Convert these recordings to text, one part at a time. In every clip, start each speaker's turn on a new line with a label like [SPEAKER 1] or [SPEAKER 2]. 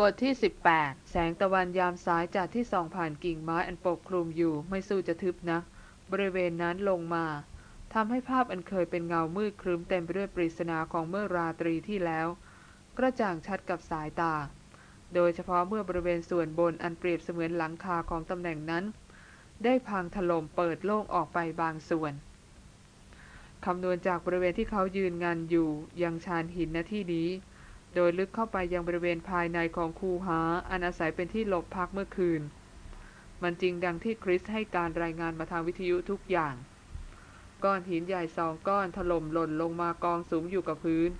[SPEAKER 1] บทที่ 18 แสงตะวันยามสายจากที่ส่องผ่านกิ่งไม้อันปกคลุมอยู่ไม่สู้จะทึบนักบริเวณนั้นลงมาทำให้ภาพอันเคยเป็นเงามืดครึ้มเต็มไปด้วยปริศนาของเมื่อราตรีที่แล้ว กระจ่างชัดกับสายตา โดยเฉพาะเมื่อบริเวณส่วนบนอันเปรียบเสมือนหลังคาของตำแหน่งนั้น ได้พังถล่มเปิดโล่งออกไปบางส่วนคำนวณจากบริเวณที่เขายืนงานอยู่ยังชานหินณที่นี้ โดยลึกเข้าไปยังบริเวณภายในของคูหาอันอาศัยเป็นที่หลบพักเมื่อคืน มันจริงดังที่คริสให้การรายงานมาทางวิทยุทุกอย่าง ก้อนหินใหญ่สองก้อนถล่มหล่นลงมากองสูงอยู่กับพื้น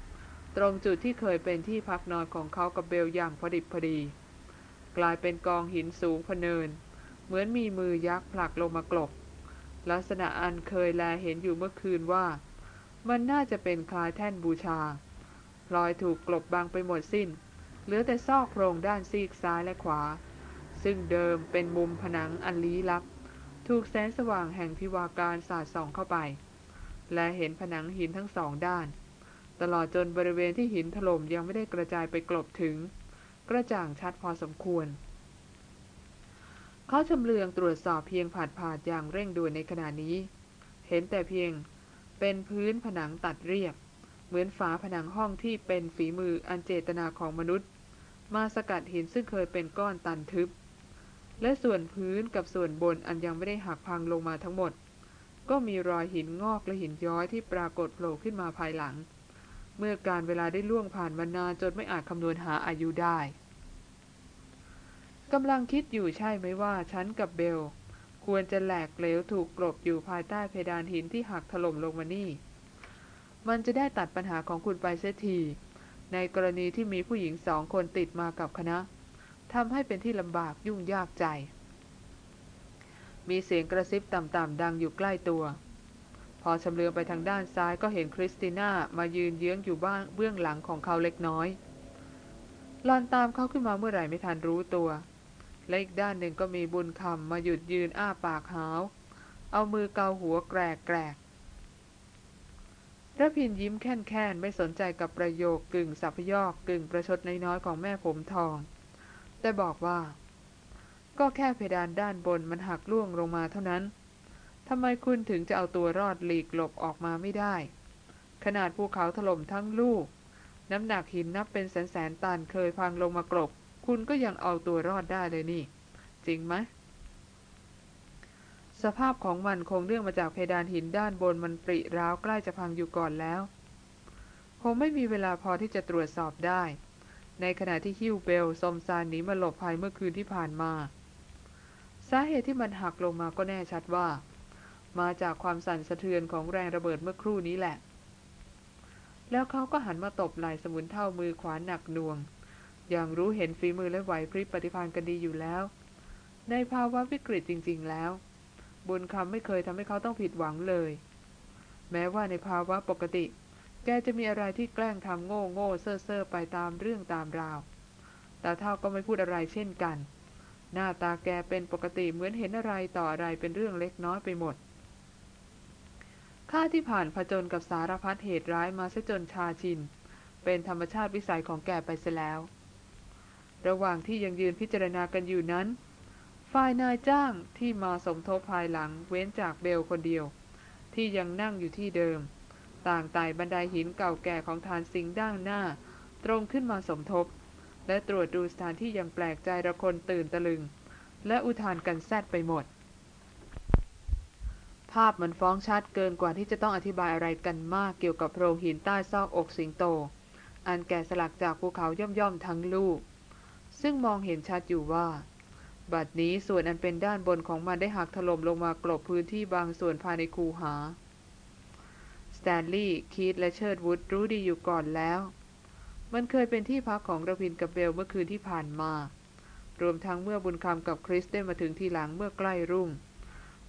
[SPEAKER 1] ตรงจุดที่เคยเป็นที่พักนอนของเขากับเบลอย่างพอดิบพอดี กลายเป็นกองหินสูงพเนิน เหมือนมีมือยักษ์ผลักลงมากลบลักษณะอันเคยแลเห็นอยู่เมื่อคืนว่า มันน่าจะเป็นคลายแท่นบูชา ลอยถูกกลบบังไปหมดสิ้น เหลือแต่ซอกโพรงด้านซีกซ้ายและขวา ซึ่งเดิมเป็นมุมผนังอันลี้ลับ ถูกแสงสว่างแห่งพิวาการสาดส่องเข้าไป และเห็นผนังหินทั้งสองด้าน ตลอดจนบริเวณที่หินถล่มยังไม่ได้กระจายไปกลบถึง กระจ่างชัดพอสมควร เขาชำเลืองตรวจสอบเพียงผาดผาดอย่างเร่งด่วนในขณะนี้ เห็นแต่เพียงเป็นพื้นผนังตัดเรียบ เหมือนฝาผนังห้องที่เป็นฝีมืออันเจตนาของมนุษย์ มาสกัดหินซึ่งเคยเป็นก้อนตันทึบ และส่วนพื้นกับส่วนบนอันยังไม่ได้หักพังลงมาทั้งหมด ก็มีรอยหินงอกและหินย้อยที่ปรากฏโผล่ขึ้นมาภายหลัง เมื่อการเวลาได้ล่วงผ่านมานานจนไม่อาจคำนวณหาอายุได้กำลังคิดอยู่ใช่ไหมว่าฉันกับเบล ควรจะแหลกเหลวถูกกลบอยู่ภายใต้เพดานหินที่หักถล่มลงมานี่ มันจะได้ตัดปัญหาของคุณไปเสียที ในกรณีที่มีผู้หญิงสองคนติดมากับคณะทำให้เป็นที่ลำบากยุ่งยากใจ มีเสียงกระซิบต่ำๆดังอยู่ใกล้ตัว พอชำเลืองไปทางด้านซ้ายก็เห็นคริสติน่ามายืนเยื้องอยู่บ้างเบื้องหลังของเขาเล็กน้อยลอนตามเขาขึ้นมาเมื่อไหร่ไม่ทันรู้ตัว และอีกด้านหนึ่งก็มีบุญคำมาหยุดยืนอ้าปากหาว เอามือเกาหัวแกรกแกรก ระพินยิ้มแค่นแคนไม่สนใจกับประโยคกึ่งสัพยอกกึ่งประชดน้อยๆของแม่ผมทอง แต่บอกว่า ก็แค่เพดานด้านบนมันหักล่วงลงมาเท่านั้นทำไมคุณถึงจะเอาตัวรอดหลีกหลบออกมาไม่ได้ ขนาดภูเขาถล่มทั้งลูก น้ำหนักหินนับเป็นแสนแสนตันเคยพังลงมากรบ คุณก็ยังเอาตัวรอดได้เลยนี่ จริงไหม สภาพของมันคงเรื่องมาจากเพดานหินด้านบนมันปริร้าวใกล้จะพังอยู่ก่อนแล้ว คงไม่มีเวลาพอที่จะตรวจสอบได้ ในขณะที่ฮิวเบลสมซานหนีมาหลบภัยเมื่อคืนที่ผ่านมา สาเหตุที่มันหักลงมาก็แน่ชัดว่า มาจากความสั่นสะเทือนของแรงระเบิดเมื่อครู่นี้แหละ แล้วเขาก็หันมาตบไหล่สมุนเท่ามือขวานหนักหน่วง อย่างรู้เห็นฝีมือและไหวพริบปฏิภาณกันดีอยู่แล้ว ในภาวะวิกฤตจริง ๆ แล้ว บุญคำไม่เคยทำให้เขาต้องผิดหวังเลย แม้ว่าในภาวะปกติ แกจะมีอะไรที่แกล้งทำโง่โง่เซ่อเซ่อไปตามเรื่องตามราวแต่เท่าก็ไม่พูดอะไรเช่นกัน หน้าตาแกเป็นปกติเหมือนเห็นอะไรต่ออะไรเป็นเรื่องเล็กน้อยไปหมด ข้าที่ผ่านผจญกับสารพัดเหตุร้ายมาซะจนชาชิน เป็นธรรมชาติวิสัยของแกไปเสียแล้ว ระหว่างที่ยังยืนพิจารณากันอยู่นั้น ฝ่ายนายจ้างที่มาสมทบภายหลังเว้นจากเบลคนเดียว ที่ยังนั่งอยู่ที่เดิม ต่างไต่บันไดหินเก่าแก่ของฐานสิงด้านหน้า ตรงขึ้นมาสมทบ และตรวจดูสถานที่ยังแปลกใจระคนตื่นตะลึง และอุทานกันแซดไปหมด ภาพมันฟ้องชัดเกินกว่าที่จะต้องอธิบายอะไรกันมากเกี่ยวกับโพรงหินใต้ซอกอกสิงโต อันแก่สลักจากภูเขาย่อมๆทั้งลูก ซึ่งมองเห็นชัดอยู่ว่า บัดนี้ส่วนอันเป็นด้านบนของมันได้หักถล่มลงมากลบพื้นที่บางส่วนภายในคูหา สแตนลีย์ คีตและเชิร์ดวูดรู้ดีอยู่ก่อนแล้ว มันเคยเป็นที่พักของรพินทร์กับเบลเมื่อคืนที่ผ่านมา รวมทั้งเมื่อบุญคำกับคริสได้มาถึงทีหลังเมื่อใกล้รุ่ง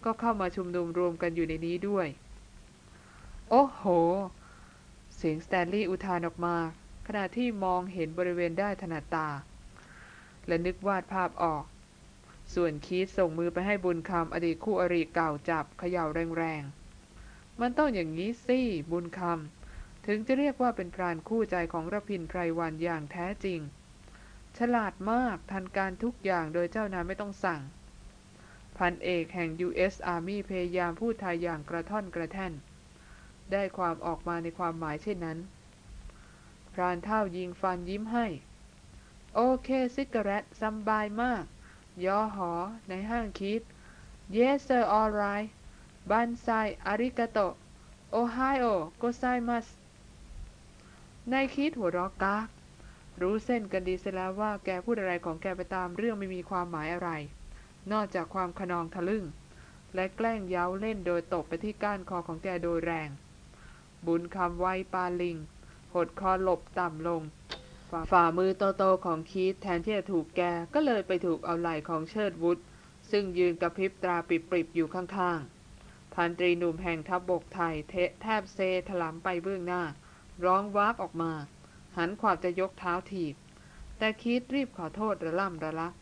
[SPEAKER 1] ก็เข้ามาชุมนุมรวมกันอยู่ในนี้ด้วย โอ้โห เสียงสแตนลีย์อุทานออกมา ขณะที่มองเห็นบริเวณได้ถนัดตา และนึกวาดภาพออก ส่วนคีตส่งมือไปให้บุญคำอดีตคู่อริเก่าจับเขย่าแรงๆ มันต้องอย่างนี้สิบุญคำถึงจะเรียกว่าเป็นพรานคู่ใจของระพินไพรวันอย่างแท้จริง ฉลาดมากทันการทุกอย่างโดยเจ้านายไม่ต้องสั่ง พันเอกแห่ง U.S. Army พยายามพูดไทยอย่างกระท่อนกระแท่น ได้ความออกมาในความหมายเช่นนั้น พรานเท่ายิงฟันยิ้มให้ โอเคซิกเกอร์เรตสบายมาก ยอหอ ในห้างคิด Yes sir all right บันไซอาริกาโตโอไฮโอโกไซมัสนายคิดหัวเราะกากรู้เส้นกันดีเสียแล้วว่าแกพูดอะไรของแกไปตามเรื่องไม่มีความหมายอะไร นอกจากความขนองทะลึ่ง และแกล้งเย้าเล่นโดยตบไปที่ก้านคอของแกโดยแรง บุญคำไวปาลิง หดคอหลบต่ำลง ฝ่ามือโตๆของคีตแทนที่จะถูกแกก็เลยไปถูกเอาไหล่ของเชิดวุฒซึ่งยืนกระพริบตราปิบๆอยู่ข้างๆ พันตรีหนุ่มแห่งทัพบบกไทยเทแทบเซถลำไปเบื้องหน้า ร้องวากออกมา หันขวาบจะยกเท้าถีบ แต่คีตรีบขอโทษระล่ำระลัก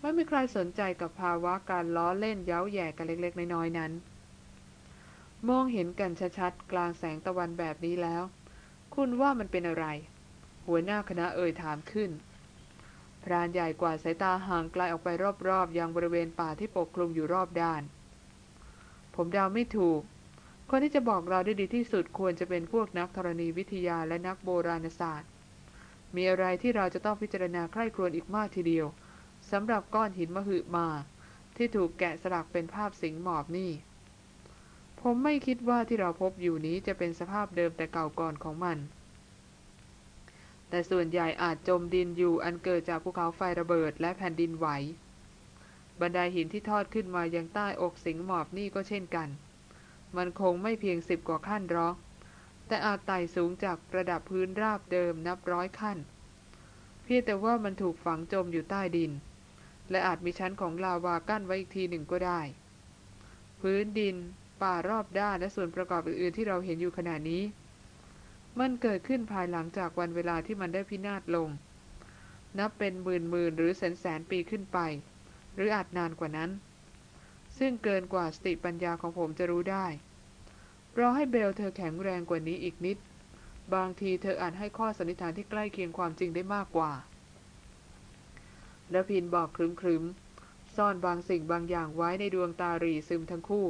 [SPEAKER 1] ไม่มีใครสนใจกับภาวะการล้อเล่นเย้าแย่กันเล็กๆ น้อยๆนั้น มองเห็นกันชัดๆกลางแสงตะวันแบบนี้แล้ว คุณว่ามันเป็นอะไร หัวหน้าคณะเอ่ยถามขึ้น พรานใหญ่กว่าสายตาห่างไกลออกไปรอบๆยังบริเวณป่าที่ปกคลุมอยู่รอบด้าน ผมเดาไม่ถูก คนที่จะบอกเราได้ดีที่สุดควรจะเป็นพวกนักธรณีวิทยาและนักโบราณศาสตร์ มีอะไรที่เราจะต้องพิจารณาใคร่ครวญอีกมากทีเดียวสำหรับก้อนหินมหึมา ที่ถูกแกะสลักเป็นภาพสิงหมอบนี่ผมไม่คิดว่าที่เราพบอยู่นี้จะเป็นสภาพเดิมแต่เก่าก่อนของมัน แต่ส่วนใหญ่อาจจมดินอยู่อันเกิดจากภูเขาไฟระเบิดและแผ่นดินไหว บันไดหินที่ทอดขึ้นมายังใต้อกสิงหมอบนี่ก็เช่นกัน มันคงไม่เพียงสิบกว่าขั้นหรอก แต่อาจไต่สูงจากระดับพื้นราบเดิมนับร้อยขั้น เพียงแต่ว่ามันถูกฝังจมอยู่ใต้ดิน และอาจมีชั้นของลาวากั้นไว้อีกทีหนึ่งก็ได้ พื้นดิน ป่ารอบด้านและส่วนประกอบอื่นๆที่เราเห็นอยู่ขณะนี้ มันเกิดขึ้นภายหลังจากวันเวลาที่มันได้พินาศลง นับเป็นหมื่นหมื่นหรือแสนแสนปีขึ้นไป หรืออาจนานกว่านั้น ซึ่งเกินกว่าสติปัญญาของผมจะรู้ได้รอให้เบลเธอแข็งแรงกว่านี้อีกนิด บางทีเธออาจให้ข้อสันนิษฐานที่ใกล้เคียงความจริงได้มากกว่า แล้วพินบอกครึมๆซ่อนบางสิ่งบางอย่างไว้ในดวงตารีซึมทั้งคู่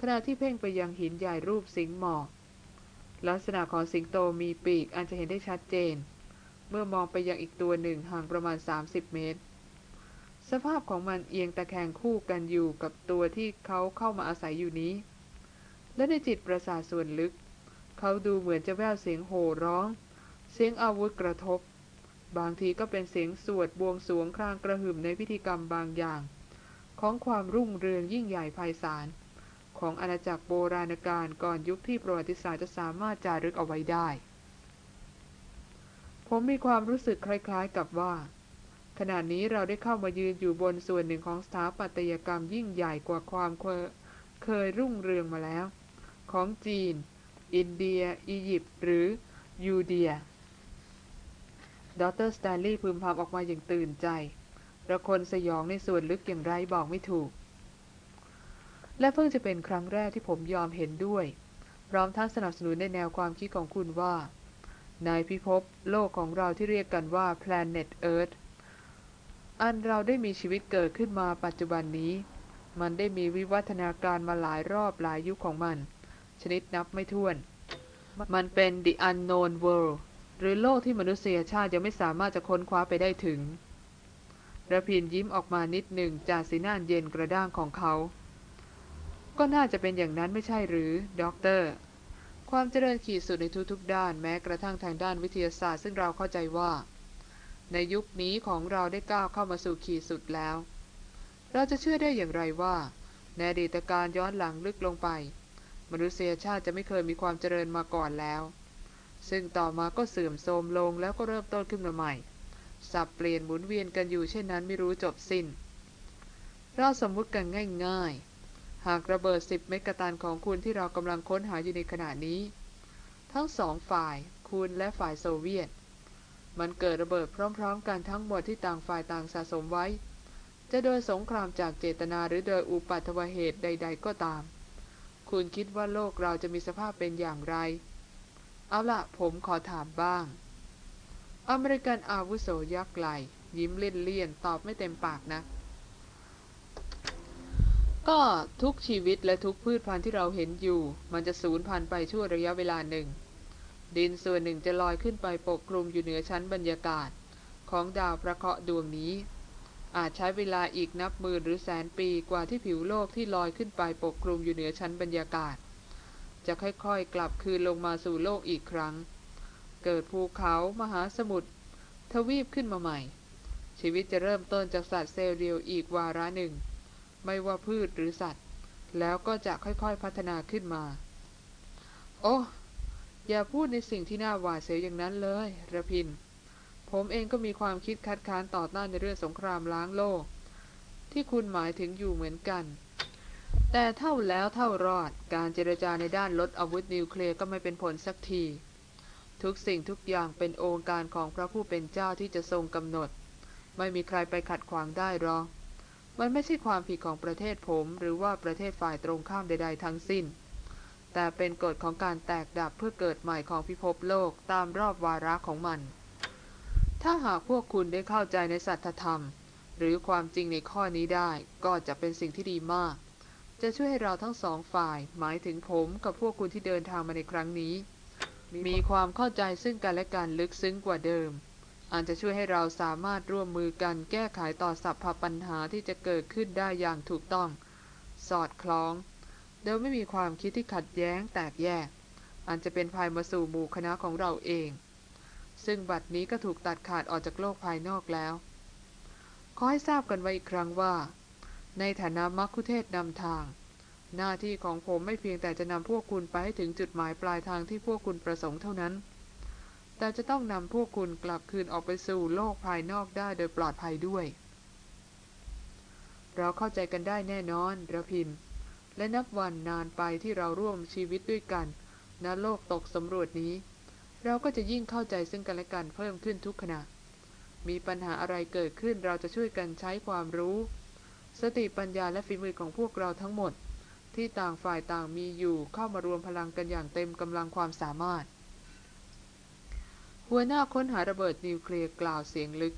[SPEAKER 1] ขณะที่เพ่งไปยังหินใหญ่รูปสิงหมอก ลักษณะของสิงโตมีปีกอันจะเห็นได้ชัดเจน เมื่อมองไปยังอีกตัวหนึ่งห่างประมาณ 30 เมตร สภาพของมันเอียงตะแคงคู่กันอยู่กับตัวที่เขาเข้ามาอาศัยอยู่นี้ และในจิตประสาทส่วนลึก เขาดูเหมือนจะแววเสียงโห่ร้อง เสียงอาวุธกระทบ บางทีก็เป็นเสียงสวดบวงสรวงครางกระหึ่มในพิธีกรรมบางอย่าง ของความรุ่งเรืองยิ่งใหญ่ไพศาล ของอาณาจักรโบราณกาลก่อนยุคที่ประวัติศาสตร์จะสามารถจารึกเอาไว้ได้ ผมมีความรู้สึกคล้ายๆกับว่า ขณะนี้เราได้เข้ามายืนอยู่บนส่วนหนึ่งของสถาปัตยกรรมยิ่งใหญ่กว่าความเคยรุ่งเรืองมาแล้ว ของจีน อินเดีย อียิปต์หรือยูเดียดอกเตอร์สแตนลีย์พึมพำออกมาอย่างตื่นใจระคนสยองในส่วนลึกอย่างไรบอกไม่ถูก และเพิ่งจะเป็นครั้งแรกที่ผมยอมเห็นด้วย พร้อมทั้งสนับสนุนในแนวความคิดของคุณว่า ในพิภพโลกของเราที่เรียกกันว่า Planet Earth อันเราได้มีชีวิตเกิดขึ้นมาปัจจุบันนี้ มันได้มีวิวัฒนาการมาหลายรอบหลายยุคของมัน ชนิดนับไม่ถ้วน มันเป็น the unknown world หรือโลกที่มนุษยชาติยังไม่สามารถจะค้นคว้าไปได้ถึงระพินยิ้มออกมานิดหนึ่งจากสีหน้าเย็นกระด้างของเขา ก็น่าจะเป็นอย่างนั้นไม่ใช่หรือด็อกเตอร์ ความเจริญขีดสุดในทุกๆ ด้านแม้กระทั่งทางด้านวิทยาศาสตร์ ซึ่งเราเข้าใจว่า ในยุคนี้ของเราได้ก้าวเข้ามาสู่ขีดสุดแล้ว เราจะเชื่อได้อย่างไรว่า ในอดีตการย้อนหลังลึกลงไป มนุษยชาติจะไม่เคยมีความเจริญมาก่อนแล้ว ซึ่งต่อมาก็เสื่อมโทรมลงแล้วก็เริ่มต้นขึ้นมาใหม่สับเปลี่ยนหมุนเวียนกันอยู่เช่นนั้นไม่รู้จบสิน้น เราสมมุติกันง่ายๆ หากระเบิดสิบเมกะตันของคุณที่เรากำลังค้นหาอยู่ในขณะนี้ ทั้งสองฝ่ายคุณและฝ่ายโซเวียต มันเกิดระเบิดพร้อมๆ กันทั้งหมดที่ต่างฝ่ายต่างสะสมไว้ จะโดยสงครามจากเจตนาหรือโดยอุปัตวเหตุใด ๆ ก็ตาม คุณคิดว่าโลกเราจะมีสภาพเป็นอย่างไร เอาละผมขอถามบ้าง อเมริกันอาวุโสยักษ์ไหลยิ้มเล่นเลี่ยนตอบไม่เต็มปากนะก็ ก็ทุกชีวิตและทุกพืชพันธุ์ที่เราเห็นอยู่ มันจะสูญพันธุ์ไปชั่วระยะเวลาหนึ่ง ดินส่วนหนึ่งจะลอยขึ้นไปปกคลุมอยู่เหนือชั้นบรรยากาศ ของดาวพระเคราะห์ดวงนี้ อาจใช้เวลาอีกนับหมื่นหรือแสนปีกว่าที่ผิวโลกที่ลอยขึ้นไปปกคลุมอยู่เหนือชั้นบรรยากาศ จะค่อยๆ กลับคืนลงมาสู่โลกอีกครั้ง เกิดภูเขามหาสมุทรทวีปขึ้นมาใหม่ ชีวิตจะเริ่มต้นจากสัตว์เซลล์เดียวอีกวาระหนึ่ง ไม่ว่าพืชหรือสัตว์ แล้วก็จะค่อยๆพัฒนาขึ้นมา โอ้อย่าพูดในสิ่งที่น่าหวาดเสียวอย่างนั้นเลยระพิน ผมเองก็มีความคิดคัดค้านต่อต้านในเรื่องสงครามล้างโลก ที่คุณหมายถึงอยู่เหมือนกัน แต่เท่าแล้วเท่ารอดการเจรจาในด้านลดอาวุธนิวเคลียร์ก็ไม่เป็นผลสักที ทุกสิ่งทุกอย่างเป็นองค์การของพระผู้เป็นเจ้าที่จะทรงกำหนด ไม่มีใครไปขัดขวางได้หรอก มันไม่ใช่ความผิดของประเทศผมหรือว่าประเทศฝ่ายตรงข้ามใด ๆ ทั้งสิ้น แต่เป็นกฎของการแตกดับเพื่อเกิดใหม่ของพิภพโลกตามรอบวาระของมัน ถ้าหากพวกคุณได้เข้าใจในสัจธรรม หรือความจริงในข้อนี้ได้ก็จะเป็นสิ่งที่ดีมาก จะช่วยให้เราทั้งสองฝ่ายหมายถึงผมกับพวกคุณที่เดินทางมาในครั้งนี้ มีความเข้าใจซึ่งกันและกันลึกซึ้งกว่าเดิม อาจจะช่วยให้เราสามารถร่วมมือกันแก้ไขต่อสัพพปัญหาที่จะเกิดขึ้นได้อย่างถูกต้อง สอดคล้อง โดยไม่มีความคิดที่ขัดแย้งแตกแยก อันจะเป็นภัยมาสู่หมู่คณะของเราเอง ซึ่งบัดนี้ก็ถูกตัดขาดออกจากโลกภายนอกแล้ว ขอให้ทราบกันไว้อีกครั้งว่า ในฐานะมัคคุเทศนำทาง หน้าที่ของผมไม่เพียงแต่จะนำพวกคุณไปให้ถึงจุดหมายปลายทางที่พวกคุณประสงค์เท่านั้น แต่จะต้องนำพวกคุณกลับคืนออกไปสู่โลกภายนอกได้โดยปลอดภัยด้วย เราเข้าใจกันได้แน่นอนระพิน และนับวันนานไปที่เราร่วมชีวิตด้วยกันณโลกตกสำรวจนี้ เราก็จะยิ่งเข้าใจซึ่งกันและกันเพิ่มขึ้นทุกขณะ มีปัญหาอะไรเกิดขึ้นเราจะช่วยกันใช้ความรู้ สติปัญญาและฝีมือของพวกเราทั้งหมด ที่ต่างฝ่ายต่างมีอยู่เข้ามารวมพลังกันอย่างเต็มกำลังความสามารถ หัวหน้าค้นหาระเบิดนิวเคลียร์กล่าวเสียงลึก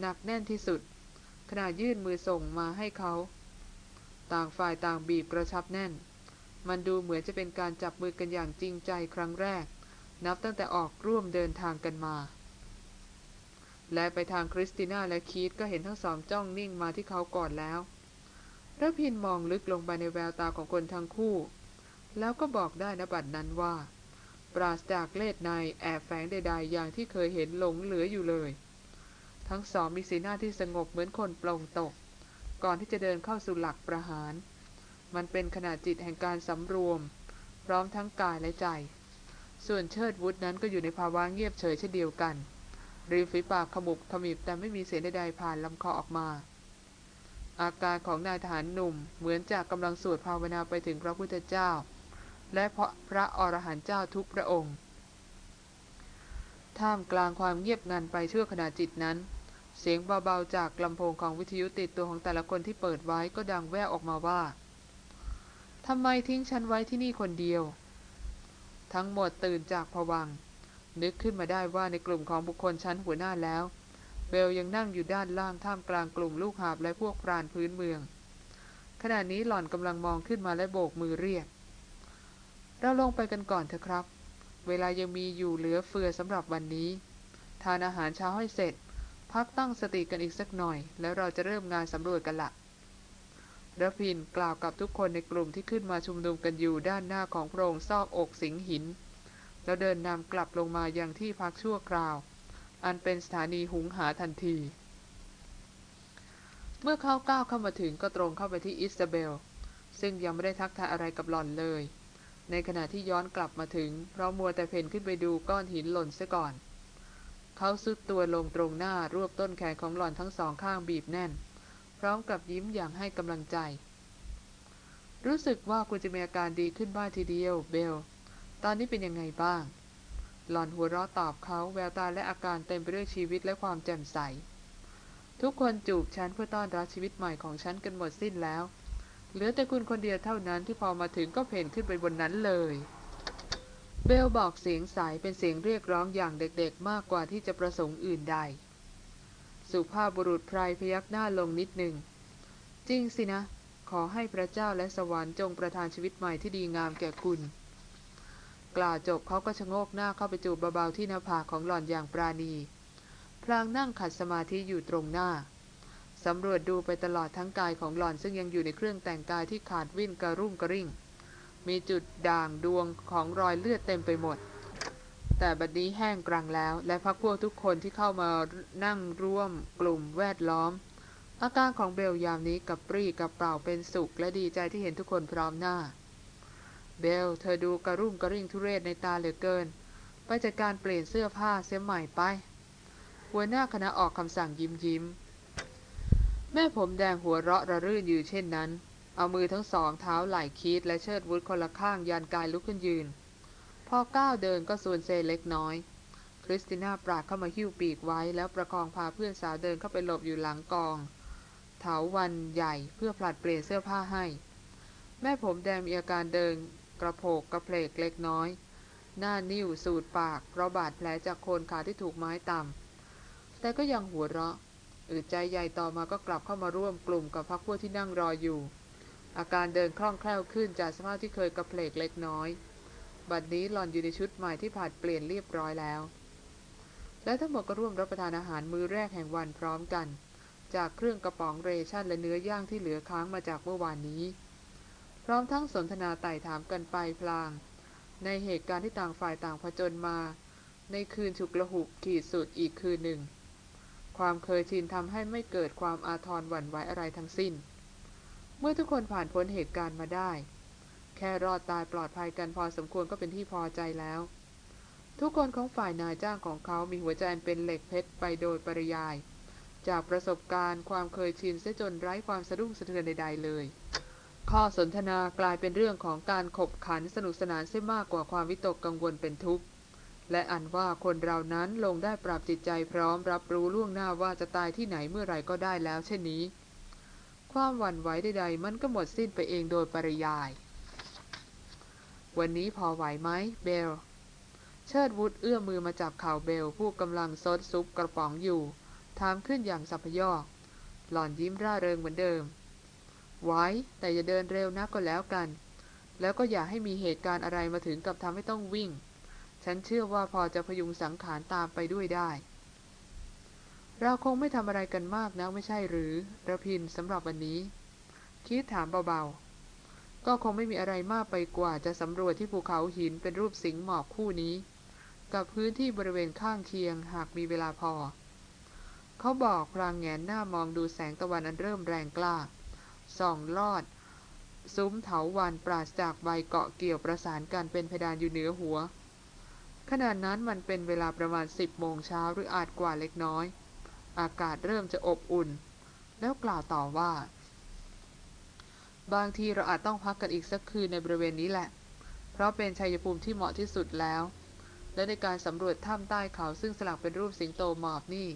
[SPEAKER 1] หนักแน่นที่สุด ขณะยื่นมือส่งมาให้เขา ต่างฝ่ายต่างบีบกระชับแน่น มันดูเหมือนจะเป็นการจับมือกันอย่างจริงใจครั้งแรก นับตั้งแต่ออกร่วมเดินทางกันมา และไปทางคริสติน่าและคีตก็เห็นทั้งสองจ้องนิ่งมาที่เขาก่อนแล้วระพินมองลึกลงไปในแววตาของคนทั้งคู่ แล้วก็บอกได้นบัดนั้นว่า ปราศจากเลสในแอบแฝงใดๆ อย่างที่เคยเห็นหลงเหลืออยู่เลย ทั้งสองมีสีหน้าที่สงบเหมือนคนปลงตก ก่อนที่จะเดินเข้าสู่หลักประหาร มันเป็นขนาดจิตแห่งการสำรวม พร้อมทั้งกายและใจ ส่วนเชิดวุฒนั้นก็อยู่ในภาวะเงียบเฉยเช่นเดียวกันริมฝีปากขมุบขมิบแต่ไม่มีเสียงใดๆผ่านลำคอออกมา อาการของนายทหารหนุ่มเหมือนจากกำลังสวดภาวนาไปถึงพระพุทธเจ้า และพระพระอรหันต์เจ้าทุกพระองค์ ท่ามกลางความเงียบงันไปชั่วขณะจิตนั้น เสียงเบาๆจากลำโพงของวิทยุติดตัวของแต่ละคนที่เปิดไว้ก็ดังแว่วออกมาว่าทำไมทิ้งฉันไว้ที่นี่คนเดียว ทั้งหมดตื่นจากผวัง นึกขึ้นมาได้ว่าในกลุ่มของบุคคลชั้นหัวหน้าแล้วเบลยังนั่งอยู่ด้านล่างท่ามกลางกลุ่มลูกหาบและพวกพรานพื้นเมือง ขณะนี้หล่อนกำลังมองขึ้นมาและโบกมือเรียก เราลงไปกันก่อนเถอะครับ เวลายังมีอยู่เหลือเฟือสำหรับวันนี้ ทานอาหารเช้าให้เสร็จ พักตั้งสติกันอีกสักหน่อย แล้วเราจะเริ่มงานสำรวจกันละระพินกล่าวกับทุกคนในกลุ่มที่ขึ้นมาชุมนุมกันอยู่ด้านหน้าของโพรงซอกอกสิงหิน แล้วเดินนำกลับลงมายังที่พักชั่วคราว อันเป็นสถานีหุงหาทันที เมื่อเขาก้าวเข้ามาถึงก็ตรงเข้าไปที่อิสซาเบล ซึ่งยังไม่ได้ทักทายอะไรกับหล่อนเลย ในขณะที่ย้อนกลับมาถึง เพราะมัวแต่เพ่นขึ้นไปดูก้อนหินหล่นซะก่อน เขาซุดตัวลงตรงหน้ารวบต้นแขนของหล่อนทั้งสองข้างบีบแน่น พร้อมกับยิ้มอย่างให้กำลังใจ รู้สึกว่าคุณจะมีอาการดีขึ้นบ้างทีเดียว เบล ตอนนี้เป็นยังไงบ้าง หล่อนหัวเราะตอบเขาแววตาและอาการเต็มไปด้วยชีวิตและความแจ่มใส ทุกคนจูบฉันเพื่อต้อนรับชีวิตใหม่ของฉันกันหมดสิ้นแล้ว เหลือแต่คุณคนเดียวเท่านั้นที่พอมาถึงก็เพ่นขึ้นไปบนนั้นเลย เบลบอกเสียงใสเป็นเสียงเรียกร้องอย่างเด็กๆ มากกว่าที่จะประสงค์อื่นใด สุภาพบุรุษไพรพยักหน้าลงนิดหนึ่ง จริงสินะ ขอให้พระเจ้าและสวรรค์จงประทานชีวิตใหม่ที่ดีงามแก่คุณ กล่าวจบเขาก็ชะโงกหน้าเข้าไปจูบเบาๆที่หน้าผากของหล่อนอย่างปราณี พลางนั่งขัดสมาธิอยู่ตรงหน้า สำรวจดูไปตลอดทั้งกายของหล่อนซึ่งยังอยู่ในเครื่องแต่งกายที่ขาดวิ่นกระรุ่งกระริ่ง มีจุดด่างดวงของรอยเลือดเต็มไปหมด แต่บัดนี้แห้งกรังแล้ว และพักพวกทุกคนที่เข้ามานั่งร่วมกลุ่มแวดล้อม อาการของเบลยามนี้กับปรีกับเปล่าเป็นสุข และดีใจที่เห็นทุกคนพร้อมหน้า เบล เธอดูกระรุ่งกระริ่งทุเรศในตาเหลือเกิน ไปจัดการเปลี่ยนเสื้อผ้าเสียใหม่ไปหัวหน้าคณะออกคำสั่งยิ้มยิ้ม แม่ผมแดงหัวเราะระรื่นอยู่เช่นนั้น เอามือทั้งสองเท้าไหล่คีดและเชิดวุฒคนละข้างยันกายลุกขึ้นยืน พอก้าวเดินก็ซวนเซเล็กน้อย คริสติน่าปราดเข้ามาหิ้วปีกไว้ แล้วประคองพาเพื่อนสาวเดินเข้าไปหลบอยู่หลังกอง เถาวัลย์ใหญ่เพื่อผลัดเปลี่ยนเสื้อผ้าให้ แม่ผมแดงมีอาการเดินกระโผลกกระเผลกเล็กน้อย หน้านิ่วสูดปากเพราะบาดแผลจากโคนขาที่ถูกไม้ตำแต่ก็ยังหัวเราะ อึดใจใหญ่ต่อมาก็กลับเข้ามาร่วมกลุ่มกับพรรคพวกที่นั่งรออยู่ อาการเดินคล่องแคล่วขึ้นจากสภาพที่เคยกระเพลกเล็กน้อย บัดนี้หล่อนอยู่ในชุดใหม่ที่ผ่านเปลี่ยนเรียบร้อยแล้ว และทั้งหมดก็ร่วมรับประทานอาหารมื้อแรกแห่งวันพร้อมกัน จากเครื่องกระป๋องเรชั่นและเนื้อย่างที่เหลือค้างมาจากเมื่อวานนี้ พร้อมทั้งสนทนาไต่ถามกันไปพลาง ในเหตุการณ์ที่ต่างฝ่ายต่างผจญมา ในคืนฉุกละหุกขีดสุดอีกคืนหนึ่ง ความเคยชินทำให้ไม่เกิดความอาทรหวั่นไหวอะไรทั้งสิ้น เมื่อทุกคนผ่านพ้นเหตุการณ์มาได้ แค่รอดตายปลอดภัยกันพอสมควรก็เป็นที่พอใจแล้ว ทุกคนของฝ่ายนายจ้างของเขามีหัวใจเป็นเหล็กเพชรไปโดยปริยาย จากประสบการณ์ความเคยชินเสียจนไร้ความสะดุ้งสะเทือนใด ๆ เลย ข้อสนทนากลายเป็นเรื่องของการขบขันสนุกสนานเสียมากกว่าความวิตกกังวลเป็นทุกข์ และอันว่าคนเรานั้นลงได้ปรับจิตใจพร้อมรับรู้ล่วงหน้าว่าจะตายที่ไหนเมื่อไรก็ได้แล้วเช่นนี้ ความหวั่นไหวใดๆ มันก็หมดสิ้นไปเองโดยปริยาย วันนี้พอไหวไหมเบล เชิดวุฒเอื้อมมือมาจับเข่าเบลผู้กำลังซดซุปกระป๋องอยู่ถามขึ้นอย่างสัพยอก หล่อนยิ้มร่าเริงเหมือนเดิม ไว้แต่อย่าเดินเร็วนักก็แล้วกัน แล้วก็อย่าให้มีเหตุการณ์อะไรมาถึงกับทำให้ต้องวิ่ง ฉันเชื่อว่าพอจะพยุงสังขารตามไปด้วยได้ เราคงไม่ทำอะไรกันมากนะไม่ใช่หรือระพินสำหรับวันนี้ คิดถามเบาๆ ก็คงไม่มีอะไรมากไปกว่าจะสำรวจที่ภูเขาหินเป็นรูปสิงห์หมอบคู่นี้ กับพื้นที่บริเวณข้างเคียงหากมีเวลาพอ เขาบอกพลางแงนหน้ามองดูแสงตะวันอันเริ่มแรงกล้าส่องลอด ซุ้มเถาวันปราศจากใบเกาะเกี่ยวประสานกันเป็นเพดานอยู่เหนือหัว ขณะนั้นมันเป็นเวลาประมาณสิบโมงเช้าหรืออาจกว่าเล็กน้อย อากาศเริ่มจะอบอุ่น แล้วกล่าวต่อว่า บางทีเราอาจต้องพักกันอีกสักคืนในบริเวณนี้แหละ เพราะเป็นชัยภูมิที่เหมาะที่สุดแล้ว และในการสำรวจถ้ำใต้เขาซึ่งสลักเป็นรูปสิงโตหมอบนี่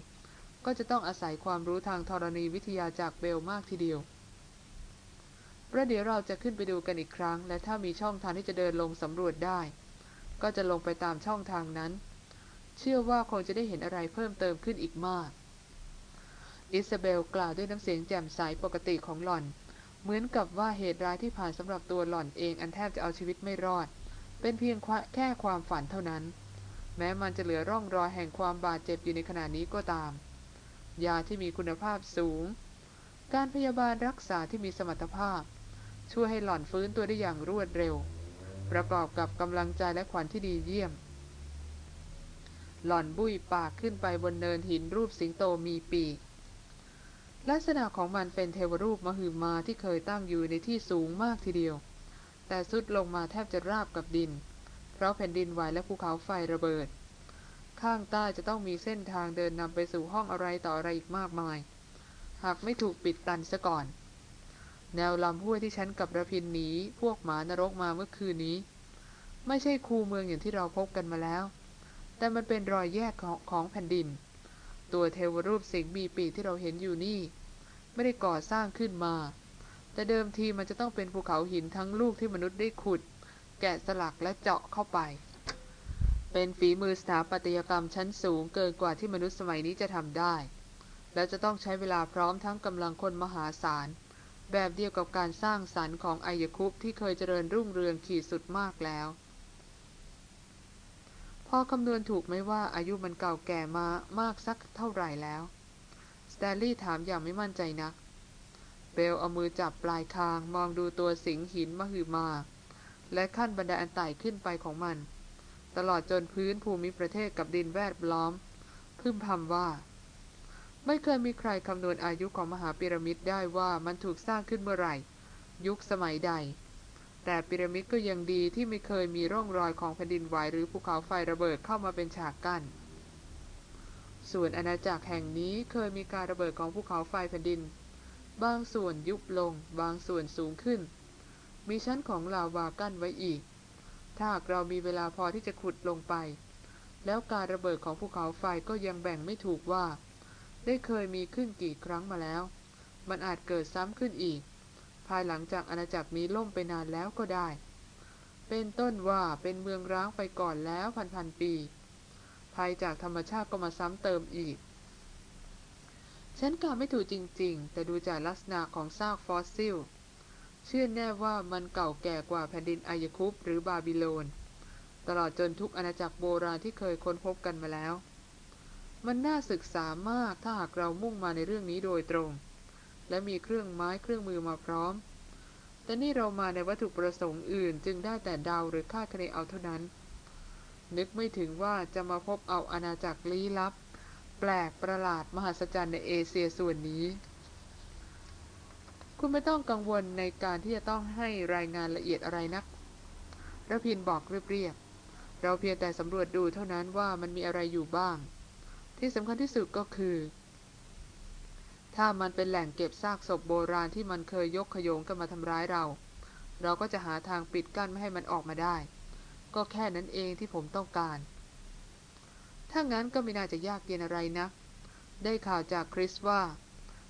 [SPEAKER 1] ก็จะต้องอาศัยความรู้ทางธรณีวิทยาจากเบลมากทีเดียวประเดี๋ยวเราจะขึ้นไปดูกันอีกครั้ง และถ้ามีช่องทางที่จะเดินลงสำรวจได้ ก็จะลงไปตามช่องทางนั้น เชื่อว่าคงจะได้เห็นอะไรเพิ่มเติมขึ้นอีกมาก อิซาเบลกล่าวด้วยน้ำเสียงแจ่มใสปกติของหล่อน เหมือนกับว่าเหตุร้ายที่ผ่านสำหรับตัวหล่อนเองอันแทบจะเอาชีวิตไม่รอด เป็นเพียงแค่ความฝันเท่านั้น แม้มันจะเหลือร่องรอยแห่งความบาดเจ็บอยู่ในขณะนี้ก็ตาม ยาที่มีคุณภาพสูง การพยาบาลรักษาที่มีสมรรถภาพ ช่วยให้หล่อนฟื้นตัวได้อย่างรวดเร็ว ประกอบกับกำลังใจและขวัญที่ดีเยี่ยม หล่อนบุยปากขึ้นไปบนเนินหินรูปสิงโตมีปีก ลักษณะของมันเป็นเทวรูปมหึมาที่เคยตั้งอยู่ในที่สูงมากทีเดียว แต่สุดลงมาแทบจะราบกับดิน เพราะแผ่นดินไหวและภูเขาไฟระเบิด ข้างใต้จะต้องมีเส้นทางเดินนำไปสู่ห้องอะไรต่ออะไรอีกมากมาย หากไม่ถูกปิดตันซะก่อน แนวลำห้วยที่ฉันกับระพินหนีพวกหมานรกมาเมื่อคืนนี้ ไม่ใช่คูเมืองอย่างที่เราพบกันมาแล้ว แต่มันเป็นรอยแยกของของแผ่นดิน ตัวเทวรูปสิงมีปีกที่เราเห็นอยู่นี่ ไม่ได้ก่อสร้างขึ้นมา แต่เดิมทีมันจะต้องเป็นภูเขาหินทั้งลูกที่มนุษย์ได้ขุด แกะสลักและเจาะเข้าไป เป็นฝีมือสถาปัตยกรรมชั้นสูงเกินกว่าที่มนุษย์สมัยนี้จะทำได้ และจะต้องใช้เวลาพร้อมทั้งกำลังคนมหาศาล แบบเดียวกับการสร้างสรรค์ของไอยคุปที่เคยเจริญรุ่งเรืองขีดสุดมากแล้ว พอคำนวณถูกไหมว่าอายุมันเก่าแก่มามากสักเท่าไหร่แล้ว สแตนลีย์ถามอย่างไม่มั่นใจนัก เบลเอามือจับปลายคางมองดูตัวสิงหินมหึมา และขั้นบันไดอันไต่ขึ้นไปของมัน ตลอดจนพื้นภูมิประเทศกับดินแวดล้อม พึมพำว่า ไม่เคยมีใครคำนวณอายุของมหาพีระมิดได้ว่ามันถูกสร้างขึ้นเมื่อไหร่ ยุคสมัยใด แต่พีระมิดก็ยังดีที่ไม่เคยมีร่องรอยของแผ่นดินไหวหรือภูเขาไฟระเบิดเข้ามาเป็นฉากกัน้น ส่วนอาณาจักรแห่งนี้เคยมีการระเบิดของภูเขาไฟแผ่นดิน บางส่วนยุบลง บางส่วนสูงขึ้น มีชั้นของลาวากั้นไว้อีก ถ้าเรามีเวลาพอที่จะขุดลงไป แล้วการระเบิดของภูเขาไฟก็ยังแบ่งไม่ถูกว่า ได้เคยมีขึ้นกี่ครั้งมาแล้ว มันอาจเกิดซ้ำขึ้นอีก ภายหลังจากอาณาจักรนี้ล่มไปนานแล้วก็ได้ เป็นต้นว่าเป็นเมืองร้างไปก่อนแล้วพันพันปี ภัยจากธรรมชาติก็มาซ้ำเติมอีก ฉันกล่าวไม่ถูกจริง ๆ แต่ดูจากลักษณะของซากฟอสซิล เชื่อแน่ว่ามันเก่าแก่กว่าแผ่นดินอายคุปหรือบาบิโลน ตลอดจนทุกอาณาจักรโบราณที่เคยค้นพบกันมาแล้ว มันน่าศึกษามากถ้าหากเรามุ่งมาในเรื่องนี้โดยตรง และมีเครื่องไม้เครื่องมือมาพร้อม แต่นี่เรามาในวัตถุประสงค์อื่น จึงได้แต่เดาหรือคาดคะเนเอาเท่านั้น นึกไม่ถึงว่าจะมาพบเอาอาณาจักรลี้ลับ แปลกประหลาดมหัศจรรย์ในเอเชียส่วนนี้ คุณไม่ต้องกังวลในการที่จะต้องให้รายงานละเอียดอะไรนักระพินบอกเรียบๆเราเพียงแต่สำรวจดูเท่านั้นว่ามันมีอะไรอยู่บ้าง ที่สำคัญที่สุดก็คือ ถ้ามันเป็นแหล่งเก็บซากศพโบราณที่มันเคยยกขยงกันมาทำร้ายเรา เราก็จะหาทางปิดกั้นไม่ให้มันออกมาได้ ก็แค่นั้นเองที่ผมต้องการ ถ้างั้นก็ไม่น่าจะยากเย็นอะไรนะได้ข่าวจากคริสว่า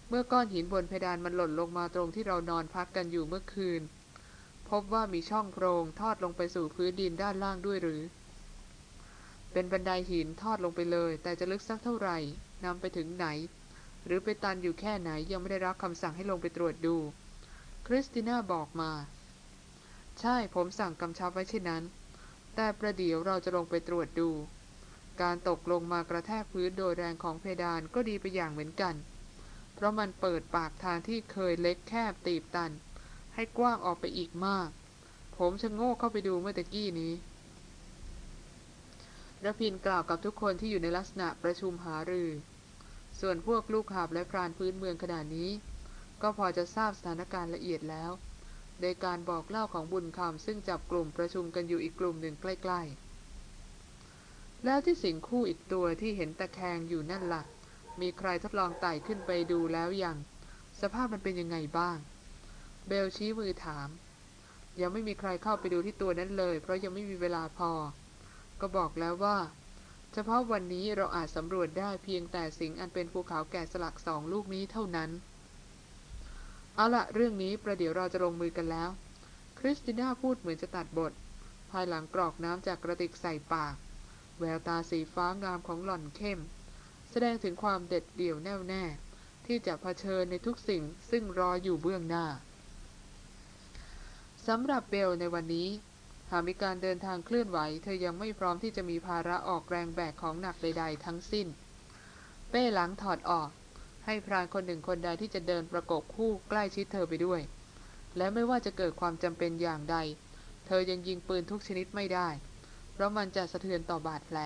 [SPEAKER 1] เมื่อก้อนหินบนเพดานมันหล่นลงมาตรงที่เรานอนพักกันอยู่เมื่อคืน พบว่ามีช่องโพรงทอดลงไปสู่พื้นดินด้านล่างด้วยหรือ เป็นบันไดหินทอดลงไปเลย แต่จะลึกสักเท่าไหร่นำไปถึงไหน หรือไปตันอยู่แค่ไหนยังไม่ได้รับคำสั่งให้ลงไปตรวจดู คริสติน่าบอกมา ใช่ผมสั่งกำชับไว้เช่นนั้น แต่ประเดี๋ยวเราจะลงไปตรวจดู การตกลงมากระแทกพื้นโดยแรงของเพดานก็ดีไปอย่างเหมือนกัน เพราะมันเปิดปากทางที่เคยเล็กแคบตีบตัน ให้กว้างออกไปอีกมาก ผมชะโงกเข้าไปดูเมื่อตะกี้นี้ ระพินกล่าวกับทุกคนที่อยู่ในลักษณะประชุมหารือ ส่วนพวกลูกหาบและพรานพื้นเมืองขนาดนี้ ก็พอจะทราบสถานการณ์ละเอียดแล้ว โดยการบอกเล่าของบุญคำซึ่งจับกลุ่มประชุมกันอยู่อีกกลุ่มหนึ่งใกล้ ๆ แล้วที่สิงคู่อีกตัวที่เห็นตะแคงอยู่นั่นละ่ะ มีใครทดลองไต่ขึ้นไปดูแล้วยังสภาพมันเป็นยังไงบ้าง เบลชี้มือถาม ยังไม่มีใครเข้าไปดูที่ตัวนั้นเลย เพราะยังไม่มีเวลาพอ ก็บอกแล้วว่า เฉพาะวันนี้เราอาจสำรวจได้เพียงแต่สิ่งอันเป็นภูเขาแก่สลักสองลูกนี้เท่านั้น เอาละเรื่องนี้ประเดี๋ยวเราจะลงมือกันแล้ว คริสติน่าพูดเหมือนจะตัดบท ภายหลังกรอกน้ำจากกระติกใส่ปาก แววตาสีฟ้างามของหล่อนเข้ม แสดงถึงความเด็ดเดี่ยวแน่วแน่ที่จะเผชิญในทุกสิ่งซึ่งรออยู่เบื้องหน้าสำหรับเบลในวันนี้ หากมีการเดินทางเคลื่อนไหว เธอยังไม่พร้อมที่จะมีภาระออกแรงแบกของหนักใด ๆ ทั้งสิ้น เป้หลังถอดออก ให้พรานคนหนึ่งคนใดที่จะเดินประกบคู่ใกล้ชิดเธอไปด้วย และไม่ว่าจะเกิดความจำเป็นอย่างใด เธอยังยิงปืนทุกชนิดไม่ได้ เพราะมันจะสะเทือนต่อบาดแผล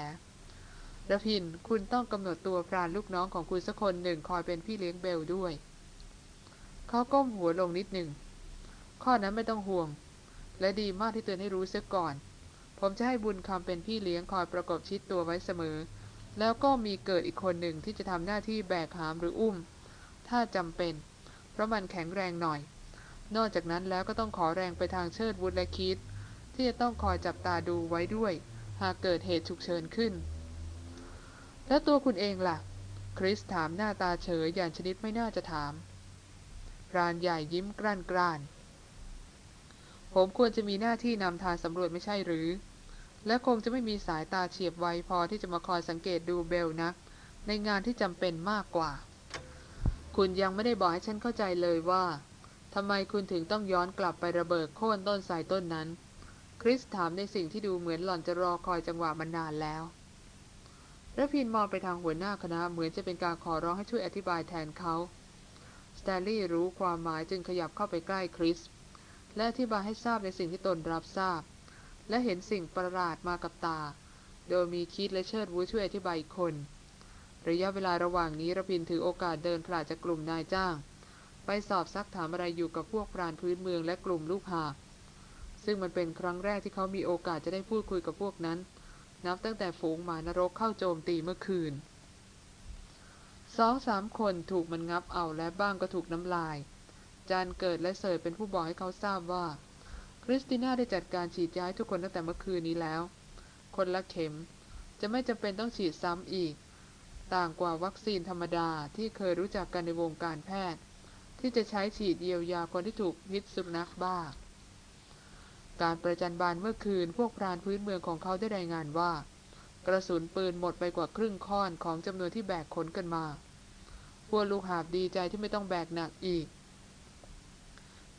[SPEAKER 1] ระพิน คุณต้องกำหนดตัวพรานลูกน้องของคุณสักคนหนึ่งคอยเป็นพี่เลี้ยงเบลด้วย เขาก้มหัวลงนิดหนึ่ง ข้อนั้นไม่ต้องห่วง และดีมากที่เตือนให้รู้เสียก่อน ผมจะให้บุญคำเป็นพี่เลี้ยงคอยประกบชิดตัวไว้เสมอ แล้วก็มีเกิดอีกคนหนึ่งที่จะทำหน้าที่แบกหามหรืออุ้ม ถ้าจำเป็น เพราะมันแข็งแรงหน่อย นอกจากนั้นแล้วก็ต้องขอแรงไปทางเชิดวุฒและคิด ที่จะต้องคอยจับตาดูไว้ด้วย หากเกิดเหตุฉุกเฉินขึ้น แล้วตัวคุณเองล่ะ คริสถามหน้าตาเฉยอย่างชนิดไม่น่าจะถามพรานใหญ่ยิ้มกร้านกราน ผมควรจะมีหน้าที่นำทางสำรวจไม่ใช่หรือ และคงจะไม่มีสายตาเฉียบไวพอที่จะมาคอยสังเกตดูเบลนักในงานที่จำเป็นมากกว่า คุณยังไม่ได้บอกให้ฉันเข้าใจเลยว่าทำไมคุณถึงต้องย้อนกลับไประเบิดโค่นต้นสายต้นนั้น คริสถามในสิ่งที่ดูเหมือนหล่อนจะรอคอยจังหวะมานานแล้วระพินมองไปทางหัวหน้าคณะเหมือนจะเป็นการขอร้องให้ช่วยอธิบายแทนเขาสแตนลีย์รู้ความหมายจึงขยับเข้าไปใกล้คริส และอธิบายให้ทราบในสิ่งที่ตนรับทราบ และเห็นสิ่งประหลาดมากับตา โดยมีคิดและเชิดวูช่วยอธิบายอีกคน ระยะเวลาระหว่างนี้ระพินถือโอกาสเดินผลานจากกลุ่มนายจ้าง ไปสอบซักถามอะไรอยู่กับพวกปราณพื้นเมืองและกลุ่มลูกหา ซึ่งมันเป็นครั้งแรกที่เขามีโอกาสจะได้พูดคุยกับพวกนั้น นับตั้งแต่ฝูงหมานรกเข้าโจมตีเมื่อคืนสองสามคนถูกมันงับเอาและบ้างก็ถูกน้ำลาย จานเกิดและเสยเป็นผู้บอกให้เขาทราบว่า คริสติน่าได้จัดการฉีดยาให้ทุกคนตั้งแต่เมื่อคืนนี้แล้ว คนละเข็ม จะไม่จำเป็นต้องฉีดซ้ำอีก ต่างกว่าวัคซีนธรรมดาที่เคยรู้จักกันในวงการแพทย์ ที่จะใช้ฉีดเยียวยาคนที่ถูกพิษสุนัขบ้า การประจันบานเมื่อคืนพวกพรานพื้นเมืองของเขาได้รายงานว่า กระสุนปืนหมดไปกว่าครึ่งค่อนของจำนวนที่แบกขนกันมาพวกลูกหาบดีใจที่ไม่ต้องแบกหนักอีก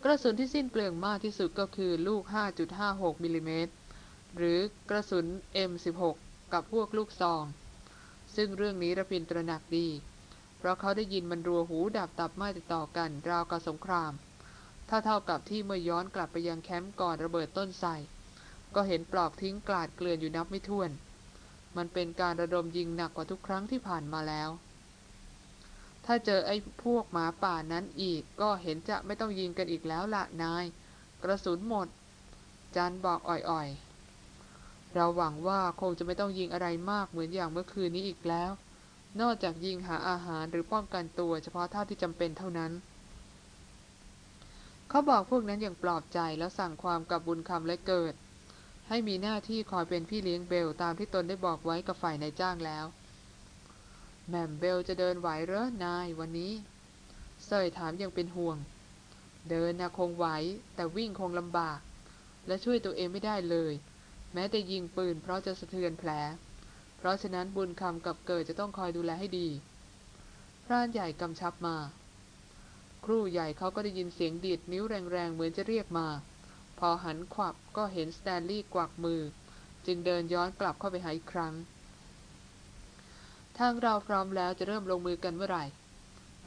[SPEAKER 1] กระสุนที่สิ้นเปลืองมากที่สุดก็คือลูก 5.56 มิลิเมตร หรือกระสุน M16 กับพวกลูกซอง ซึ่งเรื่องนี้ระพินตระหนักดี เพราะเขาได้ยินมันรัวหูดับตับไม่ติดต่อกันราวกับสงคราม ถ้าเท่ากับที่เมื่อย้อนกลับไปยังแคมป์ก่อนระเบิดต้นไทรก็เห็นปลอกทิ้งกลาดเกลื่อนอยู่นับไม่ถ้วน มันเป็นการระดมยิงหนักกว่าทุกครั้งที่ผ่านมาแล้ว ถ้าเจอไอ้พวกหมาป่านั้นอีก ก็เห็นจะไม่ต้องยิงกันอีกแล้วละนาย กระสุนหมด จันบอกอ่อยๆ เราหวังว่าคงจะไม่ต้องยิงอะไรมากเหมือนอย่างเมื่อคืนนี้อีกแล้ว นอกจากยิงหาอาหารหรือป้องกันตัวเฉพาะเท่าที่จำเป็นเท่านั้น เขาบอกพวกนั้นอย่างปลอบใจแล้วสั่งความกับบุญคำและเกิด ให้มีหน้าที่คอยเป็นพี่เลี้ยงเบลตามที่ตนได้บอกไว้กับฝ่ายนายจ้างแล้ว แหม่มเบลจะเดินไหวเหรอนายวันนี้ เส่ยถามยังเป็นห่วง เดินนะคงไหว แต่วิ่งคงลำบาก และช่วยตัวเองไม่ได้เลย แม้แต่ยิงปืนเพราะจะสะเทือนแผล เพราะฉะนั้นบุญคำกับเกิดจะต้องคอยดูแลให้ดีพรานใหญ่กำชับมา ครู่ใหญ่เขาก็ได้ยินเสียงดีดนิ้วแรงๆเหมือนจะเรียกมา พอหันขวับก็เห็นสแตนลีย์กวักมือ จึงเดินย้อนกลับเข้าไปหาอีกครั้ง ทางเราพร้อมแล้วจะเริ่มลงมือกันเมื่อไหร่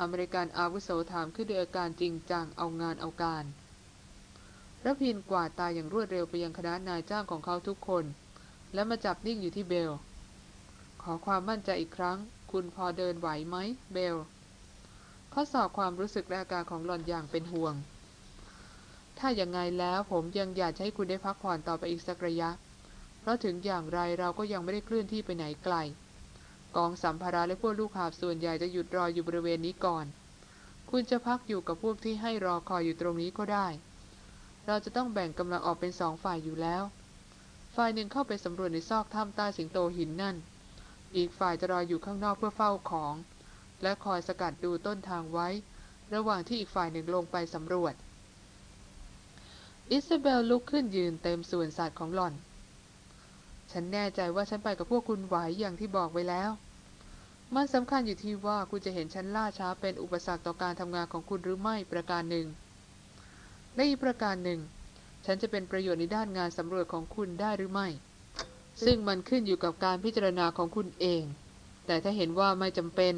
[SPEAKER 1] อเมริกันอาวุโสถามขึ้นด้วยอาการจริงจังเอางานเอาการระพินกวาดตายอย่างรวดเร็วไปยังคณะนายจ้างของเขาทุกคน และมาจับนิ่งอยู่ที่เบล ขอความมั่นใจอีกครั้ง คุณพอเดินไหวไหมเบลเขาสอบความรู้สึกและอาการของหล่อนอย่างเป็นห่วง ถ้าอย่างไงแล้วผมยังอยากให้คุณได้พักผ่อนต่อไปอีกสักระยะ เพราะถึงอย่างไรเราก็ยังไม่ได้เคลื่อนที่ไปไหนไกล กองสัมภาระและพวกลูกหาบส่วนใหญ่จะหยุดรออยู่บริเวณนี้ก่อน คุณจะพักอยู่กับพวกที่ให้รอคอยอยู่ตรงนี้ก็ได้ เราจะต้องแบ่งกำลังออกเป็นสองฝ่ายอยู่แล้ว ฝ่ายหนึ่งเข้าไปสำรวจในซอกถ้ำใต้สิงโตหินนั่น อีกฝ่ายจะรออยู่ข้างนอกเพื่อเฝ้าของ และคอยสกัดดูต้นทางไว้ ระหว่างที่อีกฝ่ายหนึ่งลงไปสำรวจ อิซาเบลลุกขึ้นยืนเต็มส่วนสัตว์ของหล่อน ฉันแน่ใจว่าฉันไปกับพวกคุณไหวอย่างที่บอกไว้แล้ว มันสำคัญอยู่ที่ว่าคุณจะเห็นฉันล่าช้าเป็นอุปสรรคต่อการทำงานของคุณหรือไม่ประการหนึ่ง และอีกประการหนึ่ง ฉันจะเป็นประโยชน์ในด้านงานสำรวจของคุณได้หรือไม่ ซึ่งมันขึ้นอยู่กับการพิจารณาของคุณเอง แต่ถ้าเห็นว่าไม่จำเป็น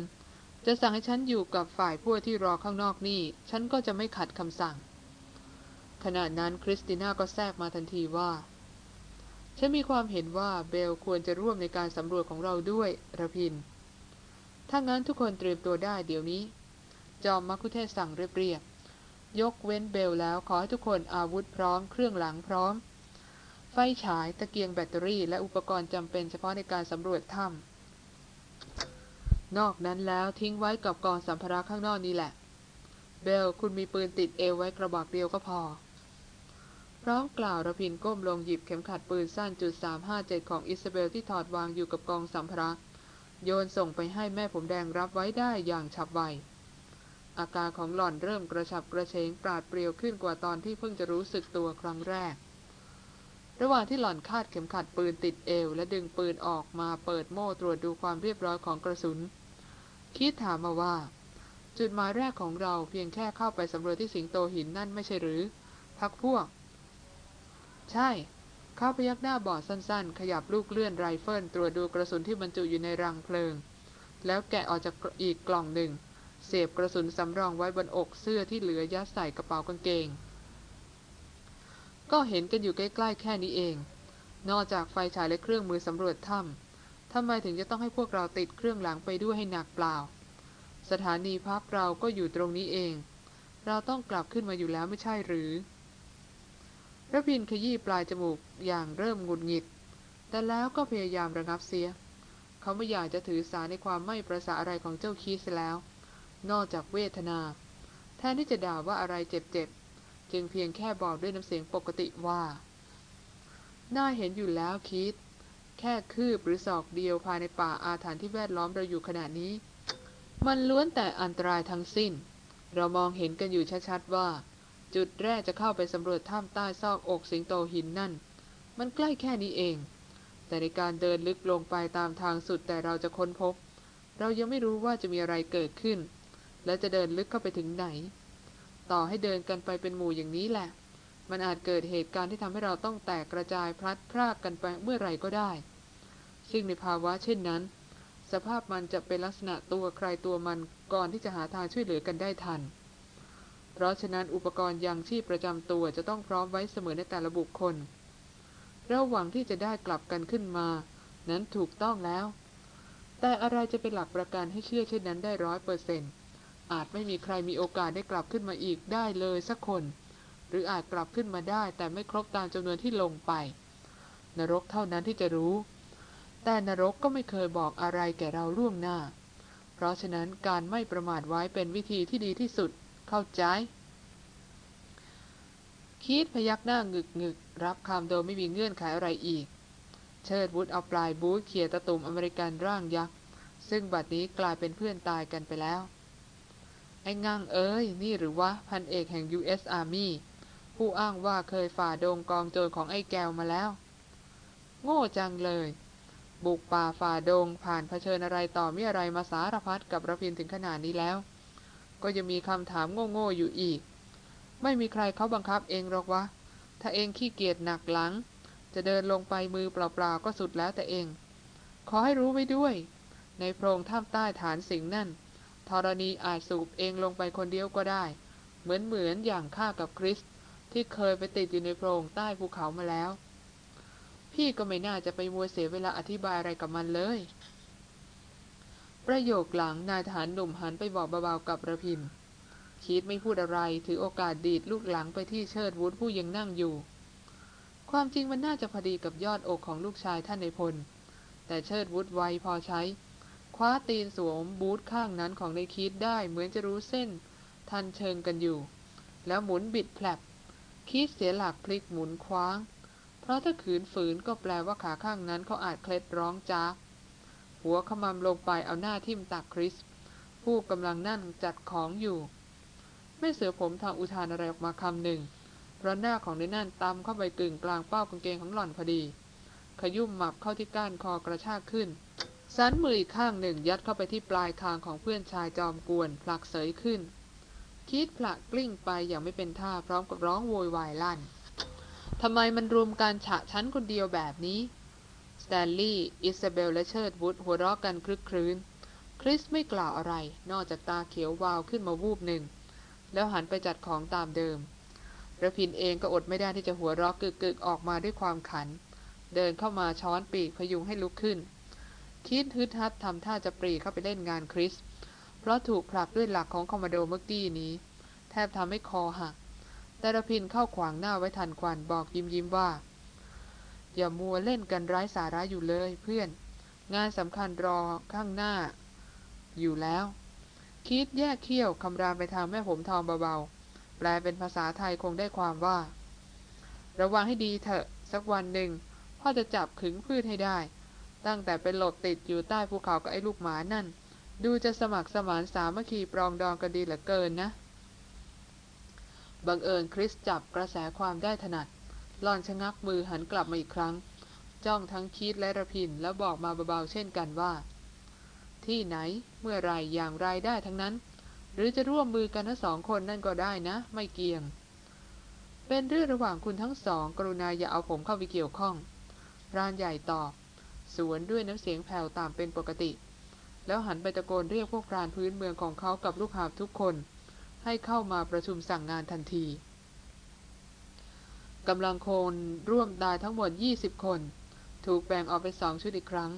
[SPEAKER 1] จะสั่งให้ฉันอยู่กับฝ่ายพวกที่รอข้างนอกนี่ ฉันก็จะไม่ขัดคำสั่งขณะนั้นคริสติน่าก็แทรกมาทันทีว่า ฉันมีความเห็นว่าเบลควรจะร่วมในการสำรวจของเราด้วยระพิน ถ้างั้นทุกคนเตรียมตัวได้เดี๋ยวนี้ จอมมักคุเทศสั่งเรียบๆ ยกเว้นเบลแล้วขอให้ทุกคนอาวุธพร้อม เครื่องหลังพร้อม ไฟฉาย ตะเกียงแบตเตอรี่ และอุปกรณ์จำเป็นเฉพาะในการสำรวจถ้ำนอกนั้นแล้วทิ้งไว้กับกองสัมภาระข้างนอกนี่แหละ เบลคุณมีปืนติดเอวไว้กระบอกเดียวก็พอ พร้อมกล่าวระพินก้มลงหยิบเข็มขัดปืนสั้นจุดสามห้าเจ็ดของอิซาเบลที่ถอดวางอยู่กับกองสัมภาระ โยนส่งไปให้แม่ผมแดงรับไว้ได้อย่างฉับไว อาการของหล่อนเริ่มกระฉับกระเฉงปราดเปรียวขึ้นกว่าตอนที่เพิ่งจะรู้สึกตัวครั้งแรก ระหว่างที่หล่อนคาดเข็มขัดปืนติดเอว และดึงปืนออกมาเปิดโม่ตรวจดูความเรียบร้อยของกระสุน คีตถามมาว่า จุดหมายแรกของเราเพียงแค่เข้าไปสำรวจที่สิงโตหินนั่นไม่ใช่หรือ พรรคพวก ใช่ เขาพยักหน้าบอกสั้นๆ ขยับลูกเลื่อนไรเฟิลตรวจดูกระสุนที่บรรจุอยู่ในรังเพลิง แล้วแกะออกจากอีกกล่องหนึ่ง เสียบกระสุนสำรองไว้บนอกเสื้อที่เหลือยัดใส่กระเป๋ากางเกง ก็เห็นกันอยู่ใกล้ๆแค่นี้เอง นอกจากไฟฉายและเครื่องมือสำรวจถ้ำทำไมถึงจะต้องให้พวกเราติดเครื่องหลังไปด้วยให้หนักเปล่า สถานีพักเราก็อยู่ตรงนี้เอง เราต้องกลับขึ้นมาอยู่แล้วไม่ใช่หรือ ระพินขยี้ปลายจมูกอย่างเริ่มงุดหงิด แต่แล้วก็พยายามระงับเสีย เขาไม่อยากจะถือสาในความไม่ประสาอะไรของเจ้าคีสแล้ว นอกจากเวทนา แทนที่จะด่าว่าอะไรเจ็บๆ จึงเพียงแค่บอกด้วยน้ำเสียงปกติว่า น่าเห็นอยู่แล้วคิด แค่คืบหรือศอกเดียวภายในป่าอาถรรพ์ที่แวดล้อมเราอยู่ขณะนี้ มันล้วนแต่อันตรายทั้งสิ้น เรามองเห็นกันอยู่ชัดๆว่า จุดแรกจะเข้าไปสำรวจถ้ำใต้ซอกอกสิงโตหินนั่น มันใกล้แค่นี้เอง แต่ในการเดินลึกลงไปตามทางสุดแต่เราจะค้นพบ เรายังไม่รู้ว่าจะมีอะไรเกิดขึ้น และจะเดินลึกเข้าไปถึงไหน ต่อให้เดินกันไปเป็นหมู่อย่างนี้แหละ มันอาจเกิดเหตุการณ์ที่ทำให้เราต้องแตกกระจายพลัดพรากกันไปเมื่อไรก็ได้ ซึ่งในภาวะเช่นนั้น สภาพมันจะเป็นลักษณะตัวใครตัวมันก่อนที่จะหาทางช่วยเหลือกันได้ทัน เพราะฉะนั้นอุปกรณ์ยังชีพประจำตัวจะต้องพร้อมไว้เสมอในแต่ละบุคคล เราหวังที่จะได้กลับกันขึ้นมา นั้นถูกต้องแล้ว แต่อะไรจะเป็นหลักประกันให้เชื่อเช่นนั้นได้ร้อยเปอร์เซนต์อาจไม่มีใครมีโอกาสได้กลับขึ้นมาอีกได้เลยสักคน หรืออาจกลับขึ้นมาได้แต่ไม่ครบตามจำนวนที่ลงไป นรกเท่านั้นที่จะรู้ แต่นรกก็ไม่เคยบอกอะไรแก่เราล่วงหน้า เพราะฉะนั้นการไม่ประมาทไว้เป็นวิธีที่ดีที่สุด เข้าใจคีดพยักหน้างึกงึกรับคำโดยไม่มีเงื่อนไขอะไรอีก เชิดวุฒเอาปลายบูธเขี่ยตะตุ่มอเมริกันร่างยักษ์ ซึ่งบัดนี้กลายเป็นเพื่อนตายกันไปแล้ว ไอ้งั่งเอ้ย นี่หรือวะ พันเอกแห่ง U.S. Army ผู้อ้างว่าเคยฝ่าดงกองโจรของไอ้แกวมาแล้ว โง่จังเลย บุกป่าฝ่าดงผ่านเผชิญอะไรต่อมีอะไรมาสารพัดกับระพินถึงขนาดนี้แล้ว ก็ยังมีคำถามโง่ๆอยู่อีก ไม่มีใครเขาบังคับเองหรอกวะ ถ้าเองขี้เกียจหนักหลัง จะเดินลงไปมือเปล่าๆก็สุดแล้วแต่เอง ขอให้รู้ไว้ด้วย ในโพรงถ้ำใต้ฐานสิงนั่นธรณีอาจสูบเองลงไปคนเดียวก็ได้ เหมือนเหมือนอย่างข้ากับคริส ที่เคยไปติดอยู่ในโพรงใต้ภูเขามาแล้ว พี่ก็ไม่น่าจะไปมัวเสียเวลาอธิบายอะไรกับมันเลย ประโยคหลังนายทหารหนุ่มหันไปบอกเบาๆกับระพินคิดไม่พูดอะไรถือโอกาสดีดลูกหลังไปที่เชิดวุฒผู้ยังนั่งอยู่ ความจริงมันน่าจะพอดีกับยอดอกของลูกชายท่านในพล แต่เชิดวุฒไวพอใช้ คว้าตีนสวมบูทข้างนั้นของในคิดได้เหมือนจะรู้เส้น ทันเชิงกันอยู่ แล้วหมุนบิดแผลบคิดเสียหลักพลิกหมุนคว้าง เพราะถ้าขืนฝืนก็แปลว่าขาข้างนั้นเขาอาจเคล็ดร้องจาก หัวขมำลงไปเอาหน้าทิ่มตักคริส ผู้กำลังนั่งจัดของอยู่ แม่เสือผมทองอุทานอะไรออกมาคำหนึ่ง เพราะหน้าของนายนั่นตำเข้าไปกึ่งกลางเป้ากางเกงของหล่อนพอดี ขยุ้มหมับเข้าที่ก้านคอกระชากขึ้นสันมืออีกข้างหนึ่งยัดเข้าไปที่ปลายคางของเพื่อนชายจอมกวนผลักเสยขึ้น คีตผลักกลิ้งไปอย่างไม่เป็นท่าพร้อมกับร้องโวยวายลั่นทำไมมันรุมกันฉะฉันคนเดียวแบบนี้ สแตนลีย์อิซาเบลและเชิร์ดวุฒหัวเราะกันคลึกครื้น คริสไม่กล่าวอะไร นอกจากตาเขียววาวขึ้นมาวูบหนึ่ง แล้วหันไปจัดของตามเดิมระพินเองก็อดไม่ได้ที่จะหัวเราะกึกๆออกมาด้วยความขัน เดินเข้ามาช้อนปีกพยุงให้ลุกขึ้น คิดฮึดฮัดทำท่าจะปรีเข้าไปเล่นงานคริส เพราะถูกผลักด้วยหลักของคอมมานโดเมื่อกี้นี้ แทบทำให้คอหัก แต่ระพินเข้าขวางหน้าไว้ทันควันบอกยิ้มยิ้มว่า อย่ามัวเล่นกันไร้สาระอยู่เลยเพื่อน งานสำคัญรอข้างหน้า อยู่แล้ว คิดแยกเขี้ยวคำรามไปทางแม่ผมทองเบาๆ แปลเป็นภาษาไทยคงได้ความว่า ระวังให้ดีเถอะ สักวันหนึ่งพ่อจะจับขึงพืชให้ได้ ตั้งแต่เป็นหลบติดอยู่ใต้ภูเขากับไอ้ลูกหมานั่น ดูจะสมัครสมานสามัคคีปรองดองกันดีเหลือเกินนะบังเอิญคริสจับกระแสความได้ถนัด หลอนชะงักมือหันกลับมาอีกครั้ง จ้องทั้งคิดและระพินแล้วบอกมาเบาๆเช่นกันว่า ที่ไหนเมื่อไรอย่างไรได้ทั้งนั้น หรือจะร่วมมือกันทั้งสองคนนั่นก็ได้นะ ไม่เกี่ยง เป็นเรื่องระหว่างคุณทั้งสอง กรุณาอย่าเอาผมเข้าไปเกี่ยวข้องรานใหญ่ตอบสวนด้วยน้ำเสียงแผ่วตามเป็นปกติ แล้วหันไปตะโกนเรียกพวกพรานพื้นเมืองของเขากับลูกหาบทุกคน ให้เข้ามาประชุมสั่งงานทันที กำลังคนร่วมตายทั้งหมด 20 คน ถูกแบ่งออกเป็นสองชุดอีกครั้ง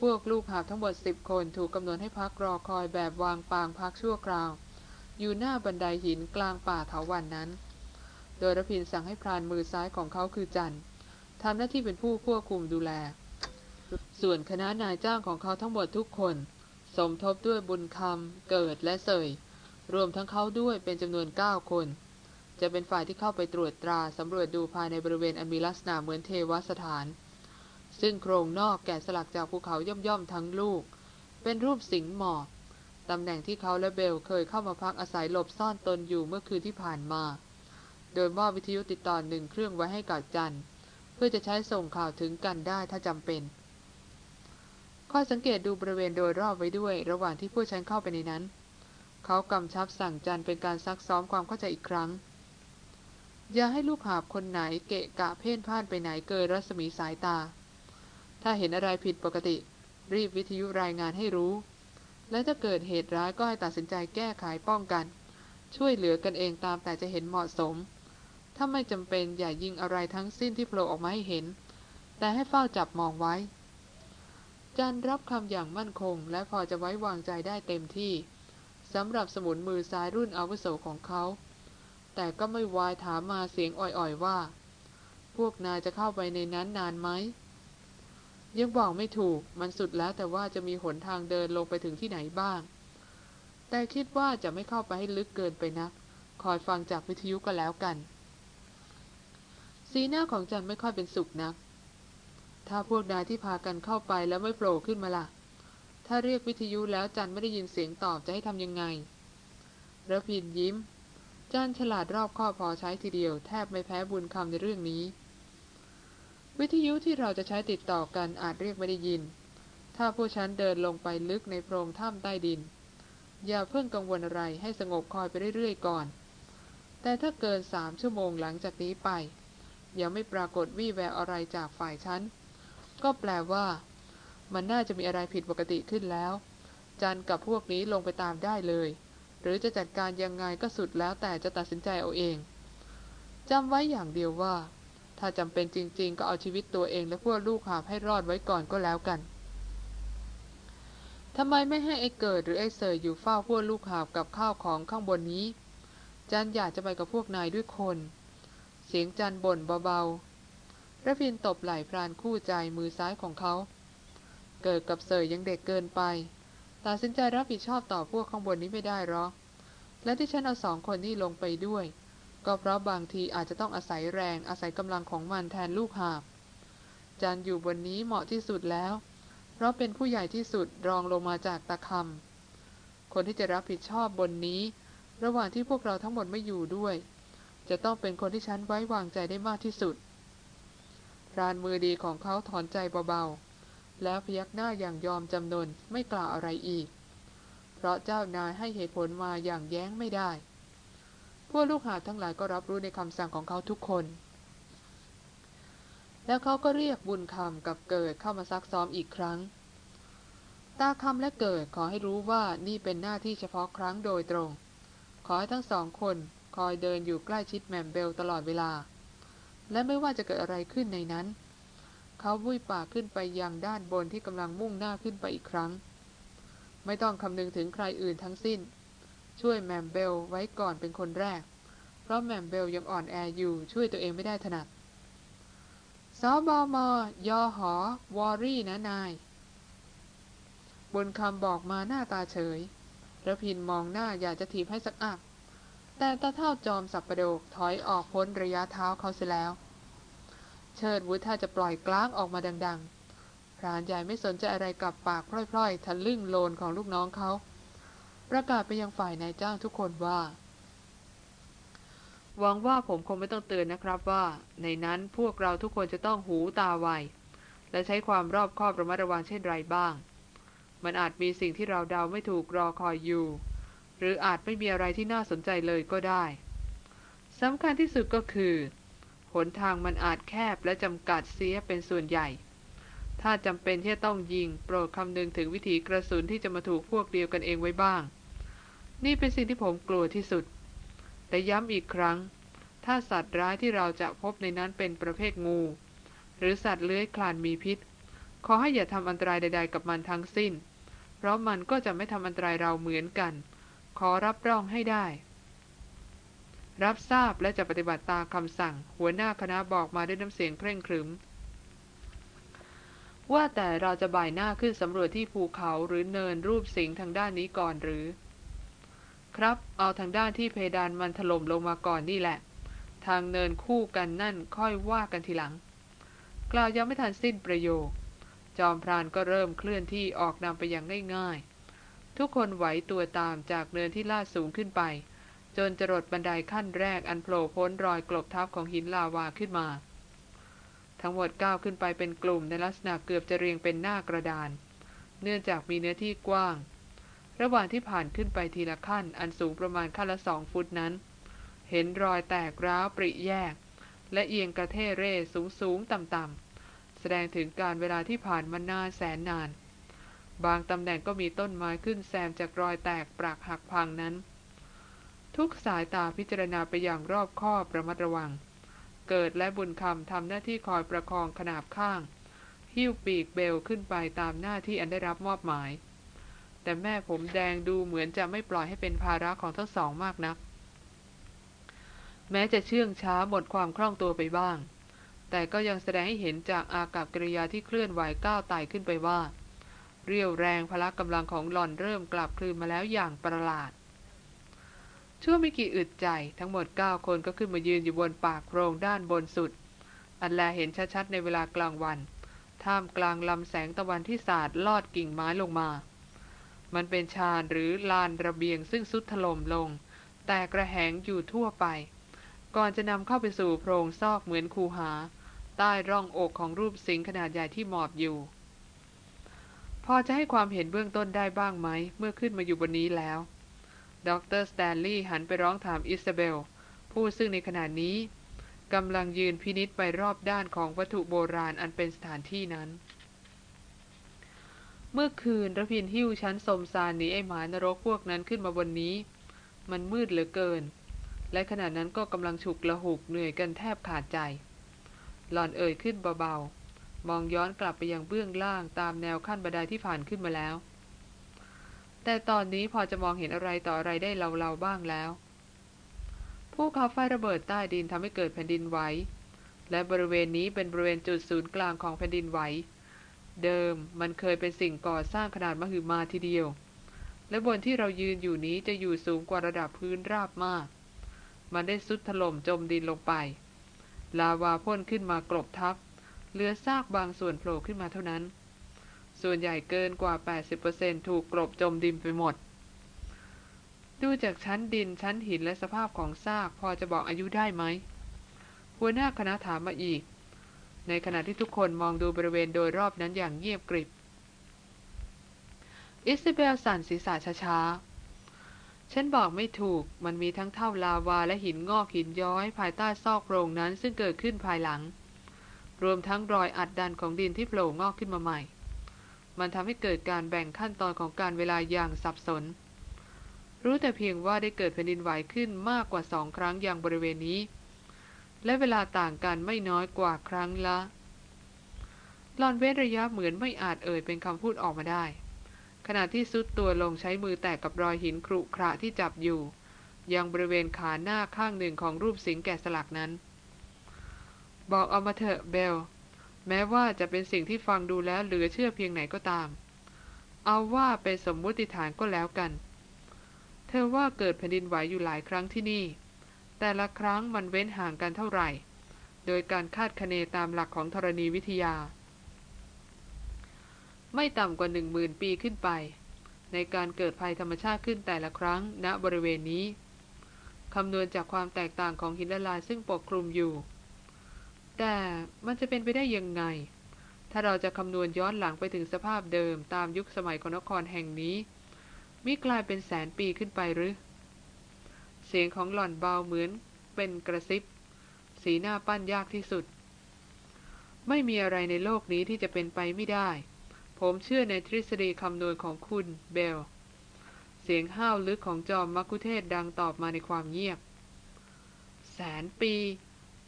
[SPEAKER 1] พวกลูกหาบทั้งหมด 10 คนถูกกำหนดให้พักรอคอยแบบวางปางพักชั่วคราว อยู่หน้าบันไดหินกลางป่าเถาวันนั้น โดยรพินสั่งให้พรานมือซ้ายของเขาคือจันทำหน้าที่เป็นผู้ควบคุมดูแล ส่วนคณะนายจ้างของเขาทั้งหมดทุกคน สมทบด้วยบุญคำเกิดและเสยรวมทั้งเขาด้วยเป็นจำนวน 9 คน จะเป็นฝ่ายที่เข้าไปตรวจตราสำรวจดูภายในบริเวณอันมีลักษณะเหมือนเทวสถาน ซึ่งโครงนอกแกะสลักจากภูเขาย่อมๆทั้งลูก เป็นรูปสิงห์หมอบตำแหน่งที่เขาและเบลเคยเข้ามาพักอาศัยหลบซ่อนตนอยู่เมื่อคืนที่ผ่านมา โดยมอบวิทยุติดต่อหนึ่งเครื่องไว้ให้กับจัน เพื่อจะใช้ส่งข่าวถึงกันได้ถ้าจำเป็นคอยสังเกตดูบริเวณโดยรอบไว้ด้วย ระหว่างที่ผู้ชันเข้าไปในนั้น เขากำชับสั่งจันเป็นการซักซ้อมความเข้าใจอีกครั้ง อย่าให้ลูกหาบคนไหนเกะกะเพ่นพ่านไปไหนเกินรัศมีสายตา ถ้าเห็นอะไรผิดปกติ รีบวิทยุรายงานให้รู้ และถ้าเกิดเหตุร้ายก็ให้ตัดสินใจแก้ไขป้องกัน ช่วยเหลือกันเองตามแต่จะเห็นเหมาะสม ถ้าไม่จำเป็นอย่ายิงอะไรทั้งสิ้นที่โผล่ออกมาให้เห็น แต่ให้เฝ้าจับมองไว้ จันรับคำอย่างมั่นคง และพอจะไว้วางใจได้เต็มที่สำหรับสมุนมือซ้ายรุ่นอาวุโสของเขา แต่ก็ไม่วายถามมาเสียงอ่อยๆว่า พวกนายจะเข้าไปในนั้นนานไหม ยังบอกไม่ถูกมันสุดแล้วแต่ว่าจะมีหนทางเดินลงไปถึงที่ไหนบ้าง แต่คิดว่าจะไม่เข้าไปให้ลึกเกินไปนัก คอยฟังจากวิทยุก็แล้วกัน สีหน้าของจันไม่ค่อยเป็นสุขนัก ถ้าพวกนายที่พากันเข้าไปแล้วไม่โผล่ขึ้นมาล่ะ ถ้าเรียกวิทยุแล้วจันไม่ได้ยินเสียงตอบจะให้ทำยังไงระพินยิ้ม จันฉลาดรอบคอบพอใช้ทีเดียวแทบไม่แพ้บุญคำในเรื่องนี้ วิทยุที่เราจะใช้ติดต่อกันอาจเรียกไม่ได้ยิน ถ้าผู้ฉันเดินลงไปลึกในโพรงถ้ำใต้ดิน อย่าเพิ่งกังวลอะไรให้สงบคอยไปเรื่อยๆก่อน แต่ถ้าเกินสามชั่วโมงหลังจากนี้ไป ยังไม่ปรากฏวี่แววอะไรจากฝ่ายฉันก็แปลว่ามันน่าจะมีอะไรผิดปกติขึ้นแล้ว จันกับพวกนี้ลงไปตามได้เลย หรือจะจัดการยังไงก็สุดแล้วแต่จะตัดสินใจเอาเองจำไว้อย่างเดียวว่า ถ้าจำเป็นจริง ๆ ก็เอาชีวิตตัวเองและพวกลูกหาบให้รอดไว้ก่อนก็แล้วกันทำไมไม่ให้ไอ้เกิดหรือไอ้เสยอยู่เฝ้าพวกลูกหาบกับข้าวของข้างบนนี้ จันอยากจะไปกับพวกนายด้วยคน เสียงจันบ่นเบาๆระพินตบไหล่พรานคู่ใจมือซ้ายของเขา เกิดกับเสยยังเด็กเกินไป ตัดสินใจรับผิดชอบต่อพวกข้างบนนี้ไม่ได้หรอก และที่ฉันเอาสองคนนี้ลงไปด้วย ก็เพราะบางทีอาจจะต้องอาศัยแรงอาศัยกำลังของมันแทนลูกหาบ จันอยู่บนนี้เหมาะที่สุดแล้ว เพราะเป็นผู้ใหญ่ที่สุดรองลงมาจากตะคำคนที่จะรับผิดชอบบนนี้ ระหว่างที่พวกเราทั้งหมดไม่อยู่ด้วย จะต้องเป็นคนที่ฉันไว้วางใจได้มากที่สุดรานมือดีของเขาถอนใจเบาๆ แล้วพยักหน้าอย่างยอมจำนนไม่กล่าวอะไรอีก เพราะเจ้านายให้เหตุผลมาอย่างแย้งไม่ได้ พวกลูกหาทั้งหลายก็รับรู้ในคำสั่งของเขาทุกคน แล้วเขาก็เรียกบุญคำกับเกิดเข้ามาซักซ้อมอีกครั้ง ตาคำและเกิดขอให้รู้ว่านี่เป็นหน้าที่เฉพาะครั้งโดยตรง ขอให้ทั้งสองคนคอยเดินอยู่ใกล้ชิดแหม่มเบลตลอดเวลา และไม่ว่าจะเกิดอะไรขึ้นในนั้น เขาบุ้ยปากขึ้นไปยังด้านบนที่กำลังมุ่งหน้าขึ้นไปอีกครั้ง ไม่ต้องคำนึงถึงใครอื่นทั้งสิ้น ช่วยแหม่มเบลไว้ก่อนเป็นคนแรก เพราะแหม่มเบลยังอ่อนแออยู่ช่วยตัวเองไม่ได้ถนัดสบอมยอหอวอรี่นะนาย บนคำบอกมาหน้าตาเฉยระพินมองหน้าอยากจะถีบให้สักอักแต่ตาเท่าจอมสับประโดกถอยออกพ้นระยะเท้าเขาเสียแล้ว เชิดวุฒถ้าจะปล่อยกล้างออกมาดังๆ พรานใหญ่ไม่สนใจอะไรกับปากพร่อยๆ ทะลึ่งโลนของลูกน้องเขา ประกาศไปยังฝ่ายนายจ้างทุกคนว่า หวังว่าผมคงไม่ต้องเตือนนะครับว่า ในนั้นพวกเราทุกคนจะต้องหูตาไว และใช้ความรอบคอบระมัดระวังเช่นไรบ้าง มันอาจมีสิ่งที่เราเดาไม่ถูกรอคอยอยู่ หรืออาจไม่มีอะไรที่น่าสนใจเลยก็ได้สำคัญที่สุดก็คือ หนทางมันอาจแคบและจำกัดเสียเป็นส่วนใหญ่ ถ้าจำเป็นที่จะต้องยิง โปรดคำนึงถึงวิธีกระสุนที่จะมาถูกพวกเดียวกันเองไว้บ้าง นี่เป็นสิ่งที่ผมกลัวที่สุด แต่ย้ำอีกครั้ง ถ้าสัตว์ร้ายที่เราจะพบในนั้นเป็นประเภทงู หรือสัตว์เลื้อยคลานมีพิษ ขอให้อย่าทำอันตรายใด ๆ กับมันทั้งสิ้น เพราะมันก็จะไม่ทำอันตรายเราเหมือนกัน ขอรับรองให้ได้ รับทราบและจะปฏิบัติตามคำสั่ง หัวหน้าคณะบอกมาด้วยน้ำเสียงเคร่งครึม ว่าแต่เราจะบ่ายหน้าขึ้นสำรวจที่ภูเขาหรือเนินรูปสิงทางด้านนี้ก่อนหรือ ครับ เอาทางด้านที่เพดานมันถล่มลงมาก่อนนี่แหละ ทางเนินคู่กันนั่นค่อยว่ากันทีหลัง กล่าวยังไม่ทันสิ้นประโยค จอมพรานก็เริ่มเคลื่อนที่ออกนำไปอย่างง่ายๆ ทุกคนไหวตัวตามจากเนินที่ลาดสูงขึ้นไป จนจรดบันไดขั้นแรกอันโผล่พ้นรอยกลบทับของหินลาวาขึ้นมา ทั้งหมดก้าวขึ้นไปเป็นกลุ่มในลักษณะเกือบจะเรียงเป็นหน้ากระดาน เนื่องจากมีเนื้อที่กว้าง ระหว่างที่ผ่านขึ้นไปทีละขั้น อันสูงประมาณขั้นละสองฟุตนั้น เห็นรอยแตกร้าวปริแยก และเอียงกระเทเร่สูงสูงต่ำต่ำแสดงถึงการเวลาที่ผ่านมานานแสนนาน บางตำแหน่งก็มีต้นไม้ขึ้นแซมจากรอยแตกปรากหักพังนั้น ทุกสายตาพิจารณาไปอย่างรอบคอบระมัดระวัง เกิดและบุญคำทำหน้าที่คอยประคองขนาบข้าง หิ้วปีกเบลขึ้นไปตามหน้าที่อันได้รับมอบหมาย แต่แม่ผมแดงดูเหมือนจะไม่ปล่อยให้เป็นภาระของทั้งสองมากนัก แม้จะเชื่องช้าหมดความคล่องตัวไปบ้าง แต่ก็ยังแสดงให้เห็นจากอากับกิริยาที่เคลื่อนไหวก้าวไต่ขึ้นไปว่า เรียวแรงพละกำลังของหล่อนเริ่มกลับคืนมาแล้วอย่างประหลาด ชั่วไม่กี่อึดใจทั้งหมด9คนก็ขึ้นมายืนอยู่บนปากโพรงด้านบนสุด อันแลเห็นชัดๆในเวลากลางวัน ท่ามกลางลำแสงตะวันที่สาดลอดกิ่งไม้ลงมา มันเป็นชานหรือลานระเบียงซึ่งทรุดถล่มลง แตกระแหงอยู่ทั่วไป ก่อนจะนำเข้าไปสู่โพรงซอกเหมือนคูหา ใต้ร่องอกของรูปสิงห์ขนาดใหญ่ที่หมอบอยู่ พอจะให้ความเห็นเบื้องต้นได้บ้างไหมเมื่อขึ้นมาอยู่บนนี้แล้ว ดร.สแตนลีย์หันไปร้องถามอิซาเบล ผู้ซึ่งในขณะนี้กำลังยืนพินิษไปรอบด้านของวัตถุโบราณอันเป็นสถานที่นั้น เมื่อคืนระพินหิ้วชั้นสมสารหนีไอหมานรกพวกนั้นขึ้นมาบนนี้ มันมืดเหลือเกิน และขณะนั้นก็กำลังฉุกละหุกเหนื่อยกันแทบขาดใจ หล่อนเอ่ยขึ้นเบาๆ มองย้อนกลับไปยังเบื้องล่างตามแนวขั้นบันไดที่ผ่านขึ้นมาแล้ว แต่ตอนนี้พอจะมองเห็นอะไรต่ออะไรได้เราๆบ้างแล้วภูเขาไฟระเบิดใต้ดินทำให้เกิดแผ่นดินไหว และบริเวณนี้เป็นบริเวณจุดศูนย์กลางของแผ่นดินไหว เดิมมันเคยเป็นสิ่งก่อสร้างขนาดมหึมาทีเดียว และบนที่เรายืนอยู่นี้จะอยู่สูงกว่าระดับพื้นราบมาก มันได้สุดถล่มจมดินลงไป ลาวาพ่นขึ้นมากรบทับเหลือซากบางส่วนโผล่ขึ้นมาเท่านั้น ส่วนใหญ่เกินกว่า 80%ถูกกลบจมดินไปหมด ดูจากชั้นดินชั้นหินและสภาพของซากพอจะบอกอายุได้ไหม หัวหน้าคณะถามมาอีก ในขณะที่ทุกคนมองดูบริเวณโดยรอบนั้นอย่างเงียบกริบ อิสเบลสั่นศีรษะช้าๆ ฉันบอกไม่ถูก มันมีทั้งเท่าลาวาและหินงอกหินย้อย ภายใต้ซอกโพรงนั้นซึ่งเกิดขึ้นภายหลังรวมทั้งรอยอัดดันของดินที่โผล่งอกขึ้นมาใหม่ มันทำให้เกิดการแบ่งขั้นตอนของการเวลาอย่างสับสน รู้แต่เพียงว่าได้เกิดแผ่นดินไหวขึ้นมากกว่าสองครั้งอย่างบริเวณนี้ และเวลาต่างกันไม่น้อยกว่าครั้งละลอนเว้นระยะเหมือนไม่อาจเอ่ยเป็นคำพูดออกมาได้ ขณะที่ซุดตัวลงใช้มือแตะกับรอยหินครุขระที่จับอยู่ ยังบริเวณขาหน้าข้างหนึ่งของรูปสิงแกะสลักนั้น บอกเอามาเถอะเบล แม้ว่าจะเป็นสิ่งที่ฟังดูแล้วเหลือเชื่อเพียงไหนก็ตาม เอาว่าเป็นสมมุติฐานก็แล้วกัน เธอว่าเกิดแผ่นดินไหวอยู่หลายครั้งที่นี่ แต่ละครั้งมันเว้นห่างกันเท่าไหร่ โดยการคาดคะเนตามหลักของธรณีวิทยา ไม่ต่ำกว่าหนึ่งหมื่นปีขึ้นไป ในการเกิดภัยธรรมชาติขึ้นแต่ละครั้งณบริเวณนี้คำนวณจากความแตกต่างของหินละลายซึ่งปกคลุมอยู่ แต่มันจะเป็นไปได้ยังไง ถ้าเราจะคำนวณย้อนหลังไปถึงสภาพเดิมตามยุคสมัยของนครแห่งนี้ มิกลายเป็นแสนปีขึ้นไปหรือ เสียงของหล่อนเบาเหมือนเป็นกระซิบ สีหน้าปั้นยากที่สุด ไม่มีอะไรในโลกนี้ที่จะเป็นไปไม่ได้ ผมเชื่อในทฤษฎีคำนวณของคุณเบล เสียงห้าวลึกของจอมมักคุเทศดังตอบมาในความเงียบ แสนปี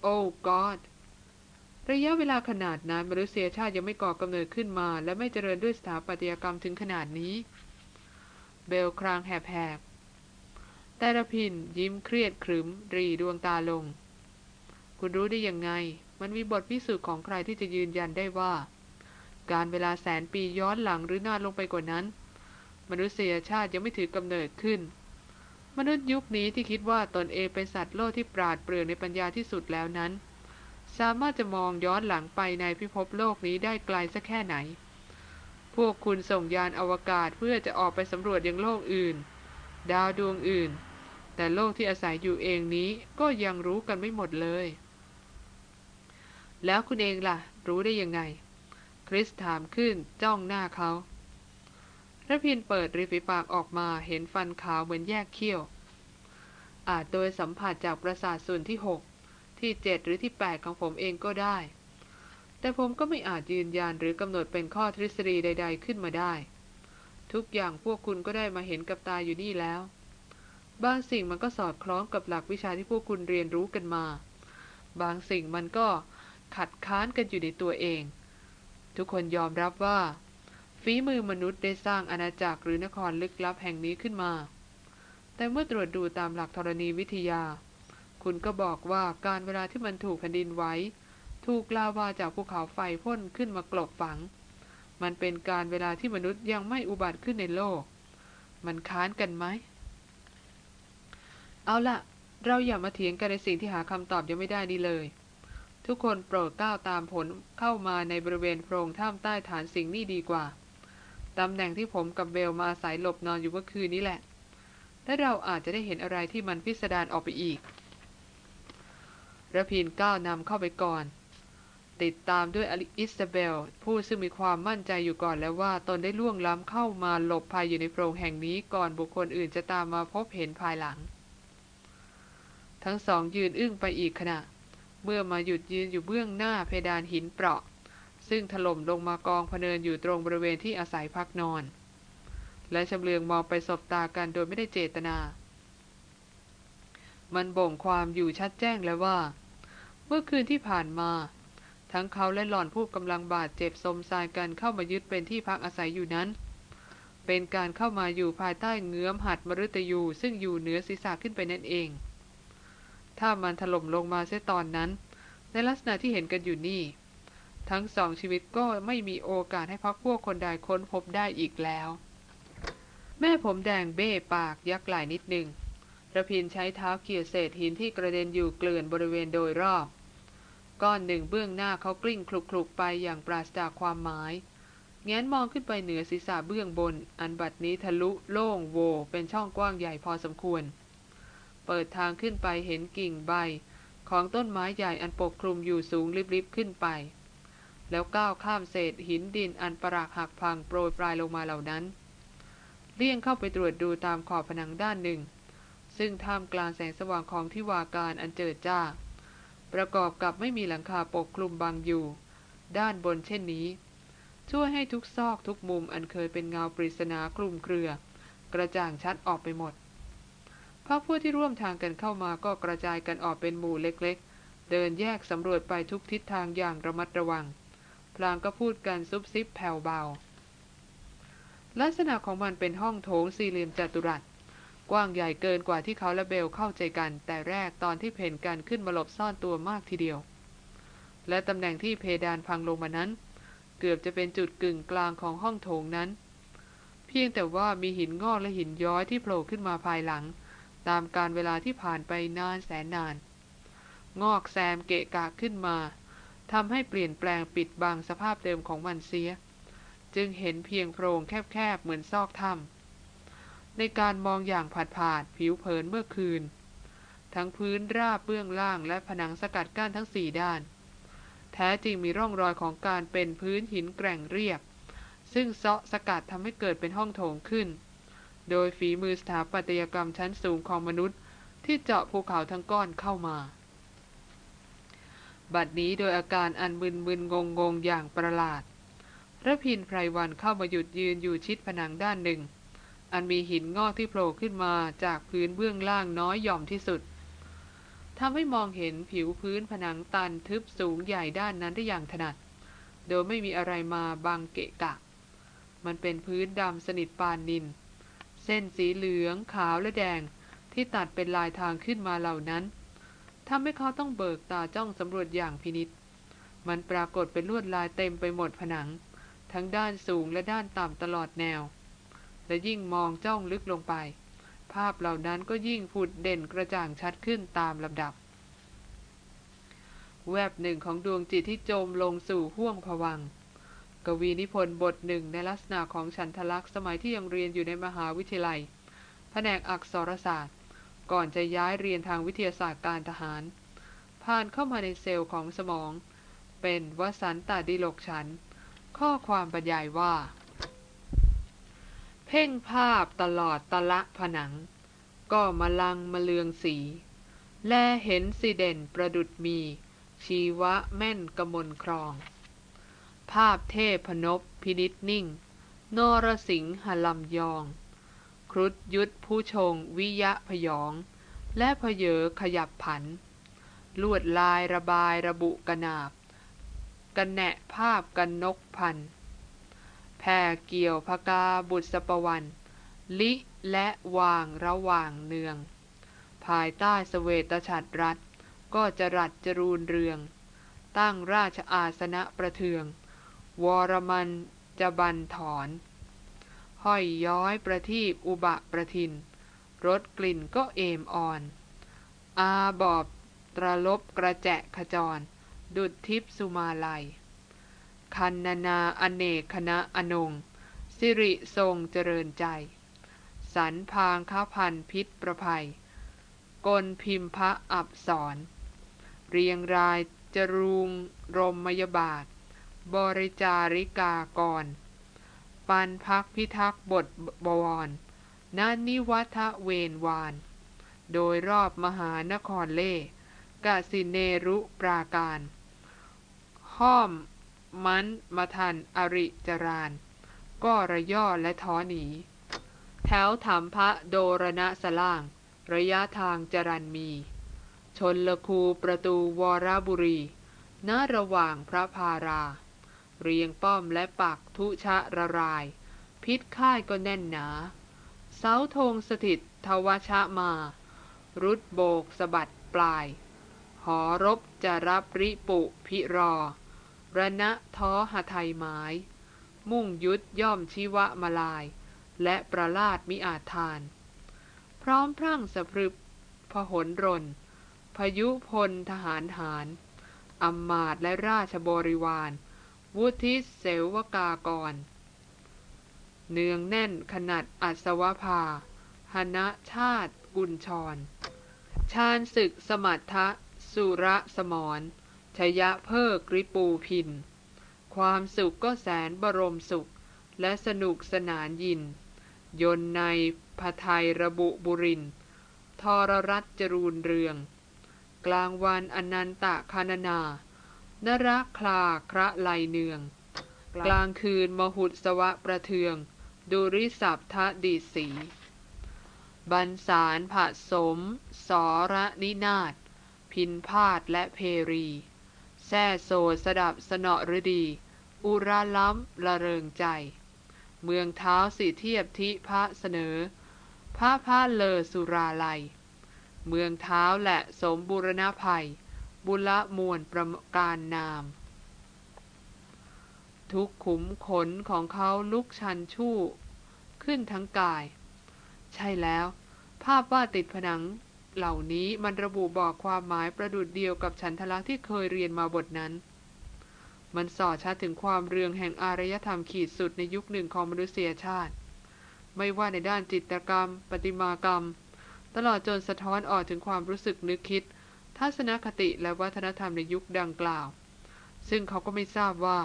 [SPEAKER 1] โอ้กอด ระยะเวลาขนาดนั้นมนุษยชาติยังไม่ก่อกำเนิดขึ้นมา และไม่เจริญด้วยสถาปัตยกรรมถึงขนาดนี้ เบลครางแหบๆแต่ละพินยิ้มเครียดขรึม รีดวงตาลง คุณรู้ได้ยังไง มันมีบทพิสูจน์ของใครที่จะยืนยันได้ว่า การเวลาแสนปีย้อนหลังหรือนานลงไปกว่านั้น มนุษยชาติยังไม่ถือกำเนิดขึ้น มนุษย์ยุคนี้ที่คิดว่าตนเองเป็นสัตว์โลกที่ปราดเปรื่องในปัญญาที่สุดแล้วนั้น สามารถจะมองย้อนหลังไปในพิภพโลกนี้ได้ไกลสักแค่ไหน พวกคุณส่งยานอวกาศเพื่อจะออกไปสำรวจยังโลกอื่น ดาวดวงอื่น แต่โลกที่อาศัยอยู่เองนี้ก็ยังรู้กันไม่หมดเลย แล้วคุณเองล่ะ รู้ได้ยังไง คริสถามขึ้นจ้องหน้าเขาระพินเปิดริฟิปากออกมาเห็นฟันขาวเหมือนแยกเขี้ยว อาจโดยสัมผัสจากประสาทส่วนที่หก ที่เจ็ดหรือที่แปดของผมเองก็ได้ แต่ผมก็ไม่อาจยืนยันหรือกำหนดเป็นข้อทฤษฎีใด ๆ ขึ้นมาได้ ทุกอย่างพวกคุณก็ได้มาเห็นกับตาอยู่นี่แล้ว บางสิ่งมันก็สอดคล้องกับหลักวิชาที่พวกคุณเรียนรู้กันมา บางสิ่งมันก็ขัดค้านกันอยู่ในตัวเอง ทุกคนยอมรับว่าฝีมือมนุษย์ได้สร้างอาณาจักรหรือนครลึกลับแห่งนี้ขึ้นมา แต่เมื่อตรวจดูตามหลักธรณีวิทยา คุณก็บอกว่าการเวลาที่มันถูกแผ่นดินไหวถูกลาวาจากภูเขาไฟพ่นขึ้นมากลบฝัง มันเป็นการเวลาที่มนุษย์ยังไม่อุบัติขึ้นในโลก มันค้านกันไหม เอาละเราอย่ามาเถียงกันในสิ่งที่หาคำตอบยังไม่ได้นี่เลย ทุกคนโปรดก้าวตามผลเข้ามาในบริเวณโพรงถ้ำใต้ฐานสิ่งนี้ดีกว่าตำแหน่งที่ผมกับเบลมาอาศัยหลบนอนอยู่เมื่อคืนนี้แหละ และเราอาจจะได้เห็นอะไรที่มันพิสดารออกไปอีก ระพินก้าวนำเข้าไปก่อน ติดตามด้วยอลิอิสเบล ผู้ซึ่งมีความมั่นใจอยู่ก่อนแล้วว่าตนได้ล่วงล้ำเข้ามาหลบภัยอยู่ในโพรงแห่งนี้ก่อนบุคคลอื่นจะตามมาพบเห็นภายหลัง ทั้งสองยืนอึ้งไปอีกขณะ เมื่อมาหยุดยืนอยู่เบื้องหน้าเพดานหินเปราะ ซึ่งถล่มลงมากองพเนินอยู่ตรงบริเวณที่อาศัยพักนอน และชำเลืองมองไปสบตากันโดยไม่ได้เจตนา มันบ่งความอยู่ชัดแจ้งแล้วว่า เมื่อคืนที่ผ่านมา ทั้งเขาและหล่อนผู้กำลังบาดเจ็บสมสายกันเข้ามายึดเป็นที่พักอาศัยอยู่นั้น เป็นการเข้ามาอยู่ภายใต้เงื้อมหัดมฤตยูซึ่งอยู่เหนือศีรษะขึ้นไปนั่นเอง ถ้ามันถล่มลงมาเสียตอนนั้น ในลักษณะที่เห็นกันอยู่นี่ ทั้งสองชีวิตก็ไม่มีโอกาสให้พักพวกคนใดค้นพบได้อีกแล้ว แม่ผมแดงเบ้ปากยักไหลนิดหนึ่ง ระพินใช้เท้าเขี่ยเศษหินที่กระเด็นอยู่เกลื่อนบริเวณโดยรอบ ก้อนหนึ่งเบื้องหน้าเขากลิ้งคลุกๆไปอย่างปราศจากความหมายแง้นมองขึ้นไปเหนือศีรษะเบื้องบน อันบัดนี้ทะลุโล่งโว เป็นช่องกว้างใหญ่พอสมควร เปิดทางขึ้นไปเห็นกิ่งใบ ของต้นไม้ใหญ่อันปกคลุมอยู่สูงริบๆขึ้นไป แล้วก้าวข้ามเศษหินดินอันประหลากหักพังโปรยปลายลงมาเหล่านั้น เลี่ยงเข้าไปตรวจดูตามขอบผนังด้านหนึ่ง ซึ่งท่ามกลางแสงสว่างของที่วาการอันเจิดจ้า ประกอบกับไม่มีหลังคาปกคลุมบังอยู่ ด้านบนเช่นนี้ ช่วยให้ทุกซอกทุกมุมอันเคยเป็นเงาปริศนาคลุมเครือ กระจ่างชัดออกไปหมดพรรคพวกที่ร่วมทางกันเข้ามาก็กระจายกันออกเป็นหมู่เล็กๆ เดินแยกสำรวจไปทุกทิศทางอย่างระมัดระวัง พลางก็พูดกันซุบซิบแผ่วเบา ลักษณะของมันเป็นห้องโถงสี่เหลี่ยมจัตุรัส กว้างใหญ่เกินกว่าที่เขาและเบลเข้าใจกัน แต่แรกตอนที่เพนกันขึ้นมาหลบซ่อนตัวมากทีเดียว และตำแหน่งที่เพดานพังลงมานั้น เกือบจะเป็นจุดกึ่งกลางของห้องโถงนั้น เพียงแต่ว่ามีหินงอกและหินย้อยที่โผล่ขึ้นมาภายหลัง ตามการเวลาที่ผ่านไปนานแสนนาน งอกแซมเกะกะขึ้นมาทำให้เปลี่ยนแปลงปิดบังสภาพเดิมของมันเสีย จึงเห็นเพียงโพรงแคบๆเหมือนซอกถ้ำ ในการมองอย่างผาดผาดผิวเผินเมื่อคืน ทั้งพื้นราบเบื้องล่างและผนังสกัดกั้นทั้งสี่ด้าน แท้จริงมีร่องรอยของการเป็นพื้นหินแกร่งเรียบ ซึ่งเซาะสกัดทำให้เกิดเป็นห้องโถงขึ้น โดยฝีมือสถาปัตยกรรมชั้นสูงของมนุษย์ที่เจาะภูเขาทั้งก้อนเข้ามา บัดนี้โดยอาการอันมึนมึนงงงอย่างประหลาดระพินไพรวันเข้ามาหยุดยืนอยู่ชิดผนังด้านหนึ่ง อันมีหินงอกที่โผล่ขึ้นมาจากพื้นเบื้องล่างน้อยหย่อมที่สุดทำให้มองเห็นผิวพื้นผนังตันทึบสูงใหญ่ด้านนั้นได้อย่างถนัด โดยไม่มีอะไรมาบังเกะกะ มันเป็นพื้นดำสนิทปานนิน เส้นสีเหลืองขาวและแดงที่ตัดเป็นลายทางขึ้นมาเหล่านั้นทำให้เขาต้องเบิกตาจ้องสำรวจอย่างพินิษมันปรากฏเป็นลวดลายเต็มไปหมดผนัง ทั้งด้านสูงและด้านต่ำตลอดแนว และยิ่งมองจ้องลึกลงไป ภาพเหล่านั้นก็ยิ่งผุดเด่นกระจ่างชัดขึ้นตามลำดับ แวบหนึ่งของดวงจิตที่จมลงสู่ห้วงผวัง กวีนิพนธ์บทหนึ่งในลักษณะของฉันทลักษ์สมัยที่ยังเรียนอยู่ในมหาวิทยาลัย แผนกอักษรศาสตร์ ก่อนจะย้ายเรียนทางวิทยาศาสตร์การทหาร ผ่านเข้ามาในเซลล์ของสมอง เป็นวสันตดิลกฉัน ข้อความบรรยายว่า เพ่งภาพตลอดตะละผนัง ก็มาลังมาเลืองสี แลเห็นสิเด่นประดุดมี ชีวะแม่นกมลครอง ภาพเทพนบพินิษนิ่ง นรสิงหลำยอง ครุฑยุทธผู้ชงวิยะพยอง และพเยอขยับผัน ลวดลายระบายระบุกระนาบ กันแนะภาพกันนกพัน แผ่เกี่ยวพกาบุตรสปวัน ลิและวางระหว่างเนือง ภายใต้สเวตฉัตรรัฐ ก็จะรัดจรูนเรือง ตั้งราชอาสนะประเทือง วรมันจะบันถอน ห้อยย้อยประทีปอุบะประทิน รสกลิ่นก็เอมอ่อน อาบอบตรลบกระแจะขจร ดุดทิพสุมาลัย คันนานาอเนกคณะอนง สิริทรงเจริญใจ สันพางค้าพันพิษประภัย กลพิมพะอับสอน เรียงรายจรุงรมมยบาท บริจาริกากร ปันพักพิทักษ์บทบวรนานิวัฒเวนวาน โดยรอบมหานครเล่กสิเนรุปราการ ห้อม มันมาทันอริจรานก็ระย่อและท้อหนี แถวถามพระโดรณะสล่าง ระยะทางจรันมี ชนละคูประตูวรบุรีณระหว่างพระพารา เรียงป้อมและปักทุชะระราย พิษค่ายก็แน่นหนา เสาธงสถิตทวชะมา รุดโบกสะบัดปลาย หอรบจะรับริปุพิรอ ระณะท้อหไทยไม้มุ่งยุดย่อมชีวะมาลาย และประลาดมิอาจทาน พร้อมพรั่งสะพรึบพหนรน พยุพลทหารหารอำมาตและราชบริวาร วุธิเสวกากร เนืองแน่นขนาดอัศวภาหณะชาติกุญชร ชาญศึกสมัทธะสุระสมร ชยะเพิกริปูพิน ความสุขก็แสนบรมสุข และสนุกสนานยิน ยนในพไทยระบุบุรินทรรัตจรูนเรือง กลางวันอนันตะคานนานรักคลาคระไลเนือง กลางคืนมหุสวะประเทือง ดุริสับทะดีสีบันสารผสม สระนินาศพินพาดและเพรี แซ่โซสดับสนอฤดี อุราล้ำละเริงใจ เมืองเท้าสิเทียบทิพระเสนอพระพาเลอสุราลัย เมืองเท้าและสมบูรณภัย บุละมวลประการนาม ทุกขุมขนของเขาลุกชันชู่ ขึ้นทั้งกาย ใช่แล้ว ภาพวาดติดผนัง เหล่านี้มันระบุบอกความหมายประดุดเดียวกับฉันทลักษ์ที่เคยเรียนมาบทนั้น มันสอดชัดถึงความเรืองแห่งอารยธรรมขีดสุดในยุคหนึ่งของมนุษยชาติ ไม่ว่าในด้านจิตรกรรม ประติมากรรม ตลอดจนสะท้อนออกถึงความรู้สึกนึกคิด ทัศนคติและวัฒนธรรมในยุคดังกล่าว ซึ่งเขาก็ไม่ทราบว่า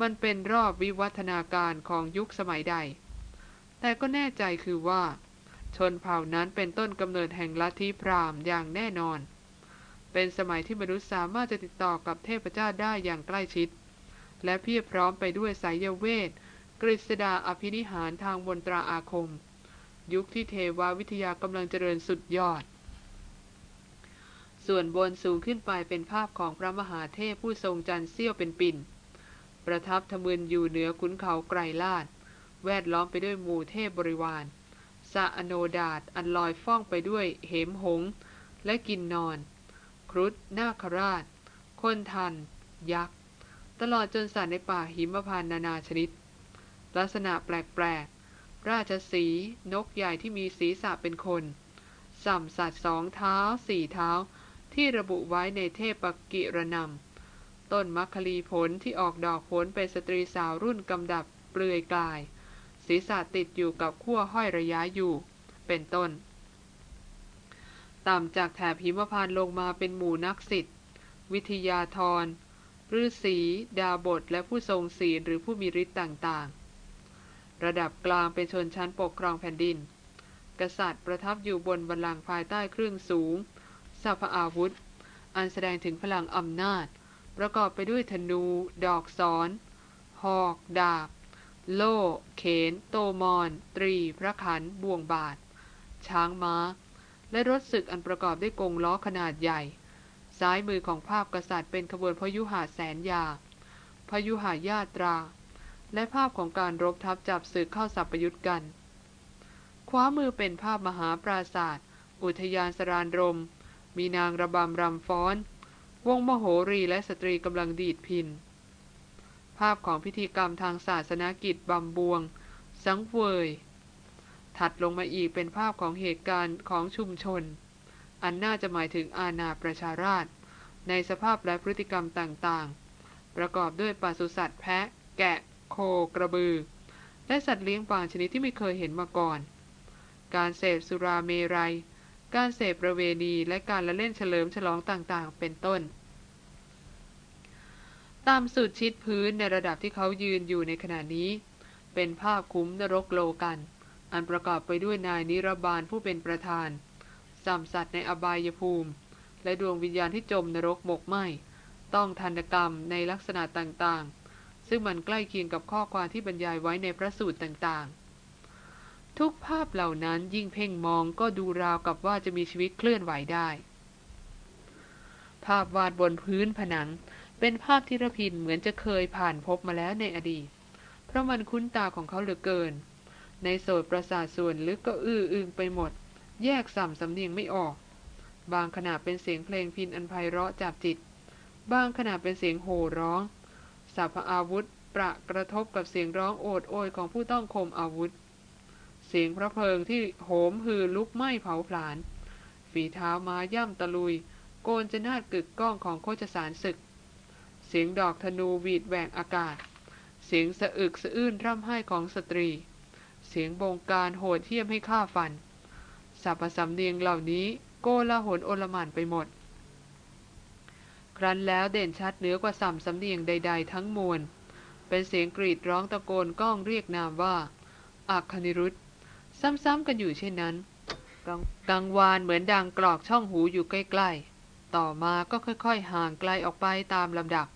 [SPEAKER 1] มันเป็นรอบวิวัฒนาการของยุคสมัยใด แต่ก็แน่ใจคือว่า ชนเผ่านั้นเป็นต้นกำเนิดแห่งลัทธิพราหมณ์อย่างแน่นอน เป็นสมัยที่มนุษย์สามารถจะติดต่อกับเทพเจ้าได้อย่างใกล้ชิด และเพียบพร้อมไปด้วยสายเวท กฤษดาอภินิหารทางบนตราอาคม ยุคที่เทววิทยากำลังเจริญสุดยอด ส่วนบนสูงขึ้นไปเป็นภาพของพระมหาเทพผู้ทรงจันทร์เสี้ยวเป็นปิ่น ประทับทะมึนอยู่เหนือขุนเขาไกรลาด แวดล้อมไปด้วยหมู่เทพบริวาร สะอโนดาตอันลอยฟ้องไปด้วยเหมหง และกินนอน ครุฑนาคราช คนทัน ยักษ์ ตลอดจนสัตว์ในป่าหิมพานนานาชนิด ลักษณะแปลกๆ ราชสี นกใหญ่ที่มีศีรษะเป็นคนสัมสัตว์สองเท้าสี่เท้าที่ระบุไว้ในเทพกิรนำต้นมัคคลีผลที่ออกดอกผลเป็นสตรีสาวรุ่นกำดับเปลือยกาย ศีรษะติดอยู่กับขั้วห้อยระยะอยู่ เป็นต้น ต่ำจากแถบหิมพานลงมาเป็นหมู่นักสิทธิ์วิทยาธรฤาษีดาบทและผู้ทรงศีลหรือผู้มีฤทธิ์ต่างๆ ระดับกลางเป็นชนชั้นปกครองแผ่นดิน กษัตริย์ประทับอยู่บนบัลลังก์ภายใต้เครื่องสูงสัพอาวุธ อันแสดงถึงพลังอำนาจ ประกอบไปด้วยธนู ดอกศรหอก ดาบ โล่ เขน โตมอน ตรี พระขัน บ่วงบาท ช้างม้า และรถศึกอันประกอบด้วยกงล้อขนาดใหญ่ ซ้ายมือของภาพกษัตริย์เป็นขบวนพยุหาแสนยา พยุหายาตรา และภาพของการรบทับจับศึกเข้าสับประยุทธ์กันขวามือเป็นภาพมหาปราศาสตร์อุทยานสรานรม มีนางระบำรำฟ้อน วงมโหรีและสตรีกำลังดีดพินาพของพิธีกรรมทางศาสนากิจบำบวง สังเวย ถัดลงมาอีกเป็นภาพของเหตุการณ์ของชุมชน อันน่าจะหมายถึงอาณาประชาราษฎร์ในสภาพและพฤติกรรมต่างๆ ประกอบด้วยปศุสัตว์แพะ แกะ โคกระบือ และสัตว์เลี้ยงบางชนิดที่ไม่เคยเห็นมาก่อน การเสพสุราเมรัยการเสพประเวณีและการละเล่นเฉลิมฉลองต่างๆ เป็นต้น ตามสุดชิดพื้นในระดับที่เขายืนอยู่ในขณะนี้ เป็นภาพคุ้มนรกโลกัน อันประกอบไปด้วยนายนิรบาลผู้เป็นประธานสัมสัตว์ในอบายภูมิ และดวงวิญญาณที่จมนรกหมกไหมต้องทันกรรมในลักษณะต่างๆ ซึ่งมันใกล้เคียงกับข้อความที่บรรยายไว้ในพระสูตรต่างๆ ทุกภาพเหล่านั้นยิ่งเพ่งมองก็ดูราวกับว่าจะมีชีวิตเคลื่อนไหวได้ ภาพวาดบนพื้นผนัง เป็นภาพที่ระพินเหมือนจะเคยผ่านพบมาแล้วในอดีต เพราะมันคุ้นตาของเขาเหลือเกิน ในโสดประสาทส่วนลึกก็อื้ออึงไปหมด แยกสัมสำเนียงไม่ออก บางขณะเป็นเสียงเพลงพินอันไพเราะจับจิต บางขณะเป็นเสียงโห่ร้องสัพอาวุธ ประกระทบกับเสียงร้องโอดโอยของผู้ต้องคมอาวุธ เสียงพระเพลิงที่โหมหือลุกไหม้เผาผลาญ ฝีเท้าม้าย่ำตะลุย โกนจะนาดกึกก้องของโคจสารศึก สียงดอกธนูวีดแหวกอากาศ เสียงสะอึกสะอื้นร่ำไห้ของสตรี เสียงบงการโหดเทียมให้ฆ่าฟันสับสำเนียงเหล่านี้โกลาหลโอลมานไปหมด ครั้นแล้วเด่นชัดเหนือกว่าสัมสำเนียงใด ๆ ทั้งมวล เป็นเสียงกรีดร้องตะโกนก้องเรียกนามว่าอัคนิรุธซ้ำๆกันอยู่เช่นนั้นกังวานเหมือนดังกรอกช่องหูอยู่ใกล้ ๆ ต่อมาก็ค่อย ๆ ห่างไกลออกไปตามลำดับ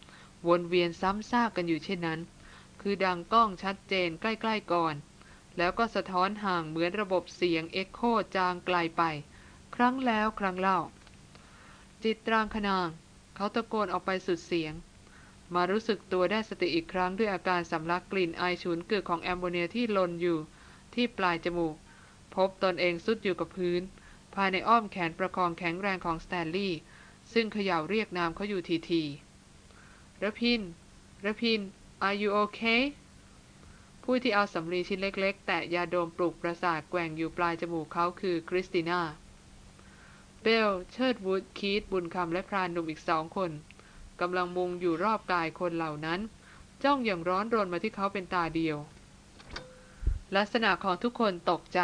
[SPEAKER 1] วนเวียนซ้ำซากกันอยู่เช่นนั้น คือดังกล้องชัดเจนใกล้ๆก่อน แล้วก็สะท้อนห่างเหมือนระบบเสียงเอ็กโคจางไกลไป ครั้งแล้วครั้งเล่า จิตรางคนาง เขาตะโกนออกไปสุดเสียง มารู้สึกตัวได้สติอีกครั้งด้วยอาการสำลักกลิ่นไอฉุนกึกของแอมโมเนียที่ลนอยู่ที่ปลายจมูก พบตนเองสุดอยู่กับพื้น ภายในอ้อมแขนประคองแข็งแรงของสแตนลีย์ซึ่งเขย่าเรียกนามเขาอยู่ทีที ระพินระพิน are you okay ผู้ที่เอาสำลีชิ้นเล็กๆ แต่ยาดมปลุกประสาทแกว่งอยู่ปลายจมูกเขาคือคริสติน่า เบล เชิดวูด คีตบุญคำและพรานหนุ่มอีกสองคนกำลังมุงอยู่รอบกายคนเหล่านั้น จ้องอย่างร้อนรนมาที่เขาเป็นตาเดียว ลักษณะของทุกคนตกใจ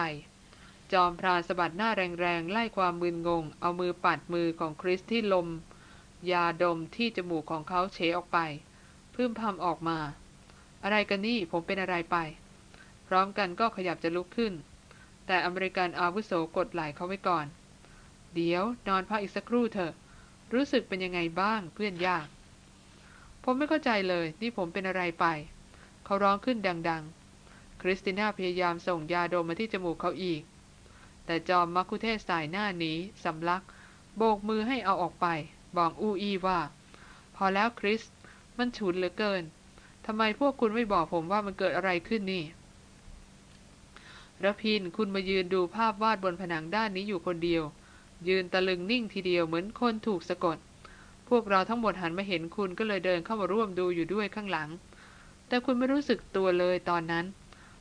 [SPEAKER 1] จอมพรานสะบัดหน้าแรงๆ ไล่ความมึนงง เอามือปัดมือของคริสที่ลม ยาดมที่จมูกของเขาเฉออกไป พึ่มพำออกมา อะไรกันนี่ผมเป็นอะไรไป พร้อมกันก็ขยับจะลุกขึ้น แต่อเมริกันอาวุโสกดไหล่เขาไว้ก่อน เดี๋ยวนอนพักอีกสักครู่เถอะ รู้สึกเป็นยังไงบ้างเพื่อนยาก ผมไม่เข้าใจเลยนี่ผมเป็นอะไรไป เขาร้องขึ้นดัง ๆ คริสติน่าพยายามส่งยาดมมาที่จมูกเขาอีก แต่จอมมักคุเทศสายหน้านี้สำลัก โบกมือให้เอาออกไป บอกอูอี้ว่า พอแล้วคริส มันฉุนเหลือเกินทำไมพวกคุณไม่บอกผมว่ามันเกิดอะไรขึ้นนี่ระพินคุณมายืนดูภาพวาดบนผนังด้านนี้อยู่คนเดียว ยืนตะลึงนิ่งทีเดียวเหมือนคนถูกสะกด พวกเราทั้งหมดหันมาเห็นคุณก็เลยเดินเข้ามาร่วมดูอยู่ด้วยข้างหลัง แต่คุณไม่รู้สึกตัวเลยตอนนั้น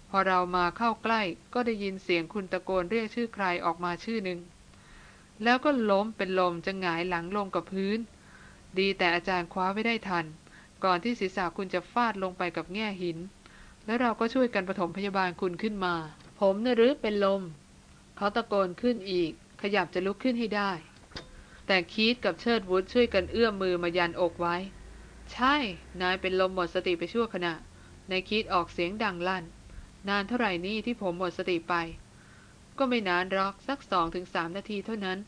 [SPEAKER 1] พอเรามาเข้าใกล้ก็ได้ยินเสียงคุณตะโกนเรียกชื่อใครออกมาชื่อหนึ่ง แล้วก็ล้มเป็นลมจะหงายหลังลงกับพื้น ดีแต่อาจารย์คว้าไว้ได้ทัน ก่อนที่ศีรษะคุณจะฟาดลงไปกับแง่หิน แล้วเราก็ช่วยกันปฐมพยาบาลคุณขึ้นมา ผมนะหรือเป็นลม เขาตะโกนขึ้นอีก ขยับจะลุกขึ้นให้ได้ แต่คีตกับเชิดวุฒช่วยกันเอื้อมมือมายันอกไว้ ใช่ นายเป็นลมหมดสติไปชั่วขณะนายคีตออกเสียงดังลั่น นานเท่าไหร่นี่ที่ผมหมดสติไป ก็ไม่นานหรอกสักสองถึงสามนาทีเท่านั้น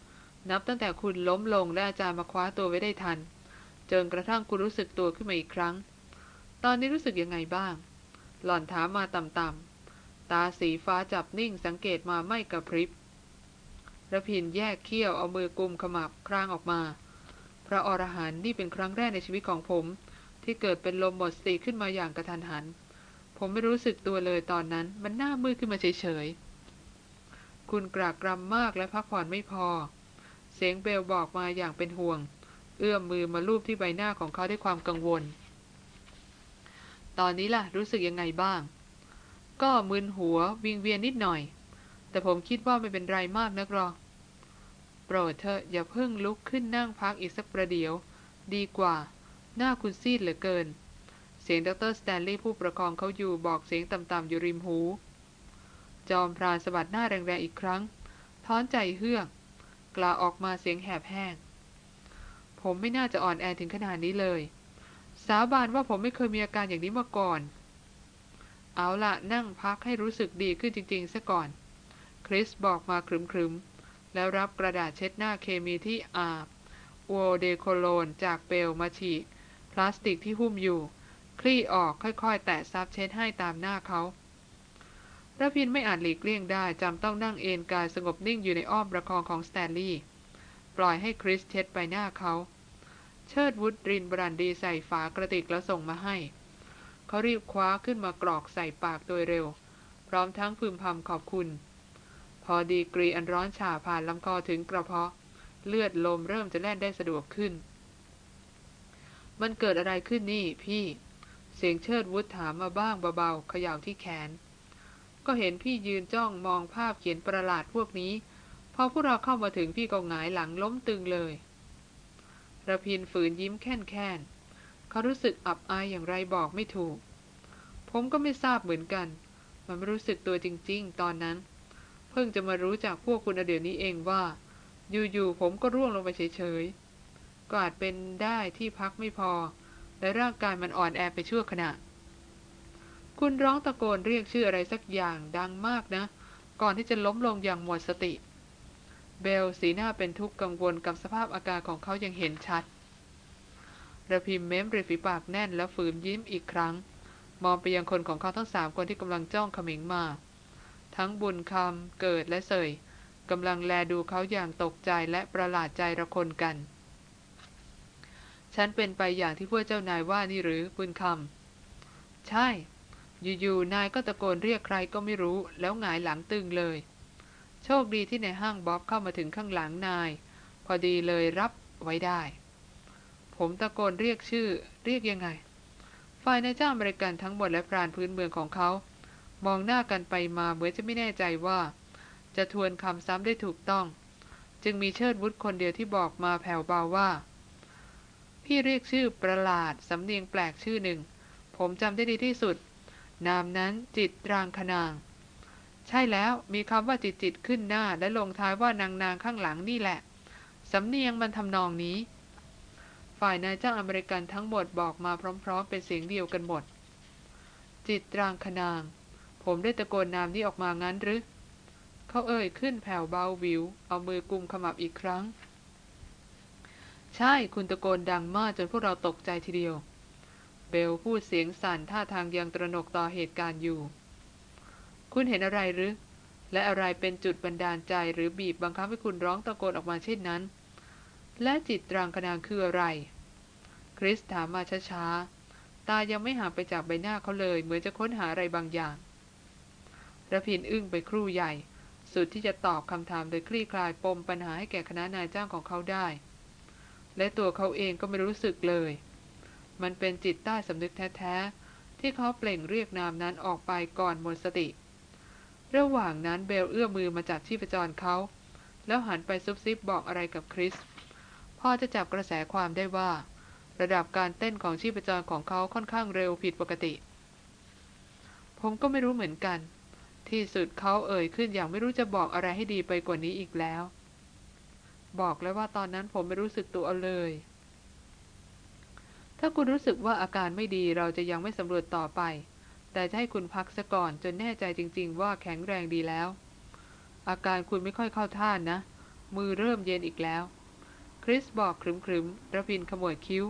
[SPEAKER 1] นับตั้งแต่คุณล้มลงและอาจารย์มาคว้าตัวไว้ได้ทัน จนกระทั่งคุณรู้สึกตัวขึ้นมาอีกครั้ง ตอนนี้รู้สึกยังไงบ้าง หล่อนถามมาต่ำๆ ตาสีฟ้าจับนิ่งสังเกตมาไม่กระพริบระพินแยกเขี้ยวเอามือกุมขมับครางออกมา พระอรหันต์นี่เป็นครั้งแรกในชีวิตของผม ที่เกิดเป็นลมหมดสติขึ้นมาอย่างกระทันหัน ผมไม่รู้สึกตัวเลยตอนนั้น มันหน้ามืดขึ้นมาเฉยๆ คุณกรากรำมากและพักผ่อนไม่พอ เสียงเบลบอกมาอย่างเป็นห่วง เอื้อมมือมาลูบที่ใบหน้าของเขาด้วยความกังวล ตอนนี้ล่ะรู้สึกยังไงบ้าง ก็มึนหัววิงเวียนนิดหน่อย แต่ผมคิดว่าไม่เป็นไรมากนักหรอกโปรดเธออย่าเพิ่งลุกขึ้นนั่งพักอีกสักประเดี๋ยว ดีกว่า หน้าคุณซีดเหลือเกิน เสียงดรสแตนลีย์ผู้ประคองเขาอยู่บอกเสียงต่ำๆอยู่ริมหู จอมพรานสะบัดหน้าแรงๆอีกครั้งถอนใจเฮือก กล่าวออกมาเสียงแหบแห้ง ผมไม่น่าจะอ่อนแอถึงขนาดนี้เลย สาบานว่าผมไม่เคยมีอาการอย่างนี้มาก่อน เอาละนั่งพักให้รู้สึกดีขึ้นจริงๆซะก่อน คริสบอกมาขรึมๆ แล้วรับกระดาษเช็ดหน้าเคมีที่อาบโอเดอโคโลญจากเบลมาฉีก พลาสติกที่หุ้มอยู่ คลี่ออกค่อยๆ แตะซับเช็ดให้ตามหน้าเขา รพินทร์ไม่อาจหลีกเลี่ยงได้จำต้องนั่งเอนกายสงบนิ่งอยู่ในอ้อมประคองของสแตนลีย์ปล่อยให้คริสเช็ดใบหน้าเขา เชิดวุฒรินบรั่นดีใส่ฝากระติกแล้วส่งมาให้ เขารีบคว้าขึ้นมากรอกใส่ปากโดยเร็ว พร้อมทั้งพึมพำขอบคุณ พอดีกรีอันร้อนฉ่าผ่านลำคอถึงกระเพาะ เลือดลมเริ่มจะแล่นได้สะดวกขึ้น มันเกิดอะไรขึ้นนี่พี่ เสียงเชิดวุฒถามมาบ้างเบาๆเขย่าที่แขน ก็เห็นพี่ยืนจ้องมองภาพเขียนประหลาดพวกนี้ พอพวกเราเข้ามาถึงพี่ก็หงายหลังล้มตึงเลยระพินฝืนยิ้มแค่นแค่นเขารู้สึกอับอายอย่างไรบอกไม่ถูก ผมก็ไม่ทราบเหมือนกัน มันไม่รู้สึกตัวจริง ๆ ตอนนั้น เพิ่งจะมารู้จากพวกคุณเดี๋ยวนี้เองว่า อยู่ๆผมก็ร่วงลงไปเฉยๆก็อาจเป็นได้ที่พักไม่พอ และร่างกายมันอ่อนแอไปชั่วขณะ คุณร้องตะโกนเรียกชื่ออะไรสักอย่างดังมากนะ ก่อนที่จะล้มลงอย่างหมดสติ เบลสีหน้าเป็นทุกข์กังวลกับสภาพอาการของเขายังเห็นชัดระพิมเม้มริฝีปากแน่นแล้วฝืนยิ้มอีกครั้ง มองไปยังคนของเขาทั้งสามคนที่กำลังจ้องขมิงมา ทั้งบุญคำเกิดและเสยกำลังแลดูเขาอย่างตกใจและประหลาดใจระคนกัน ฉันเป็นไปอย่างที่พวกเจ้านายว่านี่หรือบุญคำใช่ อยู่ๆนายก็ตะโกนเรียกใครก็ไม่รู้ แล้วหงายหลังตึงเลย โชคดีที่ในห้างบ๊อบเข้ามาถึงข้างหลังนาย พอดีเลยรับไว้ได้ ผมตะโกนเรียกชื่อ เรียกยังไง ฝ่ายนายจ้างบริการทั้งหมดและพรานพื้นเมืองของเขา มองหน้ากันไปมาเหมือนจะไม่แน่ใจว่า จะทวนคำซ้ำได้ถูกต้อง จึงมีเชิดวุฒคนเดียวที่บอกมาแผ่วเบาว่า พี่เรียกชื่อประหลาดสำเนียงแปลกชื่อหนึ่ง ผมจำได้ดีที่สุด นามนั้นจิตรางคนาง ใช่แล้วมีคำว่าจิตจิตขึ้นหน้า และลงท้ายว่านางนางข้างหลังนี่แหละ สำเนียงมันทำนองนี้ ฝ่ายนายจ้างอเมริกันทั้งหมดบอกมาพร้อม ๆ เป็นเสียงเดียวกันหมด จิตรางคนาง ผมได้ตะโกนนามนี้ออกมางั้นหรือเขาเอ่ยขึ้นแผ่วเบาวิว เอามือกุมขมับอีกครั้ง ใช่คุณตะโกนดังมากจนพวกเราตกใจทีเดียว เบลพูดเสียงสั่นท่าทางยังตระหนกต่อเหตุการณ์อยู่ คุณเห็นอะไรหรือ และอะไรเป็นจุดบันดาลใจหรือบีบบังคับให้คุณร้องตะโกนออกมาเช่นนั้น และจิตตรางคนางคืออะไร คริสถามมาช้าๆ ตายังไม่ห่างไปจากใบหน้าเขาเลย เหมือนจะค้นหาอะไรบางอย่างระพินอึ้งไปครู่ใหญ่ สุดที่จะตอบคำถามโดยคลี่คลายปมปัญหาให้แก่คณะนายจ้างของเขาได้ และตัวเขาเองก็ไม่รู้สึกเลย มันเป็นจิตใต้สำนึกแท้ๆ ที่เขาเปล่งเรียกนามนั้นออกไปก่อนหมดสติ ระหว่างนั้นเบลเอื้อมมือมาจับชีพจรเขา แล้วหันไปซุบซิบบอกอะไรกับคริส พ่อจะจับกระแสความได้ว่า ระดับการเต้นของชีพจรของเขาค่อนข้างเร็วผิดปกติ ผมก็ไม่รู้เหมือนกัน ที่สุดเขาเอ่ยขึ้นอย่างไม่รู้จะบอกอะไรให้ดีไปกว่านี้อีกแล้ว บอกแล้วว่าตอนนั้นผมไม่รู้สึกตัวเลย ถ้าคุณรู้สึกว่าอาการไม่ดีเราจะยังไม่สำรวจต่อไป แต่จะให้คุณพักซะก่อนจนแน่ใจจริง ๆ ว่าแข็งแรงดีแล้ว อาการคุณไม่ค่อยเข้าท่านนะ มือเริ่มเย็นอีกแล้ว คริสบอกครึมๆระพินขมวดคิ้ว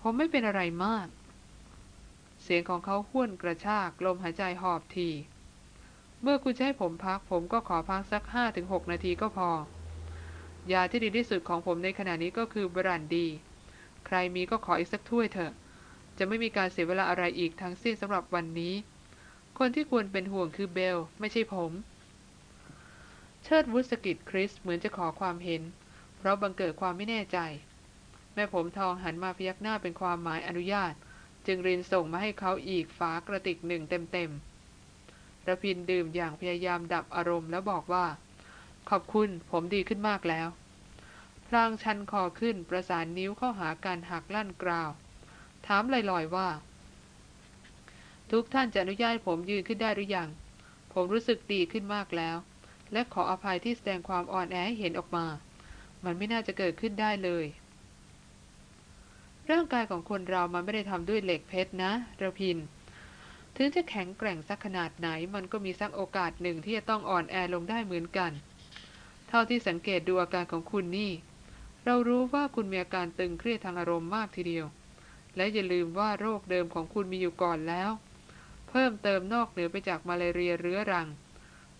[SPEAKER 1] ผมไม่เป็นอะไรมาก เสียงของเขาห้วนกระชากลมหายใจหอบที เมื่อคุณจะให้ผมพัก ผมก็ขอพักสักห้าถึงหกนาทีก็พอ ยาที่ดีที่สุดของผมในขณะนี้ก็คือบรันดี ใครมีก็ขออีกสักถ้วยเถอะ จะไม่มีการเสียเวลาอะไรอีกทั้งสิ้นสำหรับวันนี้ คนที่ควรเป็นห่วงคือเบล ไม่ใช่ผม เชิดวุฒสกิดคริสเหมือนจะขอความเห็น เพราะบังเกิดความไม่แน่ใจ แม่ผมทองหันมาพยักหน้าเป็นความหมายอนุญาต จึงรินส่งมาให้เขาอีกฝากระติกหนึ่งเต็มๆระพินดื่มอย่างพยายามดับอารมณ์แล้วบอกว่า ขอบคุณผมดีขึ้นมากแล้ว พลางชันคอขึ้นประสานนิ้วเข้าหาการหักลั่นกราว ถามลอยๆว่า ทุกท่านจะอนุญาตผมยืนขึ้นได้หรือยัง ผมรู้สึกดีขึ้นมากแล้ว และขออภัยที่แสดงความอ่อนแอให้เห็นออกมา มันไม่น่าจะเกิดขึ้นได้เลย ร่างกายของคนเรามันไม่ได้ทำด้วยเหล็กเพชรนะระพิน ถึงจะแข็งแกร่งสักขนาดไหน มันก็มีสักโอกาสหนึ่งที่จะต้องอ่อนแอลงได้เหมือนกัน เท่าที่สังเกตดูอาการของคุณนี่ เรารู้ว่าคุณมีอาการตึงเครียดทางอารมณ์มากทีเดียว และอย่าลืมว่าโรคเดิมของคุณมีอยู่ก่อนแล้ว เพิ่มเติมนอกเหนือไปจากมาลาเรียเรื้อรัง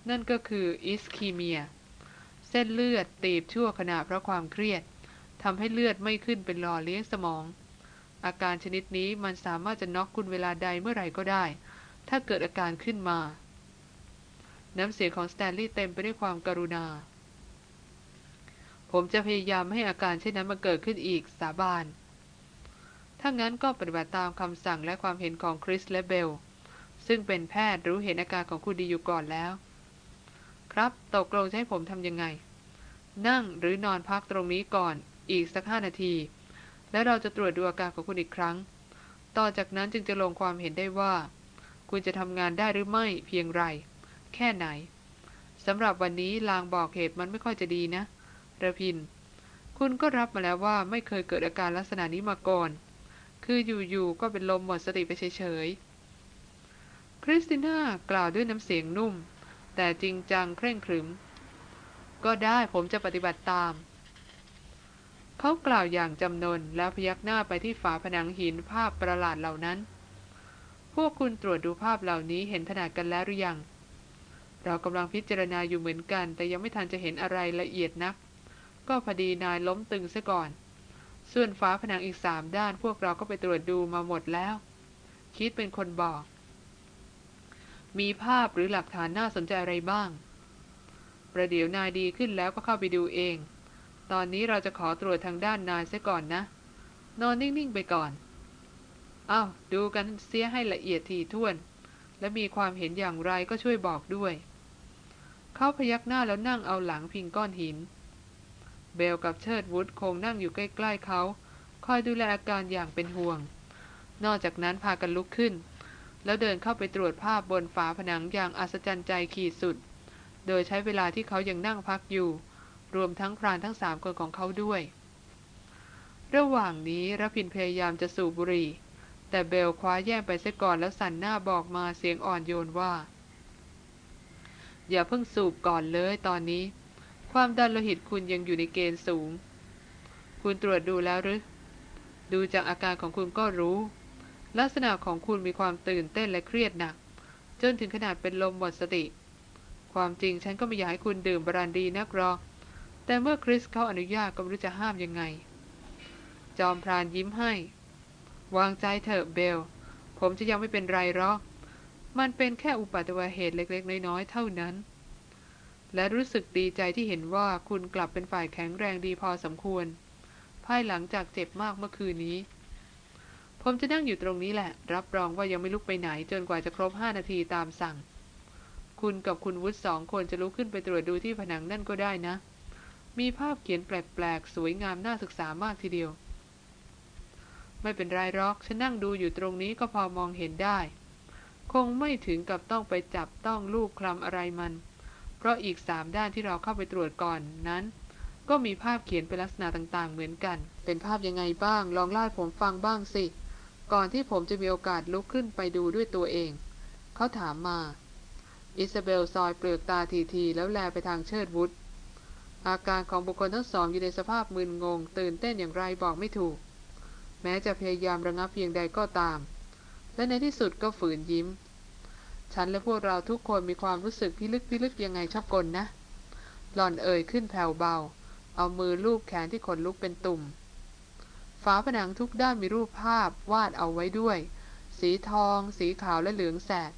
[SPEAKER 1] นั่นก็คือ ischemia เส้นเลือดตีบชั่วขณะเพราะความเครียดทำให้เลือดไม่ขึ้นเป็นหล่อเลี้ยงสมอง อาการชนิดนี้มันสามารถจะน็อกคุณเวลาใดเมื่อไหร่ก็ได้ ถ้าเกิดอาการขึ้นมา น้ำเสียงของสแตนลีย์เต็มไปด้วยความกรุณา ผมจะพยายามให้อาการเช่นนั้นมาเกิดขึ้นอีกสาบานถ้างั้นก็ปฏิบัติตามคำสั่งและความเห็นของคริสและเบล ซึ่งเป็นแพทย์รู้เห็นอาการของคุณดีอยู่ก่อนแล้ว ครับตกลงจะให้ผมทำยังไง นั่งหรือนอนพักตรงนี้ก่อนอีกสักห้านาที แล้วเราจะตรวจดูอาการของคุณอีกครั้ง ต่อจากนั้นจึงจะลงความเห็นได้ว่า คุณจะทำงานได้หรือไม่เพียงไร แค่ไหนสำหรับวันนี้ลางบอกเหตุมันไม่ค่อยจะดีนะ ระพิน คุณก็รับมาแล้วว่าไม่เคยเกิดอาการลักษณะนี้มาก่อน คืออยู่ๆก็เป็นลมหมดสติไปเฉยๆ คริสติน่ากล่าวด้วยน้ำเสียงนุ่ม แต่จริงจังเคร่งครึม ก็ได้ผมจะปฏิบัติตาม เขากล่าวอย่างจำนนแล้วพยักหน้าไปที่ฝาผนังหินภาพประหลาดเหล่านั้น พวกคุณตรวจดูภาพเหล่านี้เห็นถนัดกันแล้วหรือยังเรากำลังพิจารณาอยู่เหมือนกัน แต่ยังไม่ทันจะเห็นอะไรละเอียดนัก ก็พอดีนายล้มตึงซะก่อน ส่วนฝาผนังอีกสามด้านพวกเราก็ไปตรวจดูมาหมดแล้ว คิดเป็นคนบอก มีภาพหรือหลักฐานน่าสนใจอะไรบ้าง ประเดี๋ยวนายดีขึ้นแล้วก็เข้าไปดูเอง ตอนนี้เราจะขอตรวจทางด้านนายซะก่อนนะ นอนนิ่งๆไปก่อนเอา้าดูกันเสียให้ละเอียดทีท่วน และมีความเห็นอย่างไรก็ช่วยบอกด้วย เขาพยักหน้าแล้วนั่งเอาหลังพิงก้อนหิน เบลกับเชิดวุฒคงนั่งอยู่ใกล้ ๆเขา คอยดูแลอาการอย่างเป็นห่วง นอกจากนั้นพากันลุกขึ้น แล้วเดินเข้าไปตรวจภาพบนฝาผนังอย่างอัศจรรย์ใจขีดสุด โดยใช้เวลาที่เขายังนั่งพักอยู่ รวมทั้งพรานทั้งสามคนของเขาด้วย ระหว่างนี้รพินพยายามจะสูบบุหรี่ แต่เบลคว้าแย่งไปเสียก่อนแล้วสั่นหน้าบอกมาเสียงอ่อนโยนว่า อย่าเพิ่งสูบก่อนเลยตอนนี้ ความดันโลหิตคุณยังอยู่ในเกณฑ์สูง คุณตรวจดูแล้วหรือ ดูจากอาการของคุณก็รู้ ลักษณะของคุณมีความตื่นเต้นและเครียดหนัก จนถึงขนาดเป็นลมหมดสติ ความจริงฉันก็ไม่อยากให้คุณดื่มบรันดีนักหรอกแต่เมื่อคริสเขาอนุญาตก็ไม่รู้จะห้ามยังไง จอมพรานยิ้มให้ วางใจเถอะเบล ผมจะยังไม่เป็นไรหรอก มันเป็นแค่อุบัติเหตุเล็ก ๆ น้อยๆเท่านั้น และรู้สึกดีใจที่เห็นว่าคุณกลับเป็นฝ่ายแข็งแรงดีพอสมควร ภายหลังจากเจ็บมากเมื่อคืนนี้ ผมจะนั่งอยู่ตรงนี้แหละ รับรองว่ายังไม่ลุกไปไหนจนกว่าจะครบห้านาทีตามสั่ง คุณกับคุณวุฒิสองคนจะลุกขึ้นไปตรวจดูที่ผนังนั่นก็ได้นะ มีภาพเขียนแปลกๆ สวยงามน่าศึกษามากทีเดียว ไม่เป็นไรหรอก ฉันนั่งดูอยู่ตรงนี้ก็พอมองเห็นได้ คงไม่ถึงกับต้องไปจับต้องลูกคลำอะไรมัน ราะอีกสามด้านที่เราเข้าไปตรวจก่อนนั้น ก็มีภาพเขียนเป็นลักษณะต่างๆ เหมือนกัน เป็นภาพยังไงบ้าง ลองเล่าผมฟังบ้างสิ ก่อนที่ผมจะมีโอกาสลุกขึ้นไปดูด้วยตัวเอง เขาถามมา อิซาเบลซอยเปลือกตาทีๆแล้วแลไปทางเชิดวุฒอาการของบุคคลทั้งสองอยู่ในสภาพมึนงง ตื่นเต้นอย่างไรบอกไม่ถูก แม้จะพยายามระงับเพียงใดก็ตาม และในที่สุดก็ฝืนยิ้ม ฉันและพวกเราทุกคนมีความรู้สึกพิลึกพิลึกยังไงชอบกลนะ หล่อนเอ่ยขึ้นแผ่วเบา เอามือลูบแขนที่ขนลุกเป็นตุ่ม ฝาผนังทุกด้านมีรูปภาพวาดเอาไว้ด้วย สีทอง สีขาวและเหลืองแสด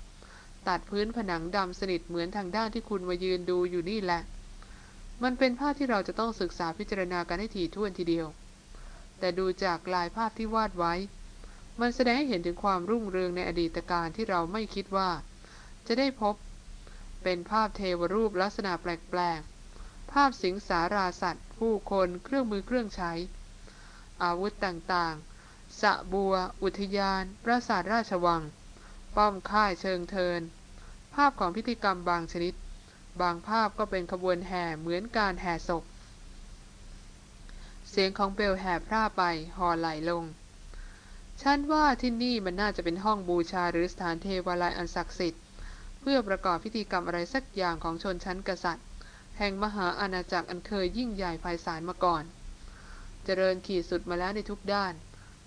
[SPEAKER 1] ตัดพื้นผนังดำสนิทเหมือนทางด้านที่คุณมายืนดูอยู่นี่แหละ มันเป็นภาพที่เราจะต้องศึกษาพิจารณากันให้ถี่ถ้วนทีเดียว แต่ดูจากลายภาพที่วาดไว้ มันแสดงให้เห็นถึงความรุ่งเรืองในอดีตการที่เราไม่คิดว่า จะได้พบเป็นภาพเทวรูปลักษณะแปลกๆ ภาพสิงสาราสัตว์ ผู้คนเครื่องมือเครื่องใช้ อาวุธต่างๆ สะบัว อุทยาน ปราสาทราชวัง ป้อมค่ายเชิงเทิน ภาพของพิธีกรรมบางชนิด บางภาพก็เป็นขบวนแห่เหมือนการแห่ศพ เสียงของเบลแห่พร่าไปห่อไหลลง ฉันว่าที่นี่มันน่าจะเป็นห้องบูชาหรือสถานเทวาลัยอันศักดิ์สิทธิ์ พื่อประกอบพิธีกรรมอะไรสักอย่างของชนชั้นกษัตริย์ แห่งมหาอาณาจักรอันเคยยิ่งใหญ่ไพศาลมาก่อน เจริญขีดสุดมาแล้วในทุกด้าน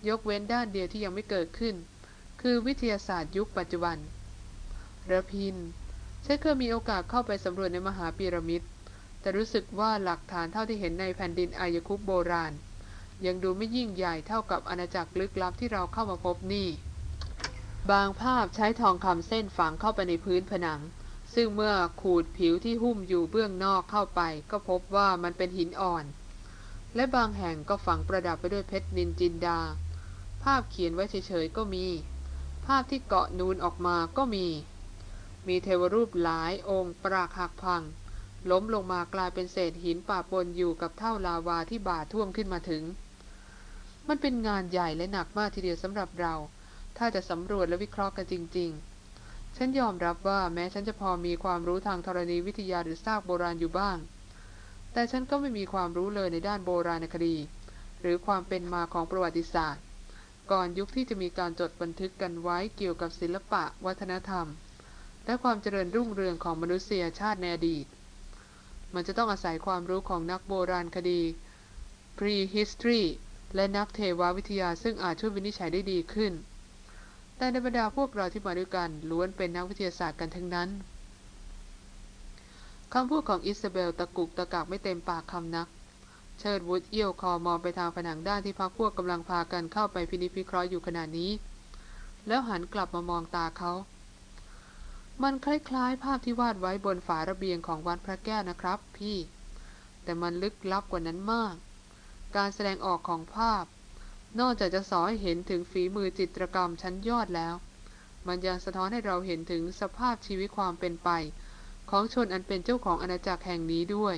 [SPEAKER 1] ยกเว้นด้านเดียวที่ยังไม่เกิดขึ้น คือวิทยาศาสตร์ยุคปัจจุบันระพินฉันเคยมีโอกาสเข้าไปสำรวจในมหาปีระมิด แต่รู้สึกว่าหลักฐานเท่าที่เห็นในแผ่นดินอายคุปโบราณ ยังดูไม่ยิ่งใหญ่เท่ากับอาณาจักรลึกลับที่เราเข้ามาพบนี่ บางภาพใช้ทองคำเส้นฝังเข้าไปในพื้นผนัง ซึ่งเมื่อขูดผิวที่หุ้มอยู่เบื้องนอกเข้าไป ก็พบว่ามันเป็นหินอ่อน และบางแห่งก็ฝังประดับไปด้วยเพชรนินจินดา ภาพเขียนไว้เฉยๆก็มี ภาพที่เกาะนูนออกมาก็มี มีเทวรูปหลายองค์ปรากหักพัง ล้มลงมากลายเป็นเศษหินป่าปนอยู่กับเท่าลาวาที่บาท่วมขึ้นมาถึง มันเป็นงานใหญ่และหนักมากทีเดียวสำหรับเรา ถ้าจะสำรวจและวิเคราะห์กันจริง ๆ ฉันยอมรับว่าแม้ฉันจะพอมีความรู้ทางธรณีวิทยาหรือซากโบราณอยู่บ้าง แต่ฉันก็ไม่มีความรู้เลยในด้านโบราณคดี หรือความเป็นมาของประวัติศาสตร์ ก่อนยุคที่จะมีการจดบันทึกกันไว้เกี่ยวกับศิลปะ วัฒนธรรม และความเจริญรุ่งเรืองของมนุษยชาติในอดีต มันจะต้องอาศัยความรู้ของนักโบราณคดี prehistory และนักเทววิทยาซึ่งอาจช่วยวินิจฉัยได้ดีขึ้น แต่ในบรรดาพวกเราที่มาด้วยกันล้วนเป็นนักวิทยาศาสตร์กันทั้งนั้นคำพูดของอิซาเบลตะกุกตะกักไม่เต็มปากคำนัก เชิดวุฒเอี้ยวคอมองไปทางผนังด้านที่พักพวกกำลังพากันเข้าไปพินิจพิเคราะห์อยู่ขณะนี้ แล้วหันกลับมามองตาเขา มันคล้ายๆ ภาพที่วาดไว้บนฝาระเบียงของวัดพระแก้วนะครับ พี่ แต่มันลึกลับกว่านั้นมาก การแสดงออกของภาพ นอกจากจะสอนให้เห็นถึงฝีมือจิตรกรรมชั้นยอดแล้ว มันยังสะท้อนให้เราเห็นถึงสภาพชีวิตความเป็นไป ของชนอันเป็นเจ้าของอาณาจักรแห่งนี้ด้วย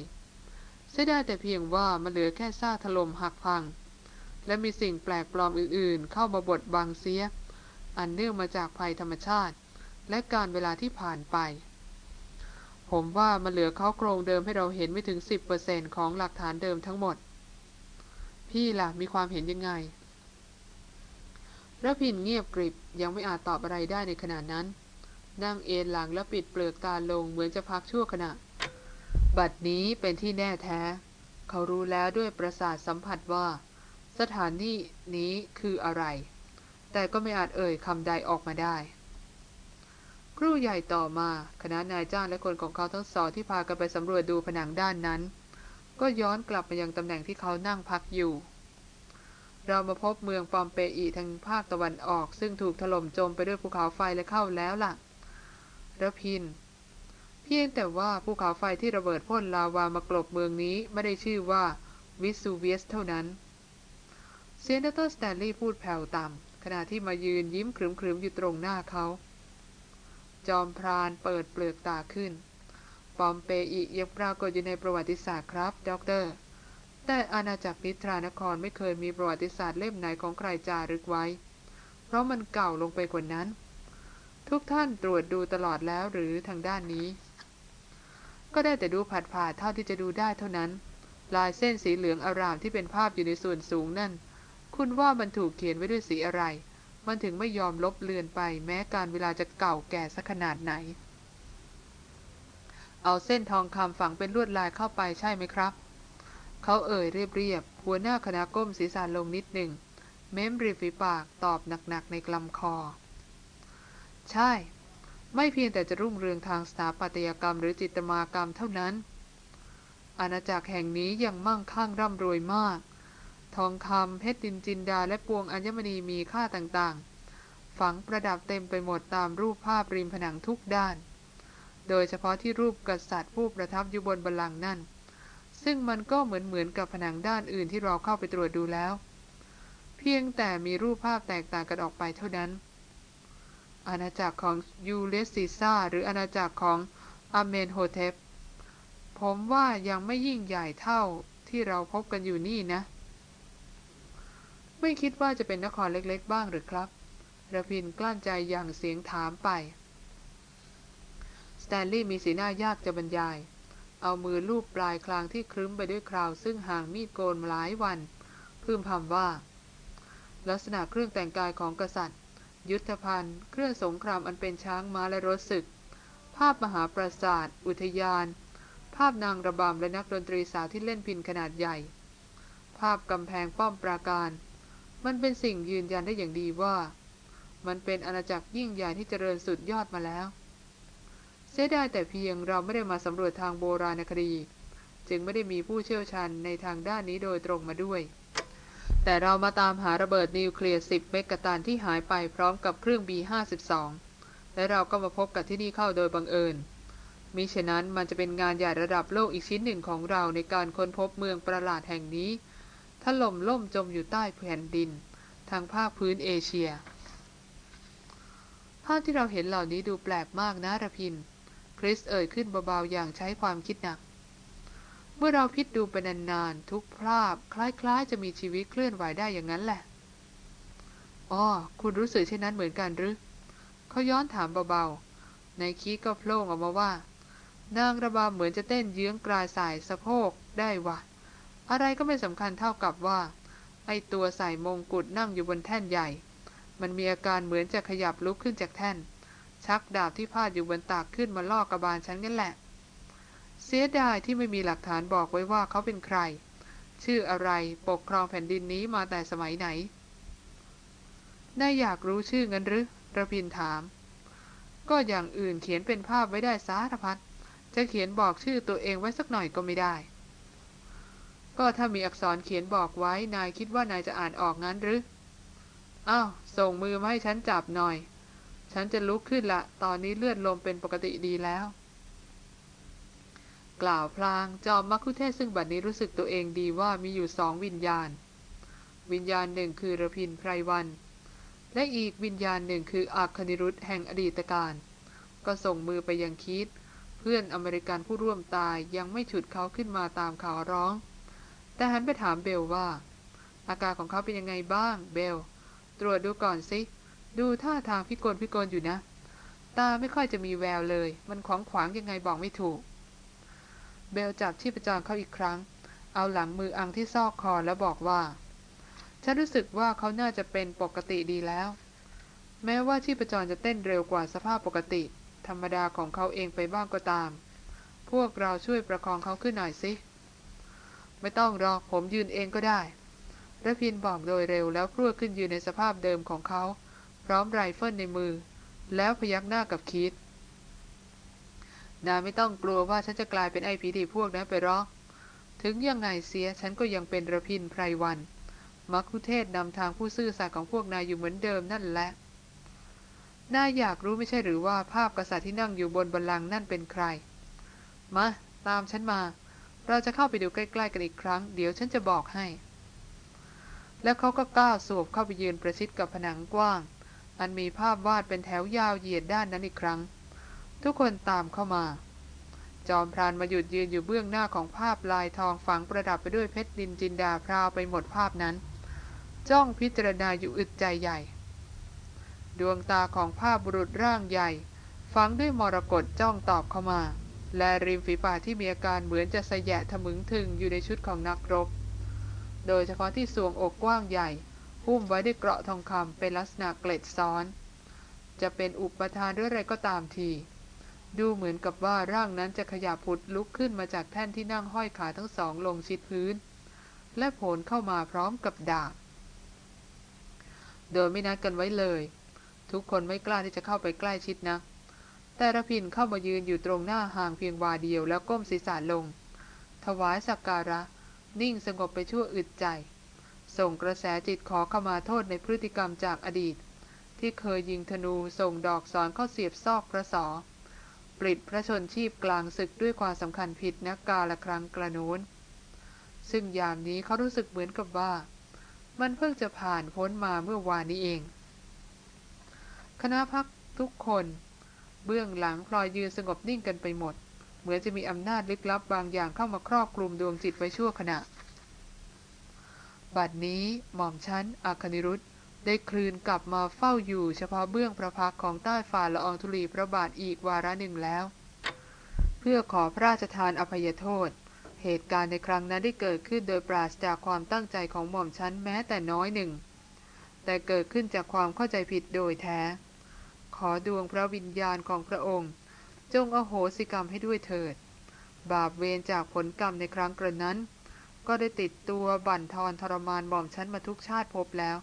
[SPEAKER 1] เสียดายแต่เพียงว่ามันเหลือแค่ซากถล่มหักพัง และมีสิ่งแปลกปลอมอื่นๆ เข้ามาบดบังเสีย อันเนื่องมาจากภัยธรรมชาติ และการเวลาที่ผ่านไป ผมว่ามันเหลือเขาโครงเดิมให้เราเห็นไม่ถึง 10%ของหลักฐานเดิมทั้งหมด พี่ล่ะมีความเห็นยังไง ระพินเงียบกริบยังไม่อาจตอบอะไรได้ในขณะนั้น นั่งเอนหลังและปิดเปลือกตาลงเหมือนจะพักชั่วขณะ บัดนี้เป็นที่แน่แท้ เขารู้แล้วด้วยประสาทสัมผัสว่า สถานที่นี้คืออะไร แต่ก็ไม่อาจเอ่ยคำใดออกมาได้ครู่ใหญ่ต่อมาคณะนายจ้างและคนของเขาทั้งสองที่พากันไปสำรวจดูผนังด้านนั้น ก็ย้อนกลับมายังตำแหน่งที่เขานั่งพักอยู่ เรามาพบเมืองปอมเปอีทางภาคตะวันออก ซึ่งถูกถล่มจมไปด้วยภูเขาไฟและเข้าแล้วล่ะรพินทร์ เพียงแต่ว่าภูเขาไฟที่ระเบิดพ่นลาวามากลบเมืองนี้ไม่ได้ชื่อว่าวิสุเวียสเท่านั้น เซียนเตอร์สแตนลีย์พูดแผ่วต่ำขณะที่มายืนยิ้มขรึมๆอยู่ตรงหน้าเขา จอมพรานเปิดเปลือกตาขึ้น ปอมเปอียังปรากฏอยู่ในประวัติศาสตร์ครับด็อกเตอร์ แต่อาณาจักรนิทรานครไม่เคยมีประวัติศาสตร์เล่มไหนของใครจารึกไว้ เพราะมันเก่าลงไปกว่านั้น ทุกท่านตรวจดูตลอดแล้วหรือทางด้านนี้ ก็ได้แต่ดูผัดผ่าเท่าที่จะดูได้เท่านั้น ลายเส้นสีเหลืองอร่ามที่เป็นภาพอยู่ในส่วนสูงนั่น คุณว่ามันถูกเขียนไว้ด้วยสีอะไร มันถึงไม่ยอมลบเลือนไป แม้การเวลาจะเก่าแก่สักขนาดไหน เอาเส้นทองคำฝังเป็นลวดลายเข้าไปใช่ไหมครับ เขาเอ่ยเรียบๆหัวหน้าคณะก้มศีรษะลงนิดหนึ่ง เม้มริฝีปากตอบหนักๆในกลำคอ ใช่ ไม่เพียงแต่จะรุ่งเรืองทางสถาปัตยกรรมหรือจิตมากรรมเท่านั้น อาณาจักรแห่งนี้ยังมั่งคั่งร่ำรวยมาก ทองคำเพชรนิลจินดาและปวงอัญมณีมีค่าต่างๆ ฝังประดับเต็มไปหมดตามรูปภาพริมผนังทุกด้าน โดยเฉพาะที่รูปกษัตริย์ผู้ประทับอยู่บนบัลลังก์นั่น ซึ่งมันก็เหมือนเหมือนกับผนังด้านอื่นที่เราเข้าไปตรวจดูแล้ว เพียงแต่มีรูปภาพแตกต่างกันออกไปเท่านั้น อาณาจักรของยูเลียสซีซ่าร์หรืออาณาจักรของอเมนโฮเทปผมว่ายังไม่ยิ่งใหญ่เท่าที่เราพบกันอยู่นี่นะ ไม่คิดว่าจะเป็นนครเล็กๆบ้างหรือครับระพินกลั้นใจอย่างเสียงถามไป สแตนลีย์มีสีหน้ายากจะบรรยาย เอามือลูบปลายคลางที่ครึ้มไปด้วยคราว ซึ่งห่างมีดโกนหลายวัน พึมพำว่า ลักษณะเครื่องแต่งกายของกษัตริย์ ยุทธภัณฑ์ เครื่องสงครามอันเป็นช้างม้าและรถศึก ภาพมหาปราสาท อุทยาน ภาพนางระบำและนักดนตรีสาวที่เล่นพินขนาดใหญ่ ภาพกำแพงป้อมปราการ มันเป็นสิ่งยืนยันได้อย่างดีว่า มันเป็นอาณาจักรยิ่งใหญ่ที่เจริญสุดยอดมาแล้ว เสียดายแต่เพียงเราไม่ได้มาสำรวจทางโบราณคดี จึงไม่ได้มีผู้เชี่ยวชาญในทางด้านนี้โดยตรงมาด้วย แต่เรามาตามหาระเบิดนิวเคลียร์ 10 เมกะตันที่หายไปพร้อมกับเครื่อง B52 และเราก็มาพบกับที่นี่เข้าโดยบังเอิญมิฉะนั้นมันจะเป็นงานใหญ่ระดับโลกอีกชิ้นหนึ่งของเราในการค้นพบเมืองประหลาดแห่งนี้ถล่มล่มจมอยู่ใต้แผ่นดิน ทางภาคพื้นเอเชีย ภาพที่เราเห็นเหล่านี้ดูแปลกมากนะระพิน คริสเอ่ยขึ้นเบาๆอย่างใช้ความคิดหนัก เมื่อเราพิจดูไปนานๆทุกภาพคล้ายๆ จะมีชีวิตเคลื่อนไหวได้อย่างนั้นแหละอ๋อคุณรู้สึกเช่นนั้นเหมือนกันหรือเขาย้อนถามเบาๆในคีก็โพล่ออกมาว่า นางระบาเหมือนจะเต้นเยื้องกลายสายสะโพกได้วะอะไรก็ไม่สำคัญเท่ากับว่า ไอตัวใส่มงกุฎนั่งอยู่บนแท่นใหญ่ มันมีอาการเหมือนจะขยับลุกขึ้นจากแท่น ชักดาบที่พาดอยู่บนตากขึ้นมาล่อกระบาลฉันกันแหละ เสียดายที่ไม่มีหลักฐานบอกไว้ว่าเขาเป็นใคร ชื่ออะไรปกครองแผ่นดินนี้มาแต่สมัยไหนนายอยากรู้ชื่องันหรือระพินถาม ก็อย่างอื่นเขียนเป็นภาพไว้ได้สารพัดจะเขียนบอกชื่อตัวเองไว้สักหน่อยก็ไม่ได้ ก็ถ้ามีอักษรเขียนบอกไว้นายคิดว่านายจะอ่านออกงั้นหรืออ้าวส่งมือมาให้ฉันจับหน่อย ฉันจะลุกขึ้นละ ตอนนี้เลือดลมเป็นปกติดีแล้ว กล่าวพลางจอมมักคุเทศซึ่งบัดนี้รู้สึกตัวเองดีว่ามีอยู่สองวิญญาณ วิญญาณหนึ่งคือระพินไพรวัน และอีกวิญญาณหนึ่งคืออาคณิรุธแห่งอดีตการ ก็ส่งมือไปยังคิด เพื่อนอเมริกันผู้ร่วมตายยังไม่ฉุดเขาขึ้นมาตามข่าวร้อง แต่หันไปถามเบลว่า อาการของเขาเป็นยังไงบ้าง เบล ตรวจดูก่อนสิ ดูท่าทางพิกลพิกลอยู่นะ ตาไม่ค่อยจะมีแววเลย มันขวางขวางยังไงบอกไม่ถูก เบลจับชีพจรเขาอีกครั้ง เอาหลังมืออังที่ซอกคอแล้วบอกว่า ฉันรู้สึกว่าเขาน่าจะเป็นปกติดีแล้ว แม้ว่าชีพจรจะเต้นเร็วกว่าสภาพปกติ ธรรมดาของเขาเองไปบ้างก็ตาม พวกเราช่วยประคองเขาขึ้นหน่อยสิไม่ต้องรอผมยืนเองก็ได้ระพินบอกโดยเร็วแล้วพรวดขึ้นยืนในสภาพเดิมของเขา พร้อมไรเฟิลในมือ แล้วพยักหน้ากับคิดนายไม่ต้องกลัวว่าฉันจะกลายเป็นไอ้ผีดีพวกนั้นไปหรอกถึงยังไงเสียฉันก็ยังเป็นระพินไพรวันมักคุเทศนำทางผู้ซื่อสัตย์ของพวกนายอยู่เหมือนเดิมนั่นแหละนายอยากรู้ไม่ใช่หรือว่าภาพกษัตริย์ที่นั่งอยู่บนบัลลังก์นั่นเป็นใคร มา ตามฉันมา เราจะเข้าไปดูใกล้ๆกันอีกครั้ง เดี๋ยวฉันจะบอกให้ แล้วเขาก็ก้าวสวบเข้าไปยืนประชิดกับผนังกว้าง อันมีภาพวาดเป็นแถวยาวเหยียดด้านนั้นอีกครั้ง ทุกคนตามเข้ามา จอมพรานมาหยุดยืนอยู่เบื้องหน้าของภาพลายทองฝังประดับไปด้วยเพชรดินจินดาพราวไปหมดภาพนั้น จ้องพิจารณาอยู่อึดใจใหญ่ ดวงตาของภาพบุรุษร่างใหญ่ฝังด้วยมรกตจ้องตอบเข้ามา และริมฝีปากที่มีอาการเหมือนจะสยะทะมึงถึงอยู่ในชุดของนักรบ โดยเฉพาะที่สวงอกกว้างใหญ่ หุ้มไว้ด้วยเกราะทองคำเป็นลักษณะเกล็ดซ้อน จะเป็นอุปทานหรืออะไรก็ตามที ดูเหมือนกับว่าร่างนั้นจะขยับผุดลุกขึ้นมาจากแท่นที่นั่งห้อยขาทั้งสองลงชิดพื้น และโผลเข้ามาพร้อมกับดาบโดยไม่นัดกันไว้เลย ทุกคนไม่กล้าที่จะเข้าไปใกล้ชิดนะ แต่ระพินเข้ามายืนอยู่ตรงหน้าห่างเพียงวาเดียวแล้วก้มศีรษะลง ถวายสักการะ นิ่งสงบไปชั่วอึดใจ ส่งกระแสจิตขอเข้ามาโทษในพฤติกรรมจากอดีต ที่เคยยิงธนูส่งดอกสอนเข้าเสียบซอกพระสอปลิดพระชนชีพกลางศึกด้วยความสำคัญผิดนักกาละครั้งกระโน้น ซึ่งยามนี้เขารู้สึกเหมือนกับว่า มันเพิ่งจะผ่านพ้นมาเมื่อวานนี้เอง คณะพักทุกคน เบื้องหลังพลอยยืนสงบนิ่งกันไปหมด เหมือนจะมีอำนาจลึกลับบางอย่างเข้ามาครอบคลุมดวงจิตไว้ชั่วขณะ บัดนี้หม่อมชั้นอาคณิรุธได้คลืนกลับมาเฝ้าอยู่เฉพาะเบื้องพระพักของใต้ฝ่าละอองธุลีพระบาทอีกวาระหนึ่งแล้ว เพื่อขอพระราชทานอภัยโทษ เหตุการณ์ในครั้งนั้นได้เกิดขึ้นโดยปราศจากความตั้งใจของหม่อมชั้นแม้แต่น้อยหนึ่ง แต่เกิดขึ้นจากความเข้าใจผิดโดยแท้ ขอดวงพระวิญญาณของพระองค์ จงอโหสิกรรมให้ด้วยเถิด บาปเวรจากผลกรรมในครั้งกระนั้น ก็ได้ติดตัวบั่นทอนทรมานหม่อมชั้นมาทุกชาติพบแล้ว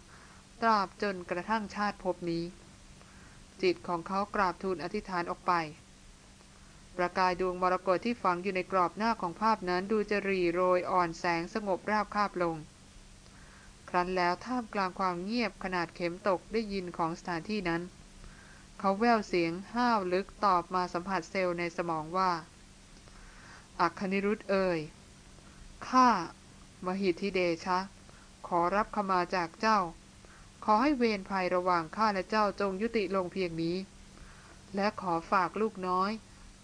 [SPEAKER 1] ตราบจนกระทั่งชาติภพนี้ จิตของเขากราบทูลอธิษฐานออกไป ประกายดวงมรกตที่ฝังอยู่ในกรอบหน้าของภาพนั้นดูจะรีโรยอ่อนแสงสงบราบคาบลง ครั้นแล้วท่ามกลางความเงียบขนาดเข็มตกได้ยินของสถานที่นั้น เขาแววเสียงห้าวลึกตอบมาสัมผัสเซลล์ในสมองว่าอัคคณิรุธเอ่ย ข้ามหิทธิเดชะ ขอรับขมาจากเจ้า ขอให้เวรภัยระหว่างข้าและเจ้าจงยุติลงเพียงนี้ และขอฝากลูกน้อย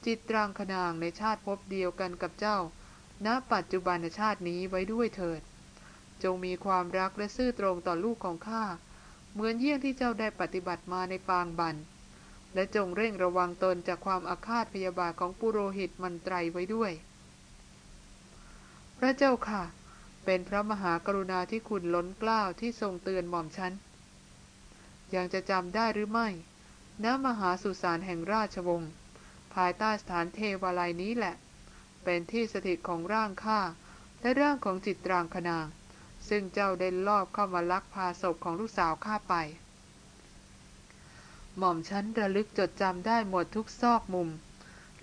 [SPEAKER 1] จิตรังคนางในชาติพบเดียวกันกับเจ้า ณ ปัจจุบันชาตินี้ไว้ด้วยเถิด จงมีความรักและซื่อตรงต่อลูกของข้า เหมือนเยี่ยงที่เจ้าได้ปฏิบัติมาในปางบันและจงเร่งระวังตนจากความอาฆาตพยาบาทของปุโรหิตมันไตรไว้ด้วย พระเจ้าค่ะ เป็นพระมหากรุณาที่คุณล้นเกล้าที่ทรงเตือนหม่อมฉัน ยังจะจำได้หรือไม่ ณ มหาสุสานแห่งราชวงศ์ ภายใต้สถานเทวาลัยนี้แหละ เป็นที่สถิตของร่างข้าและร่างของจิตรางคนาง ซึ่งเจ้าได้ลอบเข้ามาลักพาศพของลูกสาวข้าไป หม่อมฉันระลึกจดจำได้หมดทุกซอกมุม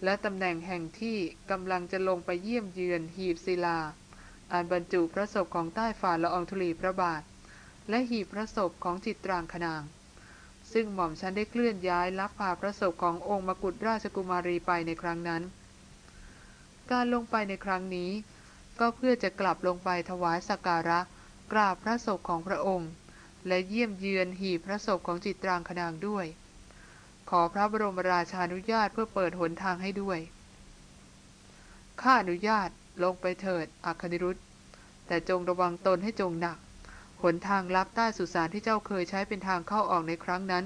[SPEAKER 1] และตำแหน่งแห่งที่กำลังจะลงไปเยี่ยมเยือนหีบศิลา อันบรรจุพระศพของใต้ฝ่าละอองธุลีพระบาท และหีบพระศพของจิตรางคนาง ซึ่งหม่อมฉันได้เคลื่อนย้ายลักพาพระศพขององค์มกุฎราชกุมารีไปในครั้งนั้น การลงไปในครั้งนี้ ก็เพื่อจะกลับลงไปถวายสักการะกราบพระศพของพระองค์ และเยี่ยมเยือนหีบพระศพของจิตรางคนางด้วย อพระบรมราชานุญาตเพื่อเปิดหนทางให้ด้วย ข้าอนุญาตลงไปเถิดอัคนิรุธ แต่จงระวังตนให้จงหนัก หนทางลับใต้สุสานที่เจ้าเคยใช้เป็นทางเข้าออกในครั้งนั้น